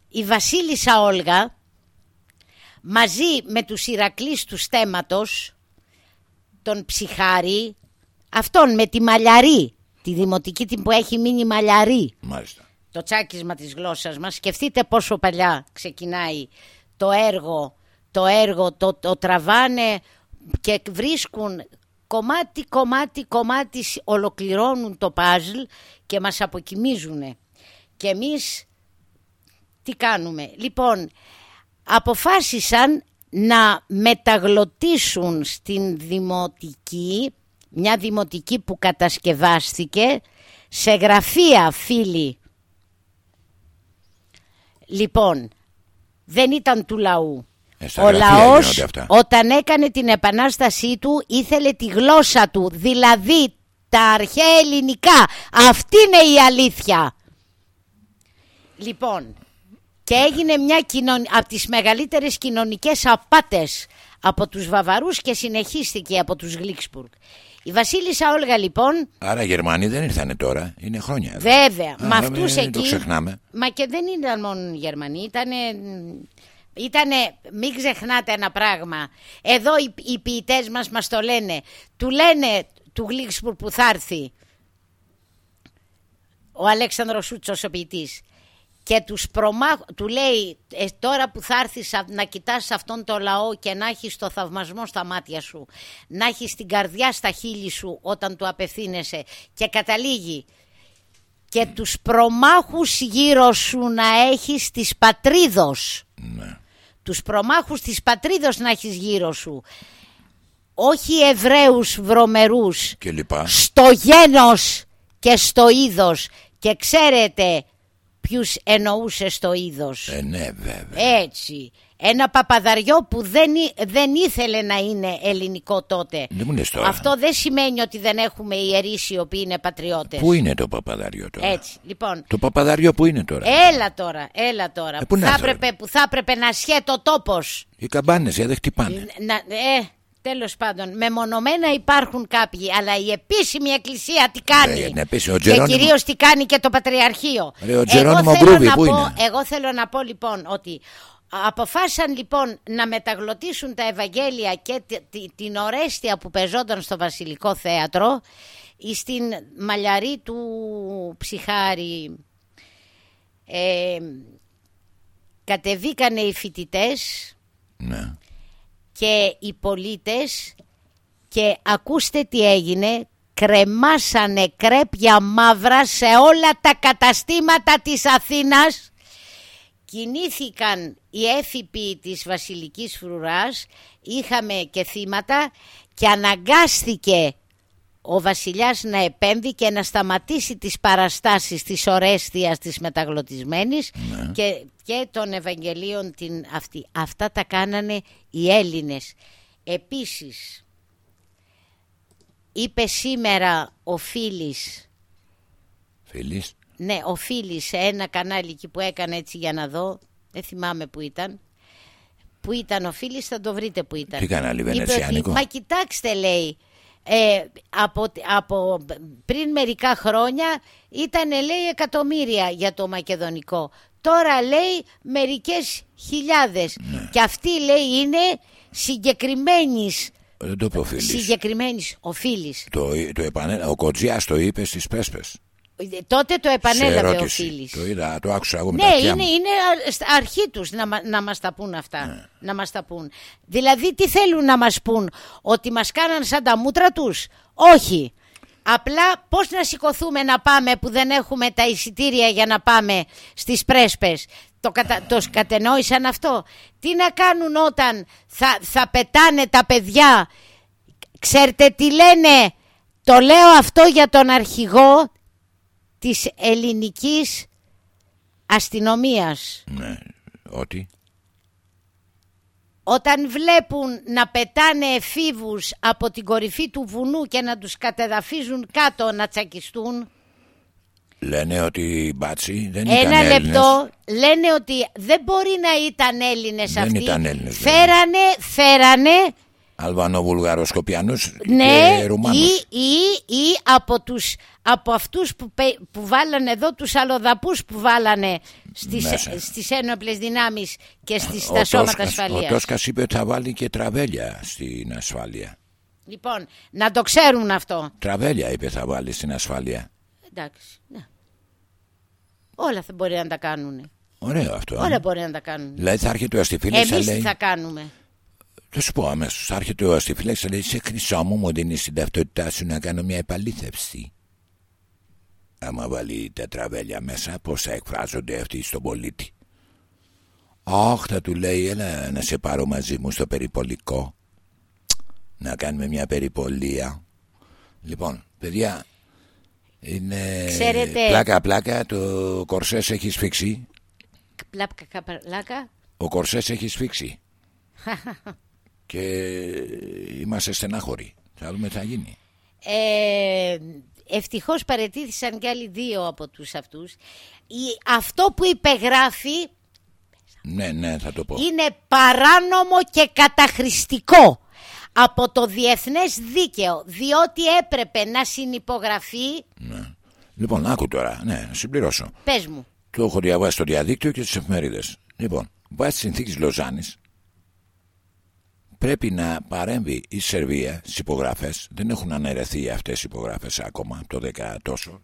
η Βασίλισσα Όλγα μαζί με τους Ηρακλείς του στέματος, τον Ψυχάρη, αυτόν με τη Μαλιαρή, τη δημοτική την που έχει μείνει Μαλιαρή, Μάλιστα. Το τσάκισμα της γλώσσας μας. Σκεφτείτε πόσο παλιά ξεκινάει το έργο, το έργο το, το τραβάνε και βρίσκουν κομμάτι, κομμάτι, κομμάτι, σ- ολοκληρώνουν το παζλ και μας αποκοιμίζουν. Και εμείς τι κάνουμε; Λοιπόν, αποφάσισαν να μεταγλωτήσουν στην δημοτική, μια δημοτική που κατασκευάστηκε σε γραφεία φίλοι. Λοιπόν, δεν ήταν του λαού. Ε, στα Ο γραφεία λαός γίνονται αυτά. όταν έκανε την επανάστασή του ήθελε τη γλώσσα του, δηλαδή τα αρχαία ελληνικά. Αυτή είναι η αλήθεια. Λοιπόν, και έγινε μια κοινων... από τις μεγαλύτερες κοινωνικές απάτες από τους Βαβαρούς και συνεχίστηκε από τους Γλίξπουργκ. Η Βασίλισσα Όλγα λοιπόν, Άρα οι Γερμανοί δεν ήρθανε τώρα, είναι χρόνια. εδώ. βέβαια, Α, με αυτούς μην εκεί... Το ξεχνάμε. Μα και δεν ήταν μόνο οι Γερμανοί, ήτανε... Ήτανε, μην ξεχνάτε ένα πράγμα. Εδώ οι, οι ποιητές μας μας το λένε. Του λένε του Γλίξπουρ που θα έρθει ο Αλέξανδρος Σούτσος ο ποιητής και τους προμάχ... του λέει «Ε, τώρα που θα έρθεις α- να κοιτάς αυτόν τον λαό και να έχεις το θαυμασμό στα μάτια σου να έχεις την καρδιά στα χείλη σου όταν του απευθύνεσαι και καταλήγει. Και τους προμάχους γύρω σου να έχεις της πατρίδος Ναι. τους προμάχους της πατρίδος να έχεις γύρω σου. Όχι Εβραίους βρωμερούς. Και λοιπά. στο γένος και στο είδος. Και ξέρετε ποιους εννοούσες στο είδος Ε, ναι, βέβαια. έτσι ένα παπαδαριό που δεν, εί- δεν ήθελε να είναι ελληνικό τότε Δεν μου λες τώρα. αυτό δεν σημαίνει ότι δεν έχουμε ιερείς οι οποίοι είναι πατριώτες Πού είναι το παπαδαριό τώρα; έτσι λοιπόν Το παπαδαριό που είναι τώρα; Έλα τώρα, έλα τώρα. Ε, πού που, να θα έρθω, ρε; έπρεπε, που θα έπρεπε να σχέτω ο τόπος. Οι καμπάνες δεν χτυπάνε. Να, ε, τέλος πάντων, μεμονωμένα υπάρχουν κάποιοι, αλλά η επίσημη εκκλησία τι κάνει; Ε, ναι, επίσης, ο και Τζερόνιμο- κυρίως τι κάνει και το Πατριαρχείο; Ρε, ο Τζερόνιμο θέλω Γκρούβι, να πού πω, είναι; Εγώ θέλω να πω λοιπόν ότι αποφάσισαν λοιπόν να μεταγλωτήσουν τα Ευαγγέλια και τη- τη- την ορέστια που πεζόταν στο Βασιλικό Θέατρο στην μαλλιαρή του Ψυχάρη ε, κατεβήκανε οι φοιτητές Ναι. Και οι πολίτες και ακούστε τι έγινε κρεμάσανε κρέπια μαύρα σε όλα τα καταστήματα της Αθήνας. Κινήθηκαν οι έφυποι της Βασιλικής Φρουράς είχαμε και θύματα και αναγκάστηκε ο βασιλιάς να επέμβει και να σταματήσει τις παραστάσεις της ορέστιας της μεταγλωτισμένης και, και των Ευαγγελίων την αυτή. Αυτά τα κάνανε οι Έλληνες. Επίσης, είπε σήμερα ο Φίλης, Φίλης; ναι ο Φίλης σε ένα κανάλι εκεί που έκανε έτσι για να δω, δεν θυμάμαι που ήταν, που ήταν ο Φίλης θα το βρείτε που ήταν. Τι κανάλι, Είπε ότι, Βενετσιάνικο; Μα κοιτάξτε λέει, ε, από, από πριν μερικά χρόνια ήταν λέει εκατομμύρια για το μακεδονικό. Τώρα λέει μερικές χιλιάδες. Ναι. Και αυτή λέει είναι συγκεκριμένης, Δεν το είπε ο Φίλης. συγκεκριμένης ο Φίλης. Το, το επανε... Ο Κοτζιάς το είπε στις Πέσπες. Τότε το Σε επανέλαβε ο ερώτηση. Φίλης. Το είδα, το άκουσα εγώ με τα Ναι, αυτιά είναι, μου. είναι α- στα αρχή τους να, μα- να μας τα πούν αυτά. Ναι. Να μας τα πούν. Δηλαδή τι θέλουν να μας πούν, ότι μας κάναν σαν τα μούτρα τους; Όχι. Απλά πώς να σηκωθούμε να πάμε που δεν έχουμε τα εισιτήρια για να πάμε στις πρέσπες; Το, κατα... το κατενόησαν αυτό; Τι να κάνουν όταν θα, θα πετάνε τα παιδιά; Ξέρετε τι λένε; Το λέω αυτό για τον αρχηγό της ελληνικής αστυνομίας. Ναι. Ότι; Όταν βλέπουν να πετάνε εφήβους από την κορυφή του βουνού και να τους κατεδαφίζουν κάτω να τσακιστούν. Λένε ότι οι μπάτσι δεν ήταν Ένα Έλληνες. λεπτό λένε ότι δεν μπορεί να ήταν Έλληνες Δεν αυτοί. ήταν Έλληνες, Φέρανε, φέρανε Αλβανοβουλγαροσκοπιανούς Ναι, και Ρουμάνους. ή, ή, ή από, τους, από αυτούς που, πε- που βάλανε εδώ τους αλλοδαπούς που βάλανε στις, Μέσα. στις ένοπλες δυνάμεις και στις, Ο στα σώματα Τόσκας- Ο ασφαλείας. Τόσκας είπε ότι θα βάλει και τραβέλια στην ασφάλεια. Λοιπόν, να το ξέρουν αυτό. Τραβέλια είπε θα βάλει στην ασφάλεια. Εντάξει, ναι. Όλα θα μπορεί να τα κάνουν. Ωραίο αυτό. ε. Όλα μπορεί να τα κάνουν. Δηλαδή θα έρχεται ο αστιφύλακας και θα Εμείς τι λέει. θα κάνουμε. Θα σου πω αμέσως. Θα έρχεται ο αστιφύλακας και θα λέει: Σε χρυσό μου, μου δίνεις την ταυτότητά σου να κάνω μια επαλήθευση. Άμα βάλει τα τραβέλια μέσα, πώς θα εκφράζονται αυτοί στον πολίτη; Αχ, θα του λέει: Έλα να σε πάρω μαζί μου στο περιπολικό. Να κάνουμε μια περιπολία. Λοιπόν, παιδιά, είναι Ξέρετε- πλάκα-πλάκα. Το κορσές έχει σφίξει. Πλάκα καπαλάκα. Ο κορσές έχει σφίξει. <laughs> και είμαστε στενάχωροι. Θα δούμε τι θα γίνει. Ε, ευτυχώς παρετήθησαν και άλλοι δύο από τους αυτούς. Η- αυτό που υπεγράφει Ναι, ναι, θα το πω. είναι παράνομο και καταχρηστικό από το διεθνές δίκαιο διότι έπρεπε να συνυπογραφεί Ναι. Λοιπόν, άκου τώρα. Ναι, να συμπληρώσω. πες μου Το έχω διαβάσει στο διαδίκτυο και στις εφημερίδες. Λοιπόν, βάσει της συνθήκης Λοζάνης, πρέπει να παρέμβει η Σερβία στις υπογραφές. Δεν έχουν αναιρεθεί αυτές οι υπογραφές ακόμα, το 10 τόσο.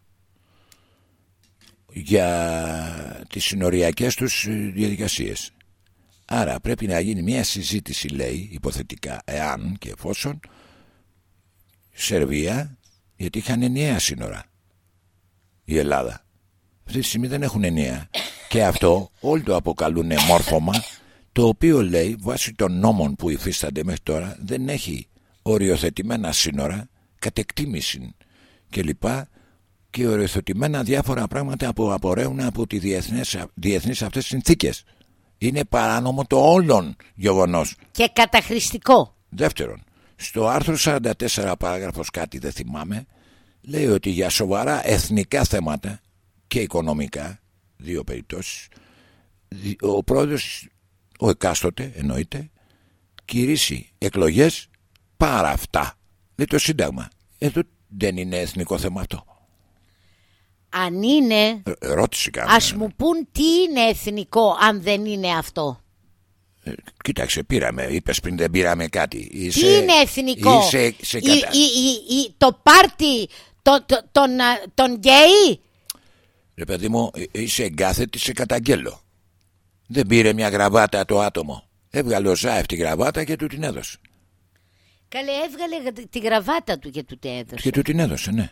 Για τις συνοριακές τους ε, διαδικασίες. Άρα πρέπει να γίνει μια συζήτηση, λέει, υποθετικά, εάν και εφόσον, Σερβία, γιατί είχαν ενιαία σύνορα η Ελλάδα. Αυτή τη στιγμή δεν έχουν ενιαία. Και αυτό όλοι το αποκαλούν μόρφωμα, το οποίο λέει βάσει των νόμων που υφίστανται μέχρι τώρα δεν έχει οριοθετημένα σύνορα, κατεκτήμηση κλπ. Και οριοθετημένα διάφορα πράγματα που απορρέουν από τις διεθνές, διεθνείς αυτές συνθήκες. Είναι παράνομο το όλων γεγονός. και καταχρηστικό Δεύτερον, στο άρθρο 44 παράγραφος κάτι δεν θυμάμαι λέει ότι για σοβαρά εθνικά θέματα και οικονομικά δύο περιπτώσεις δι- ο πρόεδρος ο εκάστοτε εννοείται κηρύσσει εκλογές πάρα αυτά. Λέει το σύνταγμα. Εδώ δεν είναι εθνικό θέμα αυτό. Αν είναι Ε, ερώτηση κάνω ας μου πούν τι είναι εθνικό αν δεν είναι αυτό. Ε, κοίταξε πήραμε είπες πριν δεν πήραμε κάτι. Είσαι, τι είναι εθνικό; είσαι σε Η- κατα... η- η- η- το πάρτι το- το- των α, των γκέι; Ρε παιδί μου, ε, είσαι εγκάθετη σε καταγγέλω. Δεν πήρε μια γραβάτα το άτομο. Έβγαλε ο Ζάεφ τη γραβάτα και του την έδωσε. Καλέ έβγαλε τη γραβάτα του και του τε έδωσε Και του την έδωσε, ναι.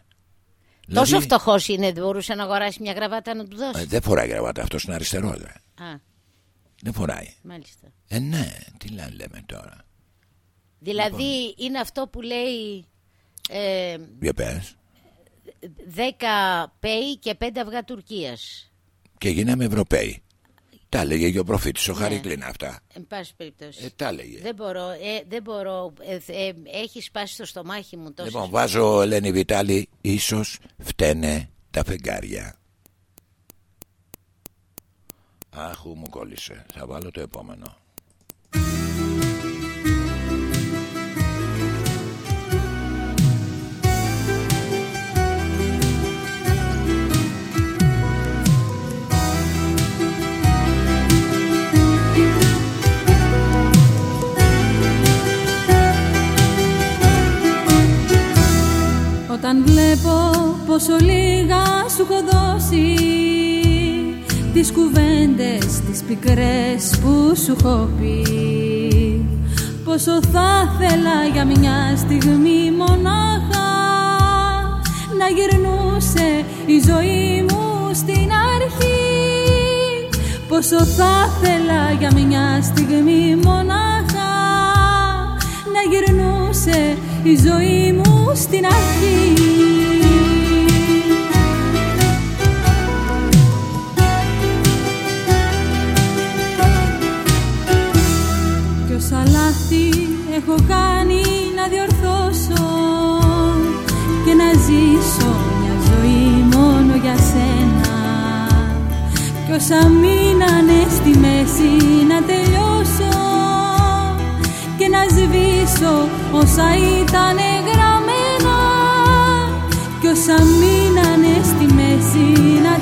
Τόσο Δηλαδή, φτωχός είναι, δεν μπορούσε να αγοράσει μια γραβάτα να του δώσει. ε, δεν φοράει γραβάτα, αυτός είναι αριστερό, ρε. Α, Δεν φοράει. μάλιστα. Ε, ναι, τι να λέμε τώρα. Δηλαδή Λοιπόν. είναι αυτό που λέει ε, Για πες. 10 ΠΕΙ και 5 αυγά Τουρκίας. Και γίναμε Ευρωπαίοι. Τα έλεγε και ο προφήτης Ναι. ο Χαρικλίν αυτά. Εν πάση περιπτώσει. Ε, τα έλεγε. Δεν μπορώ, ε, δεν μπορώ. Ε, ε, έχει σπάσει το στομάχι μου τόσο. Λοιπόν, βάζω Ελένη Βιτάλη, ίσως φταίνε τα φεγγάρια. Αχ, μου κόλλησε. Θα βάλω το επόμενο. Όταν βλέπω πόσο λίγα σου έχω δώσει Τις κουβέντες, τις πικρές που σου έχω πει Πόσο θα ήθελα για μια στιγμή μονάχα Να γυρνούσε η ζωή μου στην αρχή Πόσο θα ήθελα για μια στιγμή μονάχα να γυρνούσε η ζωή μου στην αρχή. Κι όσα λάθη έχω κάνει να διορθώσω και να ζήσω μια ζωή μόνο για σένα. Κι όσα μείνανε στη μέση να τελειώσω και να σβήσω όσα ήταν γραμμένα. Κι όσα μείνανε στη μέση να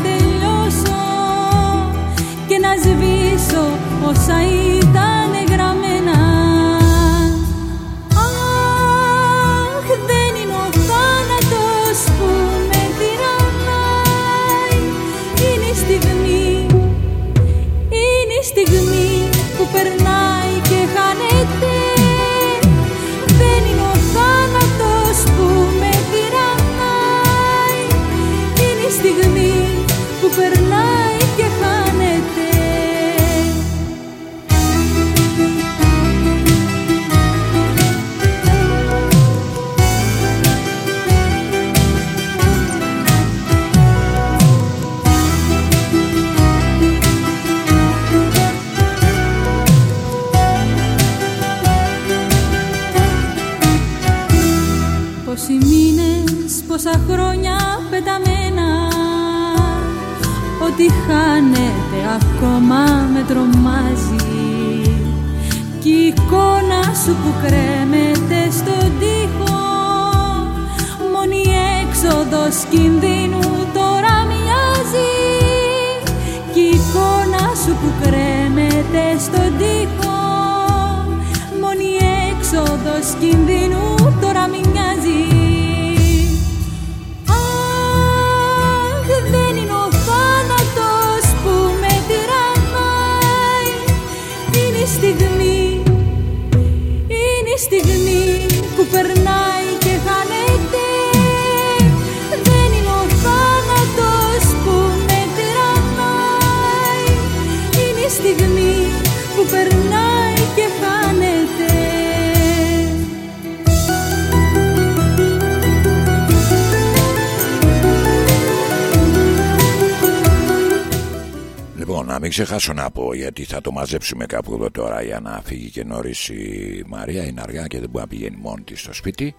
ξεχάσω να πω γιατί θα το μαζέψουμε κάπου εδώ τώρα για να φύγει και νωρίς η Μαρία. Είναι αργά και δεν μπορεί να πηγαίνει μόνη της στο σπίτι.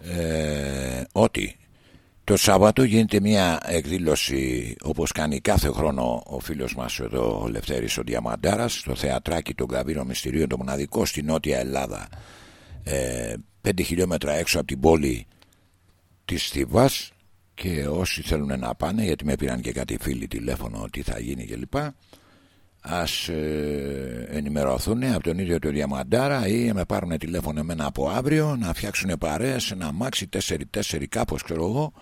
Ε, ότι το Σάββατο γίνεται μια εκδήλωση όπως κάνει κάθε χρόνο ο φίλος μας εδώ ο Λευτέρης ο Διαμαντάρας στο θεατράκι των Καβίρων Μυστηρίων το μοναδικό στη Νότια Ελλάδα ε, 5 χιλιόμετρα έξω από την πόλη της Θήβας και όσοι θέλουν να πάνε γιατί με πήραν και κάτι φίλοι τηλέφωνο τι θα γίνει κλπ ας ε, ενημερωθούν από τον ίδιο το Διαμαντάρα ή με πάρουν τηλέφωνο εμένα από αύριο να φτιάξουν παρέες να μάξι 4-4 κάπως ξέρω εγώ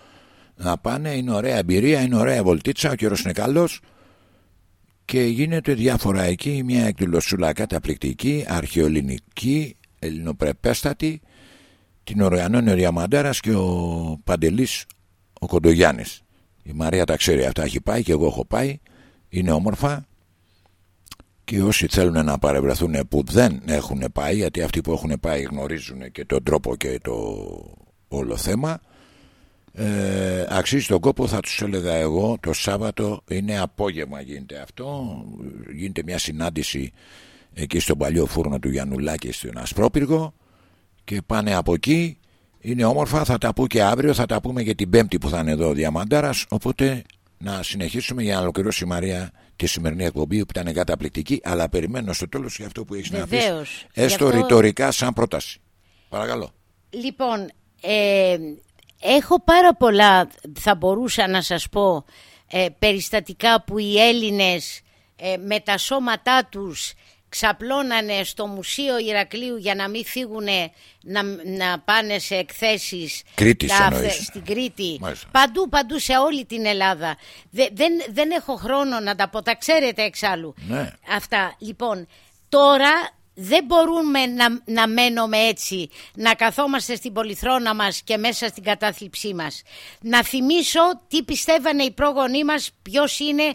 να πάνε είναι ωραία εμπειρία είναι ωραία βολτίτσα ο καιρός είναι καλός και γίνεται διάφορα εκεί μια εκδηλωσούλα καταπληκτική αρχαιοελληνική ελληνοπρεπέστατη την οργανώνει ο Διαμαντάρας και ο Παντελής ο Κοντογιάννης. Η Μαρία τα ξέρει αυτά έχει πάει και εγώ έχω πάει είναι όμορφα και όσοι θέλουν να παρευρεθούν που δεν έχουν πάει γιατί αυτοί που έχουν πάει γνωρίζουν και τον τρόπο και το όλο θέμα ε, αξίζει τον κόπο θα τους έλεγα εγώ το Σάββατο είναι απόγευμα γίνεται αυτό. Γίνεται μια συνάντηση εκεί στον παλιό φούρνο του Γιαννουλάκη στον Ασπρόπυργο και πάνε από εκεί. Είναι όμορφα θα τα πω και αύριο θα τα πούμε για την πέμπτη που θα είναι εδώ ο Διαμαντάρας. Οπότε να συνεχίσουμε για να ολοκληρώσει η Μαρία τη σημερινή εκπομπή που ήταν καταπληκτική αλλά περιμένω στο τέλος για αυτό που έχεις να πεις Βεβαίως. έστω Γι' αυτό- ρητορικά σαν πρόταση παρακαλώ Λοιπόν, ε, έχω πάρα πολλά, θα μπορούσα να σας πω, ε, περιστατικά που οι Έλληνες ε, με τα σώματά τους ξαπλώνανε στο Μουσείο Ηρακλείου για να μην φύγουν να, να πάνε σε εκθέσεις Κρήτης τα- εννοείς. στην Κρήτη. Μάλιστα. Παντού, παντού σε όλη την Ελλάδα. Δε- δεν, δεν έχω χρόνο να τα πω, τα ξέρετε εξάλλου. Ναι. Αυτά. Λοιπόν, τώρα δεν μπορούμε να, να μένουμε έτσι, να καθόμαστε στην πολυθρόνα μας και μέσα στην κατάθλιψή μας. Να θυμίσω τι πιστεύανε οι πρόγονοί μας, ποιος είναι,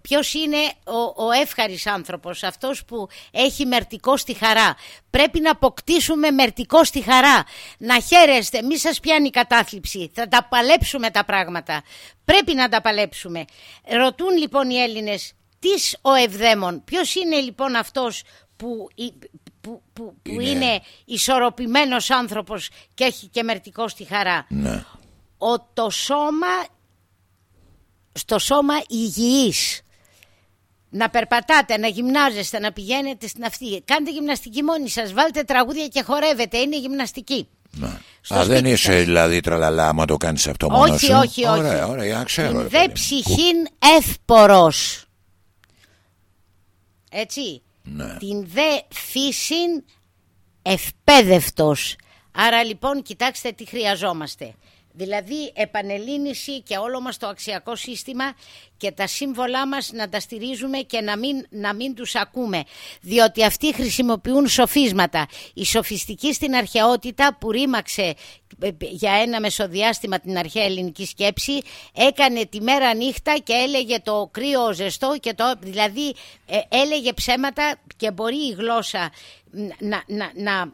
ποιος είναι ο, ο εύχαρης άνθρωπος, αυτός που έχει μερτικό στη χαρά. Πρέπει να αποκτήσουμε μερτικό στη χαρά. Να χαίρεστε, μη σας πιάνει η κατάθλιψη. Θα τα παλέψουμε τα πράγματα. Πρέπει να τα παλέψουμε. Ρωτούν λοιπόν οι Έλληνες, τις ο Ευδαίμων, ποιος είναι λοιπόν αυτός που, που, που, που Είναι- είναι... ισορροπημένος άνθρωπος και έχει και μερτικό στη χαρά. ναι. Ο το σώμα, στο σώμα υγιής. να περπατάτε, να γυμνάζεστε, να πηγαίνετε στην αυτή. Κάντε γυμναστική μόνοι σας, βάλτε τραγούδια και χορεύετε, είναι γυμναστική. Ναι. Στο Α, δεν σπίτι είσαι σας. δηλαδή τραλαλά άμα το κάνεις αυτό μόνος Όχι, σου. όχι, όχι. Ωραία, ωραία, για να ξέρω. Την ρε δε παιδί. ψυχήν εύπορος. Έτσι. Ναι. Την δε φύσιν ευπέδευτος. Άρα λοιπόν κοιτάξτε τι χρειαζόμαστε. Δηλαδή επανελίνηση και όλο μας το αξιακό σύστημα και τα σύμβολά μας να τα στηρίζουμε και να μην, να μην τους ακούμε. Διότι αυτοί χρησιμοποιούν σοφίσματα. Η σοφιστική στην αρχαιότητα που ρήμαξε ε, για ένα μεσοδιάστημα την αρχαία ελληνική σκέψη έκανε τη μέρα νύχτα και έλεγε το κρύο ζεστό και το, δηλαδή ε, έλεγε ψέματα και μπορεί η γλώσσα να, να, να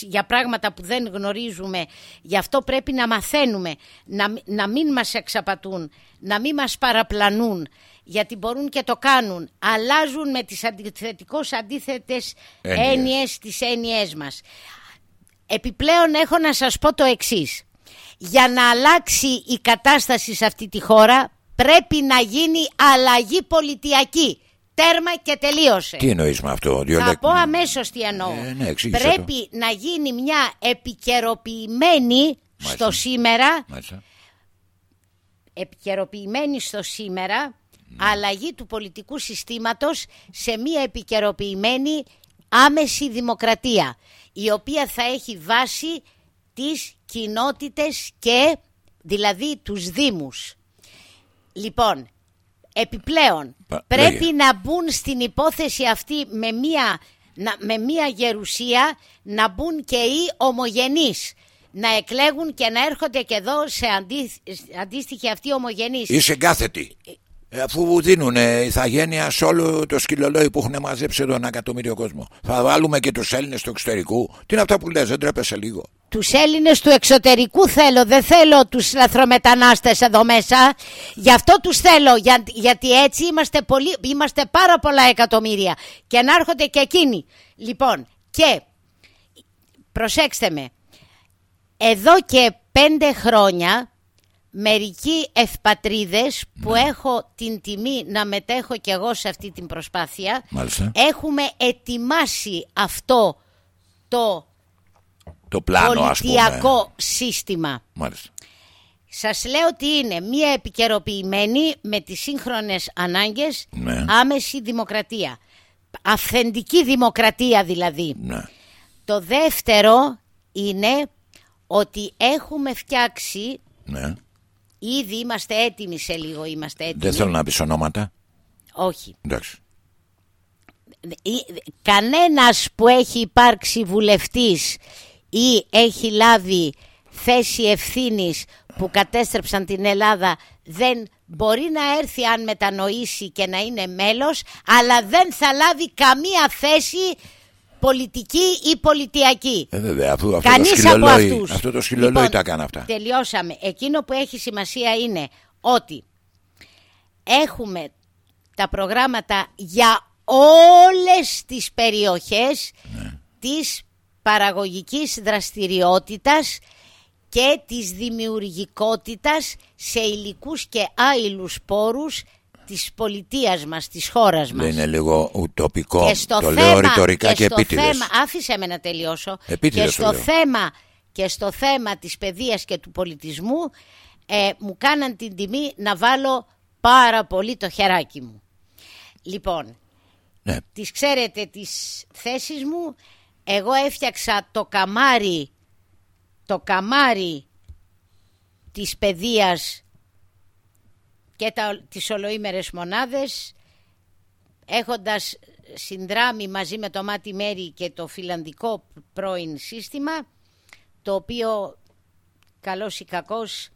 για πράγματα που δεν γνωρίζουμε. Γι' αυτό πρέπει να μαθαίνουμε, να, μη- να μην μας εξαπατούν, να μην μας παραπλανούν, γιατί μπορούν και το κάνουν. Αλλάζουν με τις αντιθετικώς αντίθετες Έννοιες. έννοιες τις έννοιές μας. Επιπλέον έχω να σας πω το εξής. Για να αλλάξει η κατάσταση σε αυτή τη χώρα πρέπει να γίνει αλλαγή πολιτιακή. Τέρμα και τελείωσε. Τι εννοείς με αυτό, δύο Θα λέξ- πω αμέσως τι εννοώ. Ε, ναι, εξήγησε Πρέπει να γίνει μια επικαιροποιημένη στο σήμερα, Μάλιστα. επικαιροποιημένη στο σήμερα, αλλαγή του πολιτικού συστήματος σε μια επικαιροποιημένη άμεση δημοκρατία, η οποία θα έχει βάση τις κοινότητες και δηλαδή τους δήμους. Λοιπόν, επιπλέον Πα- πρέπει λέγε. να μπουν στην υπόθεση αυτή με μία, να, με μία γερουσία να μπουν και οι ομογενείς να εκλέγουν και να έρχονται και εδώ σε αντί, αντίστοιχη αυτή ομογενείς. Είσαι κάθετη. Ε, αφού δίνουν ηθαγένεια σε όλο το σκυλολόι που έχουν μαζέψει εδώ ένα εκατομμύριο κόσμο. Θα βάλουμε και τους Έλληνες του εξωτερικού. Τι είναι αυτά που λες, δεν τρέπεσαι λίγο; Τους Έλληνες του εξωτερικού θέλω, δεν θέλω τους λαθρομετανάστες εδώ μέσα. Γι' αυτό τους θέλω, για- γιατί έτσι είμαστε, πολύ, είμαστε πάρα πολλά εκατομμύρια. Και να έρχονται και εκείνοι. Λοιπόν, και προσέξτε με, εδώ και πέντε χρόνια μερικοί ευπατρίδες που έχω την τιμή να μετέχω κι εγώ σε αυτή την προσπάθεια Μάλιστα. έχουμε ετοιμάσει αυτό το Το πλάνο ας πούμε. πολιτιακό σύστημα. Μάλιστα. Σας λέω ότι είναι μια επικαιροποιημένη με τις σύγχρονες ανάγκες Ναι. άμεση δημοκρατία. Αυθεντική δημοκρατία δηλαδή. Ναι. Το δεύτερο είναι ότι έχουμε φτιάξει, ναι. Ήδη είμαστε έτοιμοι σε λίγο, είμαστε έτοιμοι. Δεν θέλω να πεις ονόματα. Όχι. Εντάξει. Ή- κανένας που έχει υπάρξει βουλευτής ή έχει λάβει θέση ευθύνης που κατέστρεψαν την Ελλάδα δεν μπορεί να έρθει αν μετανοήσει και να είναι μέλος αλλά δεν θα λάβει καμία θέση πολιτική ή πολιτιακή. Ε, βέβαια, αφού αυτό Κανείς το από σκυλολόι, αυτούς. αυτό το σκυλολόι Λοιπόν, τα έκανε αυτά. Τελειώσαμε. Εκείνο που έχει σημασία είναι ότι έχουμε τα προγράμματα για όλες τις περιοχές Ναι. της παραγωγικής δραστηριότητας και της δημιουργικότητας σε υλικούς και άειλους πόρους της πολιτείας μας, της χώρας μας. Δεν είναι λίγο ουτοπικό. Και στο το θέμα, λέω ρητορικά και, και στο επίτηδες. θέμα, άφησε με να τελειώσω. Επίτηδες και το στο λέω. θέμα και στο θέμα της παιδείας και του πολιτισμού ε, μου κάναν την τιμή να βάλω πάρα πολύ το χεράκι μου. Λοιπόν, Ναι. τις ξέρετε τις θέσεις μου; Εγώ έφτιαξα το καμάρι, το καμάρι της παιδείας και τα, τις ολοήμερες μονάδες έχοντας συνδράμει μαζί με το Μάτι Μέρι και το φιλανδικό πρώην σύστημα το οποίο καλός ή κακός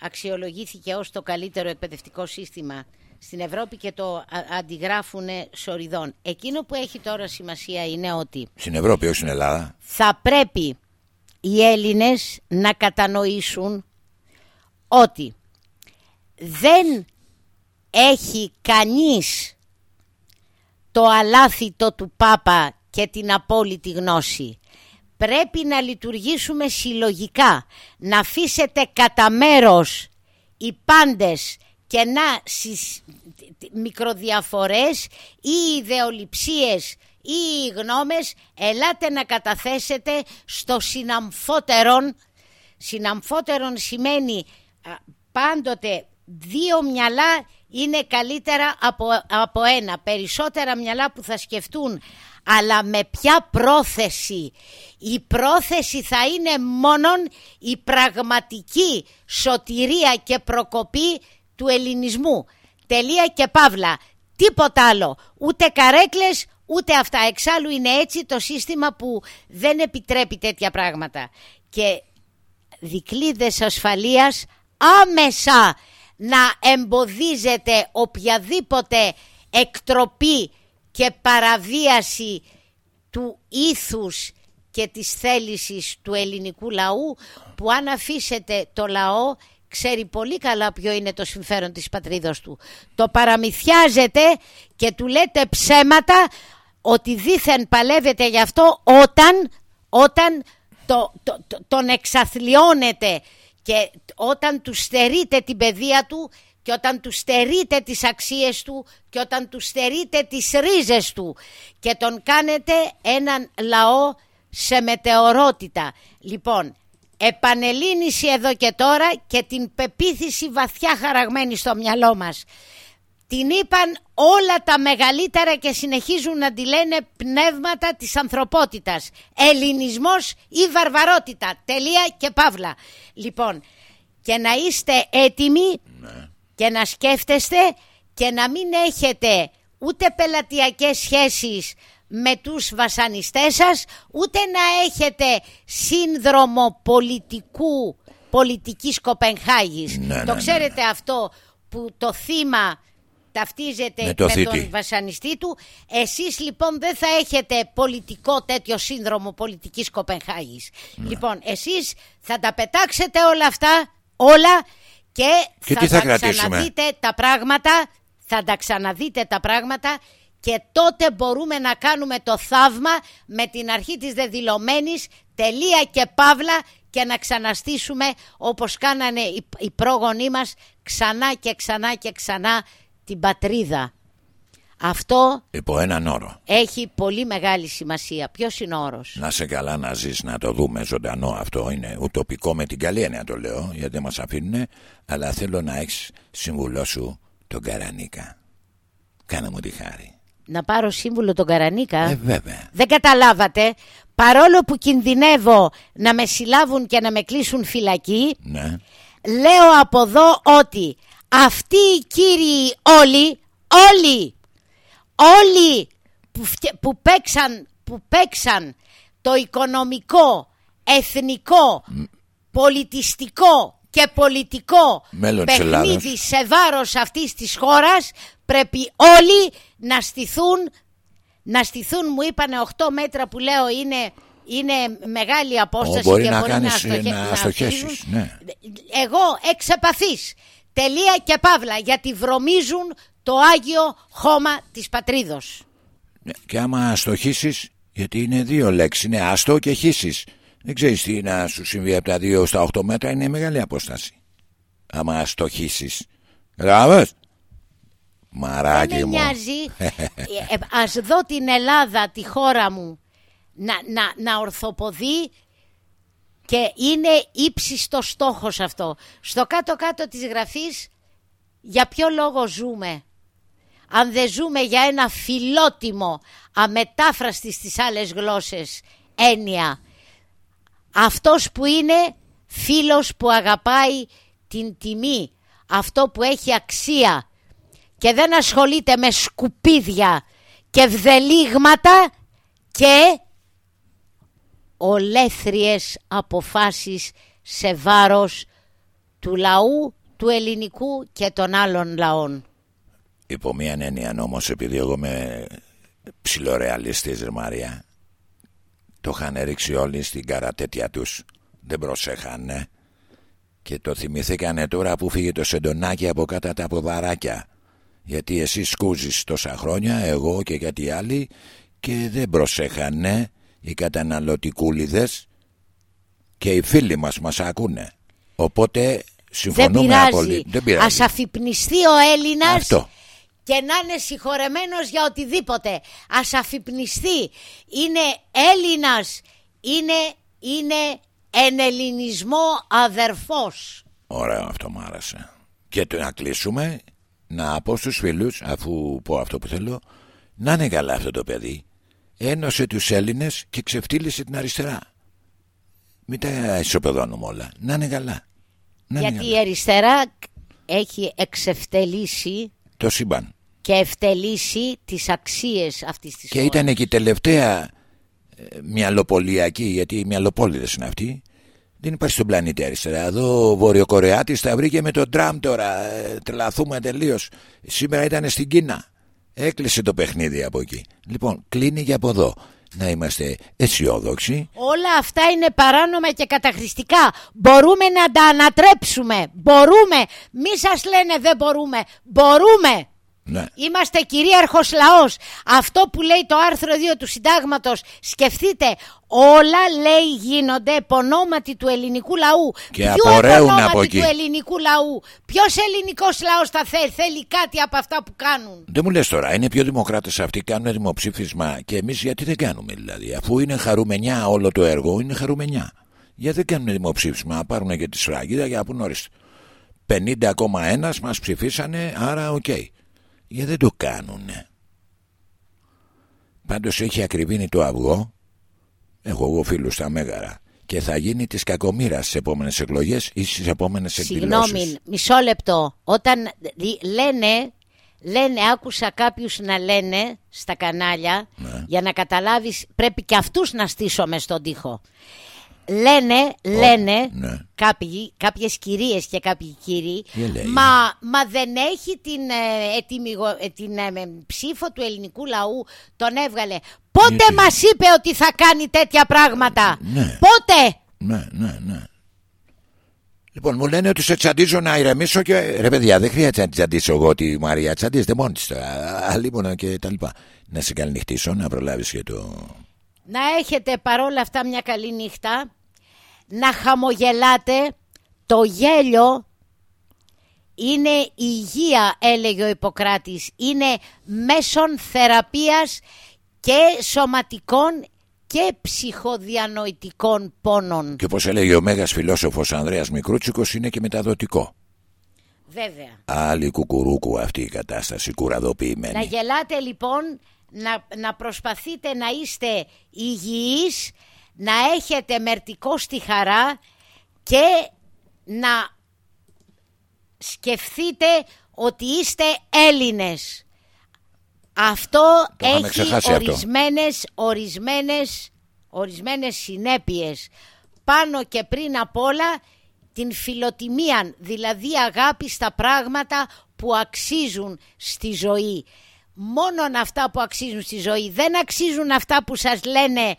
αξιολογήθηκε ως το καλύτερο εκπαιδευτικό σύστημα στην Ευρώπη και το α- αντιγράφουν σοριδών. Εκείνο που έχει τώρα σημασία είναι ότι Στην Ευρώπη, όχι στην Ελλάδα. θα πρέπει οι Έλληνες να κατανοήσουν ότι δεν έχει κανείς το αλάθητο του Πάπα και την απόλυτη γνώση. Πρέπει να λειτουργήσουμε συλλογικά, να αφήσετε κατά μέρος οι πάντες κενά στις μικροδιαφορές ή ιδεολειψίες ή γνώμες ελάτε να καταθέσετε στο συναμφότερον συναμφότερον σημαίνει α, πάντοτε δύο μυαλά είναι καλύτερα από, από ένα. Περισσότερα μυαλά που θα σκεφτούν. Αλλά με ποια πρόθεση; Η πρόθεση θα είναι μόνον η πραγματική σωτηρία και προκοπή του ελληνισμού. Τελεία και παύλα. Τίποτα άλλο. Ούτε καρέκλες ούτε αυτά. Εξάλλου είναι έτσι το σύστημα που δεν επιτρέπει τέτοια πράγματα. Και δικλείδες ασφαλείας άμεσα να εμποδίζεται οποιαδήποτε εκτροπή και παραβίαση του ήθους και της θέλησης του ελληνικού λαού που αν αφήσετε το λαό ξέρει πολύ καλά ποιο είναι το συμφέρον της πατρίδος του. Το παραμυθιάζετε και του λέτε ψέματα ότι δήθεν παλεύετε γι' αυτό όταν, όταν το, το, το, τον εξαθλιώνετε και όταν τους στερείτε την παιδεία του και όταν τους στερείτε τις αξίες του και όταν τους στερείτε τις ρίζες του και τον κάνετε έναν λαό σε μετεωρότητα. Λοιπόν, επανελίνηση εδώ και τώρα και την πεποίθηση βαθιά χαραγμένη στο μυαλό μας. Την είπαν όλα τα μεγαλύτερα και συνεχίζουν να τη λένε πνεύματα της ανθρωπότητας. Ελληνισμός ή βαρβαρότητα. Τελεία και παύλα. Λοιπόν, και να είστε έτοιμοι Ναι. και να σκέφτεστε και να μην έχετε ούτε πελατειακές σχέσεις με τους βασανιστές σας, ούτε να έχετε σύνδρομο πολιτικού, πολιτικής Κοπενχάγης. Ναι, ναι, το ναι, ξέρετε αυτό που το θύμα ταυτίζεται Με με, το θήτη. τον βασανιστή του. Εσείς λοιπόν δεν θα έχετε πολιτικό τέτοιο σύνδρομο πολιτικής Κοπενχάγης. Ναι. Λοιπόν, εσείς θα τα πετάξετε όλα αυτά, όλα και, Και θα, τι θα τα κρατήσουμε; ξαναδείτε τα πράγματα, θα τα ξαναδείτε τα πράγματα και τότε μπορούμε να κάνουμε το θαύμα με την αρχή της δεδηλωμένης τελεία και παύλα και να ξαναστήσουμε όπως κάνανε οι, οι πρόγονοί μας ξανά και ξανά και ξανά την πατρίδα. Αυτό Υπό έναν όρο. έχει πολύ μεγάλη σημασία. Ποιος είναι ο όρος; Να σε καλά να ζεις να το δούμε ζωντανό αυτό είναι ουτοπικό με την καλή έννοια το λέω γιατί δεν μας αφήνουν αλλά θέλω να έχεις συμβουλό σου τον Καρανίκα κάνε μου τη χάρη Να πάρω σύμβουλο τον Καρανίκα; ε βέβαια Δεν καταλάβατε. Παρόλο που κινδυνεύω να με συλλάβουν και να με κλείσουν φυλακή, ναι λέω από εδώ ότι αυτοί οι κύριοι όλοι, όλοι, όλοι που, φτια- που, παίξαν, που παίξαν το οικονομικό, εθνικό, πολιτιστικό και πολιτικό Μέλλον της παιχνίδι Ελλάδος. σε βάρος αυτής της χώρας πρέπει όλοι να στηθούν να στηθούν μου είπανε 8 μέτρα που λέω είναι, είναι μεγάλη απόσταση Ω, μπορεί και να μπορεί κάνεις, να, αστοχε- να να αστοχέσεις, στηθούν. ναι. Εγώ εξ επαφής, τελεία και παύλα γιατί βρωμίζουν το Άγιο χώμα της πατρίδος. Ναι, Και άμα αστοχήσεις γιατί είναι δύο λέξεις είναι άστο και χύσεις. Δεν ξέρεις τι να σου συμβεί από τα 2 στα 8 μέτρα είναι μεγάλη απόσταση. Άμα αστοχήσεις Κατάλαβες Μαράκι Δεν με μου. νοιάζει. <laughs> ε, ε, ας δω την Ελλάδα, τη χώρα μου, να, να, να ορθοποδεί και είναι ύψιστο στόχος αυτό. Στο κάτω-κάτω της γραφής, για ποιο λόγο ζούμε; Αν δεν ζούμε για ένα φιλότιμο, αμετάφραστη στις άλλες γλώσσες έννοια. Αυτός που είναι φίλος που αγαπάει την τιμή, αυτό που έχει αξία και δεν ασχολείται με σκουπίδια και βδελίγματα και ολέθριες αποφάσεις σε βάρος του λαού, του ελληνικού και των άλλων λαών. Υπό μία έννοια όμω, επειδή εγώ είμαι ψιλορεαλιστής ρε Μαρία, το είχαν ρίξει όλοι στην καρατέτια τους. Δεν προσέχανε. Και το θυμηθήκανε τώρα που φύγε το σεντονάκι από κάτω τα ποδαράκια. Γιατί εσύ σκούζεις τόσα χρόνια, εγώ και κάτι άλλοι, και δεν προσέχανε οι καταναλωτικούλιδες και οι φίλοι μας μας ακούνε. Οπότε Συμφωνούμε δεν πειράζει. απολύτως. Δεν πειράζει. Ας αφυπνιστεί ο Έλληνας Αυτό. και να είναι συγχωρεμένος για οτιδήποτε. Ας αφυπνιστεί. Είναι Έλληνας. Είναι, είναι ενελληνισμό αδερφός. Ωραίο αυτό μου άρεσε. Και το να κλείσουμε, να πω στους φίλους, αφού πω αυτό που θέλω, να είναι καλά αυτό το παιδί. Ένωσε τους Έλληνες και ξεφτύλισε την αριστερά. Μην τα ισοπεδώνουμε όλα. Να είναι καλά. Να είναι Γιατί η καλά. αριστερά έχει εξευτελίσει Το σύμπαν. και ευτελίσει τις αξίες αυτής της Και χώρας. ήταν και η τελευταία ε, μυαλοπολιακή, γιατί οι μυαλοπόληδες είναι αυτοί. Δεν υπάρχει στον πλανήτη αριστερά. Εδώ ο Βορειοκορεάτης τα βρήκε με τον Τραμπ τώρα. Ε, τρελαθούμε τελείως. Σήμερα ήταν στην Κίνα. Έκλεισε το παιχνίδι από εκεί. Λοιπόν, κλείνει και από εδώ. Να είμαστε αισιόδοξοι. Όλα αυτά είναι παράνομα και καταχρηστικά. Μπορούμε να τα ανατρέψουμε. Μπορούμε. Μη σας λένε δεν μπορούμε. Μπορούμε. Ναι. Είμαστε κυρίαρχος λαός. Αυτό που λέει το άρθρο 2 του συντάγματος, σκεφτείτε, όλα λέει γίνονται επ' ονόματι του ελληνικού λαού. Και Ποιο απορρέουν επ' ονόματι από εκεί. του ελληνικού λαού. Ποιος ελληνικός λαός θα θέλει, θέλει κάτι από αυτά που κάνουν; Δεν μου λες τώρα, είναι πιο δημοκράτες αυτοί, κάνουν δημοψήφισμα και εμείς γιατί δεν κάνουμε δηλαδή; Αφού είναι χαρουμενιά όλο το έργο, είναι χαρουμενιά. Γιατί δεν κάνουν δημοψήφισμα, να πάρουν και τη σφραγίδα για να πουν ορίστε. 50,1 μας ψηφίσανε, άρα οκ. Γιατί δεν το κάνουνε. Πάντως έχει ακριβήνει το αυγό, έχω εγώ φίλους στα Μέγαρα, και θα γίνει της κακομήρας στις επόμενες εκλογές ή στις επόμενες εκδηλώσεις. Συγγνώμη, μισό λεπτό. Όταν δι- λένε, λένε, άκουσα κάποιους να λένε στα κανάλια, Ναι. για να καταλάβεις πρέπει και αυτούς να στήσουμε στον τοίχο. Λένε, λένε ναι. κάποιοι, κάποιες κυρίες και κάποιοι κύριοι, Τι λέει; μα, μα δεν έχει την, ε, ετοιμιγο- ε, την ε, με- ψήφο του ελληνικού λαού, τον έβγαλε. Πότε Γιατί; μας είπε ότι θα κάνει τέτοια πράγματα, Ναι. πότε; Ναι, ναι, ναι. Λοιπόν, μου λένε ότι σε τσαντίζω να ηρεμήσω και ρε παιδιά, δεν χρειάζεται να τσαντήσω εγώ τη Μαρία. Τσαντίζεται μόνη της τώρα. Αλίμονα και τα λοιπά. Να σε καληνυχτήσω, να προλάβεις και το. Να έχετε παρόλα αυτά μια καλή νύχτα, να χαμογελάτε, το γέλιο είναι υγεία έλεγε ο Ιπποκράτης, είναι μέσον θεραπείας και σωματικών και ψυχοδιανοητικών πόνων. Και όπως έλεγε ο μέγας φιλόσοφος Ανδρέας Μικρούτσικος, είναι και μεταδοτικό. Βέβαια. Άλλη κουκουρούκου αυτή η κατάσταση, κουραδοποιημένη. Να γελάτε λοιπόν, να, να προσπαθείτε να είστε υγιείς, να έχετε μερτικό στη χαρά και να σκεφτείτε ότι είστε Έλληνες. Αυτό Το είχαμε έχει ξεχάσει αυτό. ορισμένες, ορισμένες, ορισμένες συνέπειες. Πάνω και πριν απ' όλα την φιλοτιμία, δηλαδή αγάπη στα πράγματα που αξίζουν στη ζωή. Μόνον αυτά που αξίζουν στη ζωή. Δεν αξίζουν αυτά που σας λένε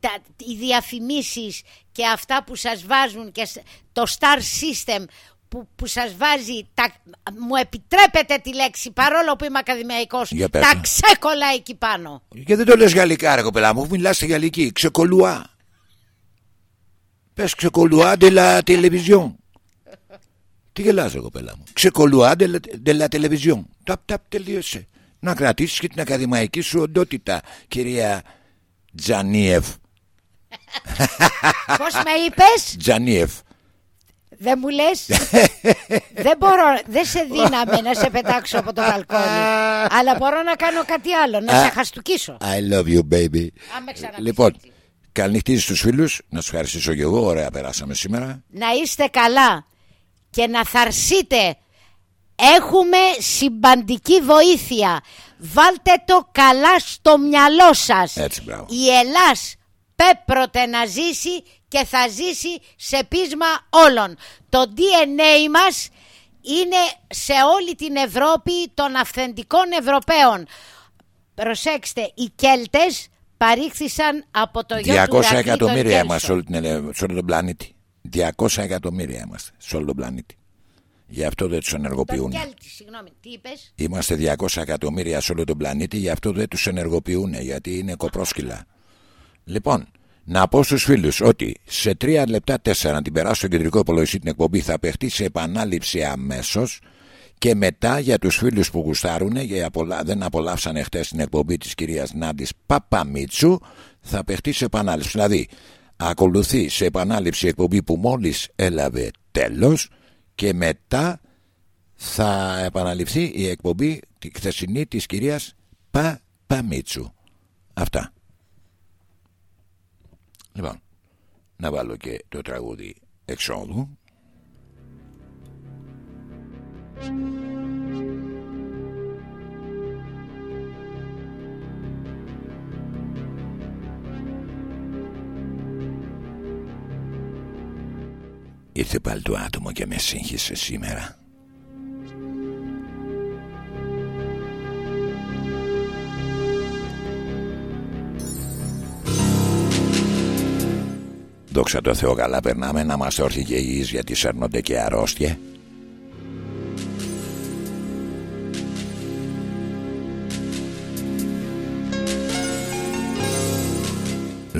τα, οι διαφημίσεις και αυτά που σας βάζουν και σ- το star system που, που σας βάζει τα, μου επιτρέπετε τη λέξη παρόλο που είμαι ακαδημαϊκός Για πες τα το. ξέκολα εκεί πάνω Και δεν το λες γαλλικά, ρε κοπελά μου, μιλάς στη γαλλική. Ξεκολουά. Πες ξεκολουά de la télévision. Τι γελάς ρε κοπέλα μου. Ξεκολουά de la, de la télévision. Ταπ, ταπ, τελείωσε. Να κρατήσεις και την ακαδημαϊκή σου οντότητα, κυρία Τζανίεφ. Πώς με είπες; Τζανίεφ. Δεν μου λες; Δεν μπορώ Δεν σε δύναμε να σε πετάξω από το μπαλκόνι Αλλά μπορώ να κάνω κάτι άλλο Να σε χαστούκίσω I love you baby. Αν με ξαναπείς Λοιπόν, έτσι. καληνυχτήσεις στους φίλους. Να σου ευχαριστήσω και εγώ. Ωραία περάσαμε σήμερα. Να είστε καλά Και να θαρσείτε Έχουμε συμπαντική βοήθεια Βάλτε το καλά στο μυαλό σας Έτσι, μπράβο. Η Ελλάς πέπρωτε να ζήσει και θα ζήσει σε πείσμα όλων. Το DNA μας είναι σε όλη την Ευρώπη των αυθεντικών Ευρωπαίων. Προσέξτε, οι Κέλτες παρήχθησαν από το γιο του 200 Ηρακλή, τον εκατομμύρια Κέλσο. είμαστε σε, όλη την ελε- σε όλο τον πλανήτη. 200 εκατομμύρια είμαστε σε όλο τον πλανήτη. Γι' αυτό δεν τους Τον ενεργοποιούν. Κέλτη, συγγνώμη, τι είπες; Είμαστε 200 εκατομμύρια σε όλο τον πλανήτη, γι' αυτό δεν τους ενεργοποιούν, γιατί είναι κοπρόσκυλα. Λοιπόν, Να πω στους φίλους ότι σε 3 λεπτά 4 να την περάσω στο κεντρικό υπολογιστή την εκπομπή θα παιχτεί σε επανάληψη αμέσως και μετά για τους φίλους που γουστάρουν και δεν απολαύσανε χτες την εκπομπή της κυρίας Νάντης Παπαμίτσου θα παιχτεί σε επανάληψη. Δηλαδή ακολουθεί σε επανάληψη εκπομπή που μόλις έλαβε τέλος και μετά θα επαναληφθεί η εκπομπή τη χθεσινή της κυρίας Παπαμίτσου. Αυτά. Λοιπόν, να βάλω και το τραγούδι εξόδου. Ήρθε πάλι το άτομο και με σύγχυσε σήμερα. Δόξα τω Θεώ καλά περνάμε να μας όρθει και υγιείς γιατί σέρνονται και αρρώστια.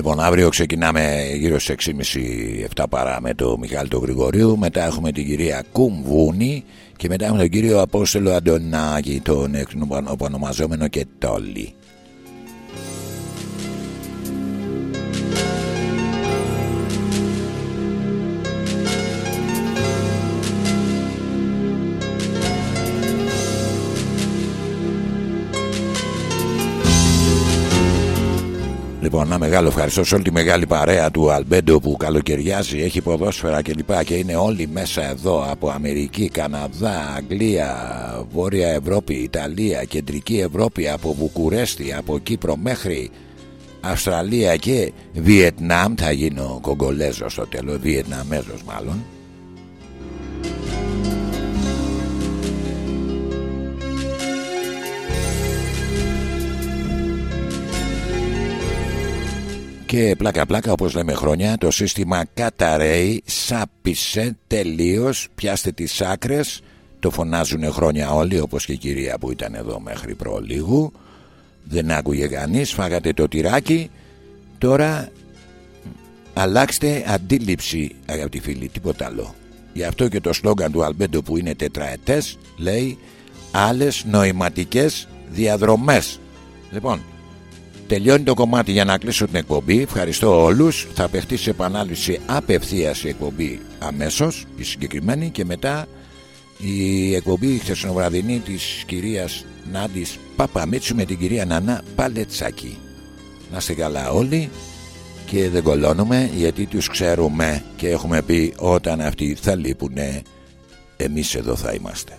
Λοιπόν, αύριο ξεκινάμε γύρω στις 6.30-7 παρά με το Μιχάλη του Γρηγορίου. Μετά έχουμε την κυρία Κουμβούνη και μετά έχουμε τον κύριο Απόστολο Αντωνάκη, τον ονομαζόμενο και Τόλι. Λοιπόν, ένα μεγάλο ευχαριστώ σε όλη τη μεγάλη παρέα του Αλμπέντο που καλοκαιριάζει, έχει ποδόσφαιρα κλπ. Και, είναι όλοι μέσα εδώ από Αμερική, Καναδά, Αγγλία, Βόρεια Ευρώπη, Ιταλία, Κεντρική Ευρώπη, από Βουκουρέστι, από Κύπρο μέχρι Αυστραλία και Βιετνάμ. Θα γίνω Κογκολέζος στο τέλος, Βιετναμέζος μάλλον. Και πλάκα πλάκα όπως λέμε χρόνια το σύστημα καταρρέει, σάπισε τελείως, πιάστε τις άκρες, το φωνάζουν χρόνια όλοι όπως και η κυρία που ήταν εδώ μέχρι προ λίγου. Δεν άκουγε κανείς, φάγατε το τυράκι, τώρα αλλάξτε αντίληψη αγαπητοί φίλοι, τίποτα άλλο. Γι' αυτό και το σλόγκαν του Αλμπέντο που είναι τετραετές λέει άλλες νοηματικές διαδρομές. Λοιπόν, Τελειώνει το κομμάτι για να κλείσω την εκπομπή. Ευχαριστώ όλους. Θα παιχτεί σε επανάληψη απευθείας η εκπομπή αμέσως, η συγκεκριμένη, και μετά η εκπομπή χθεσινοβραδινή της κυρίας Νάντης Παπαμίτσου με την κυρία Νανά Παλετσάκη. Να είστε καλά όλοι και δεν κολώνουμε γιατί τους ξέρουμε και έχουμε πει όταν αυτοί θα λείπουνε εμείς εδώ θα είμαστε.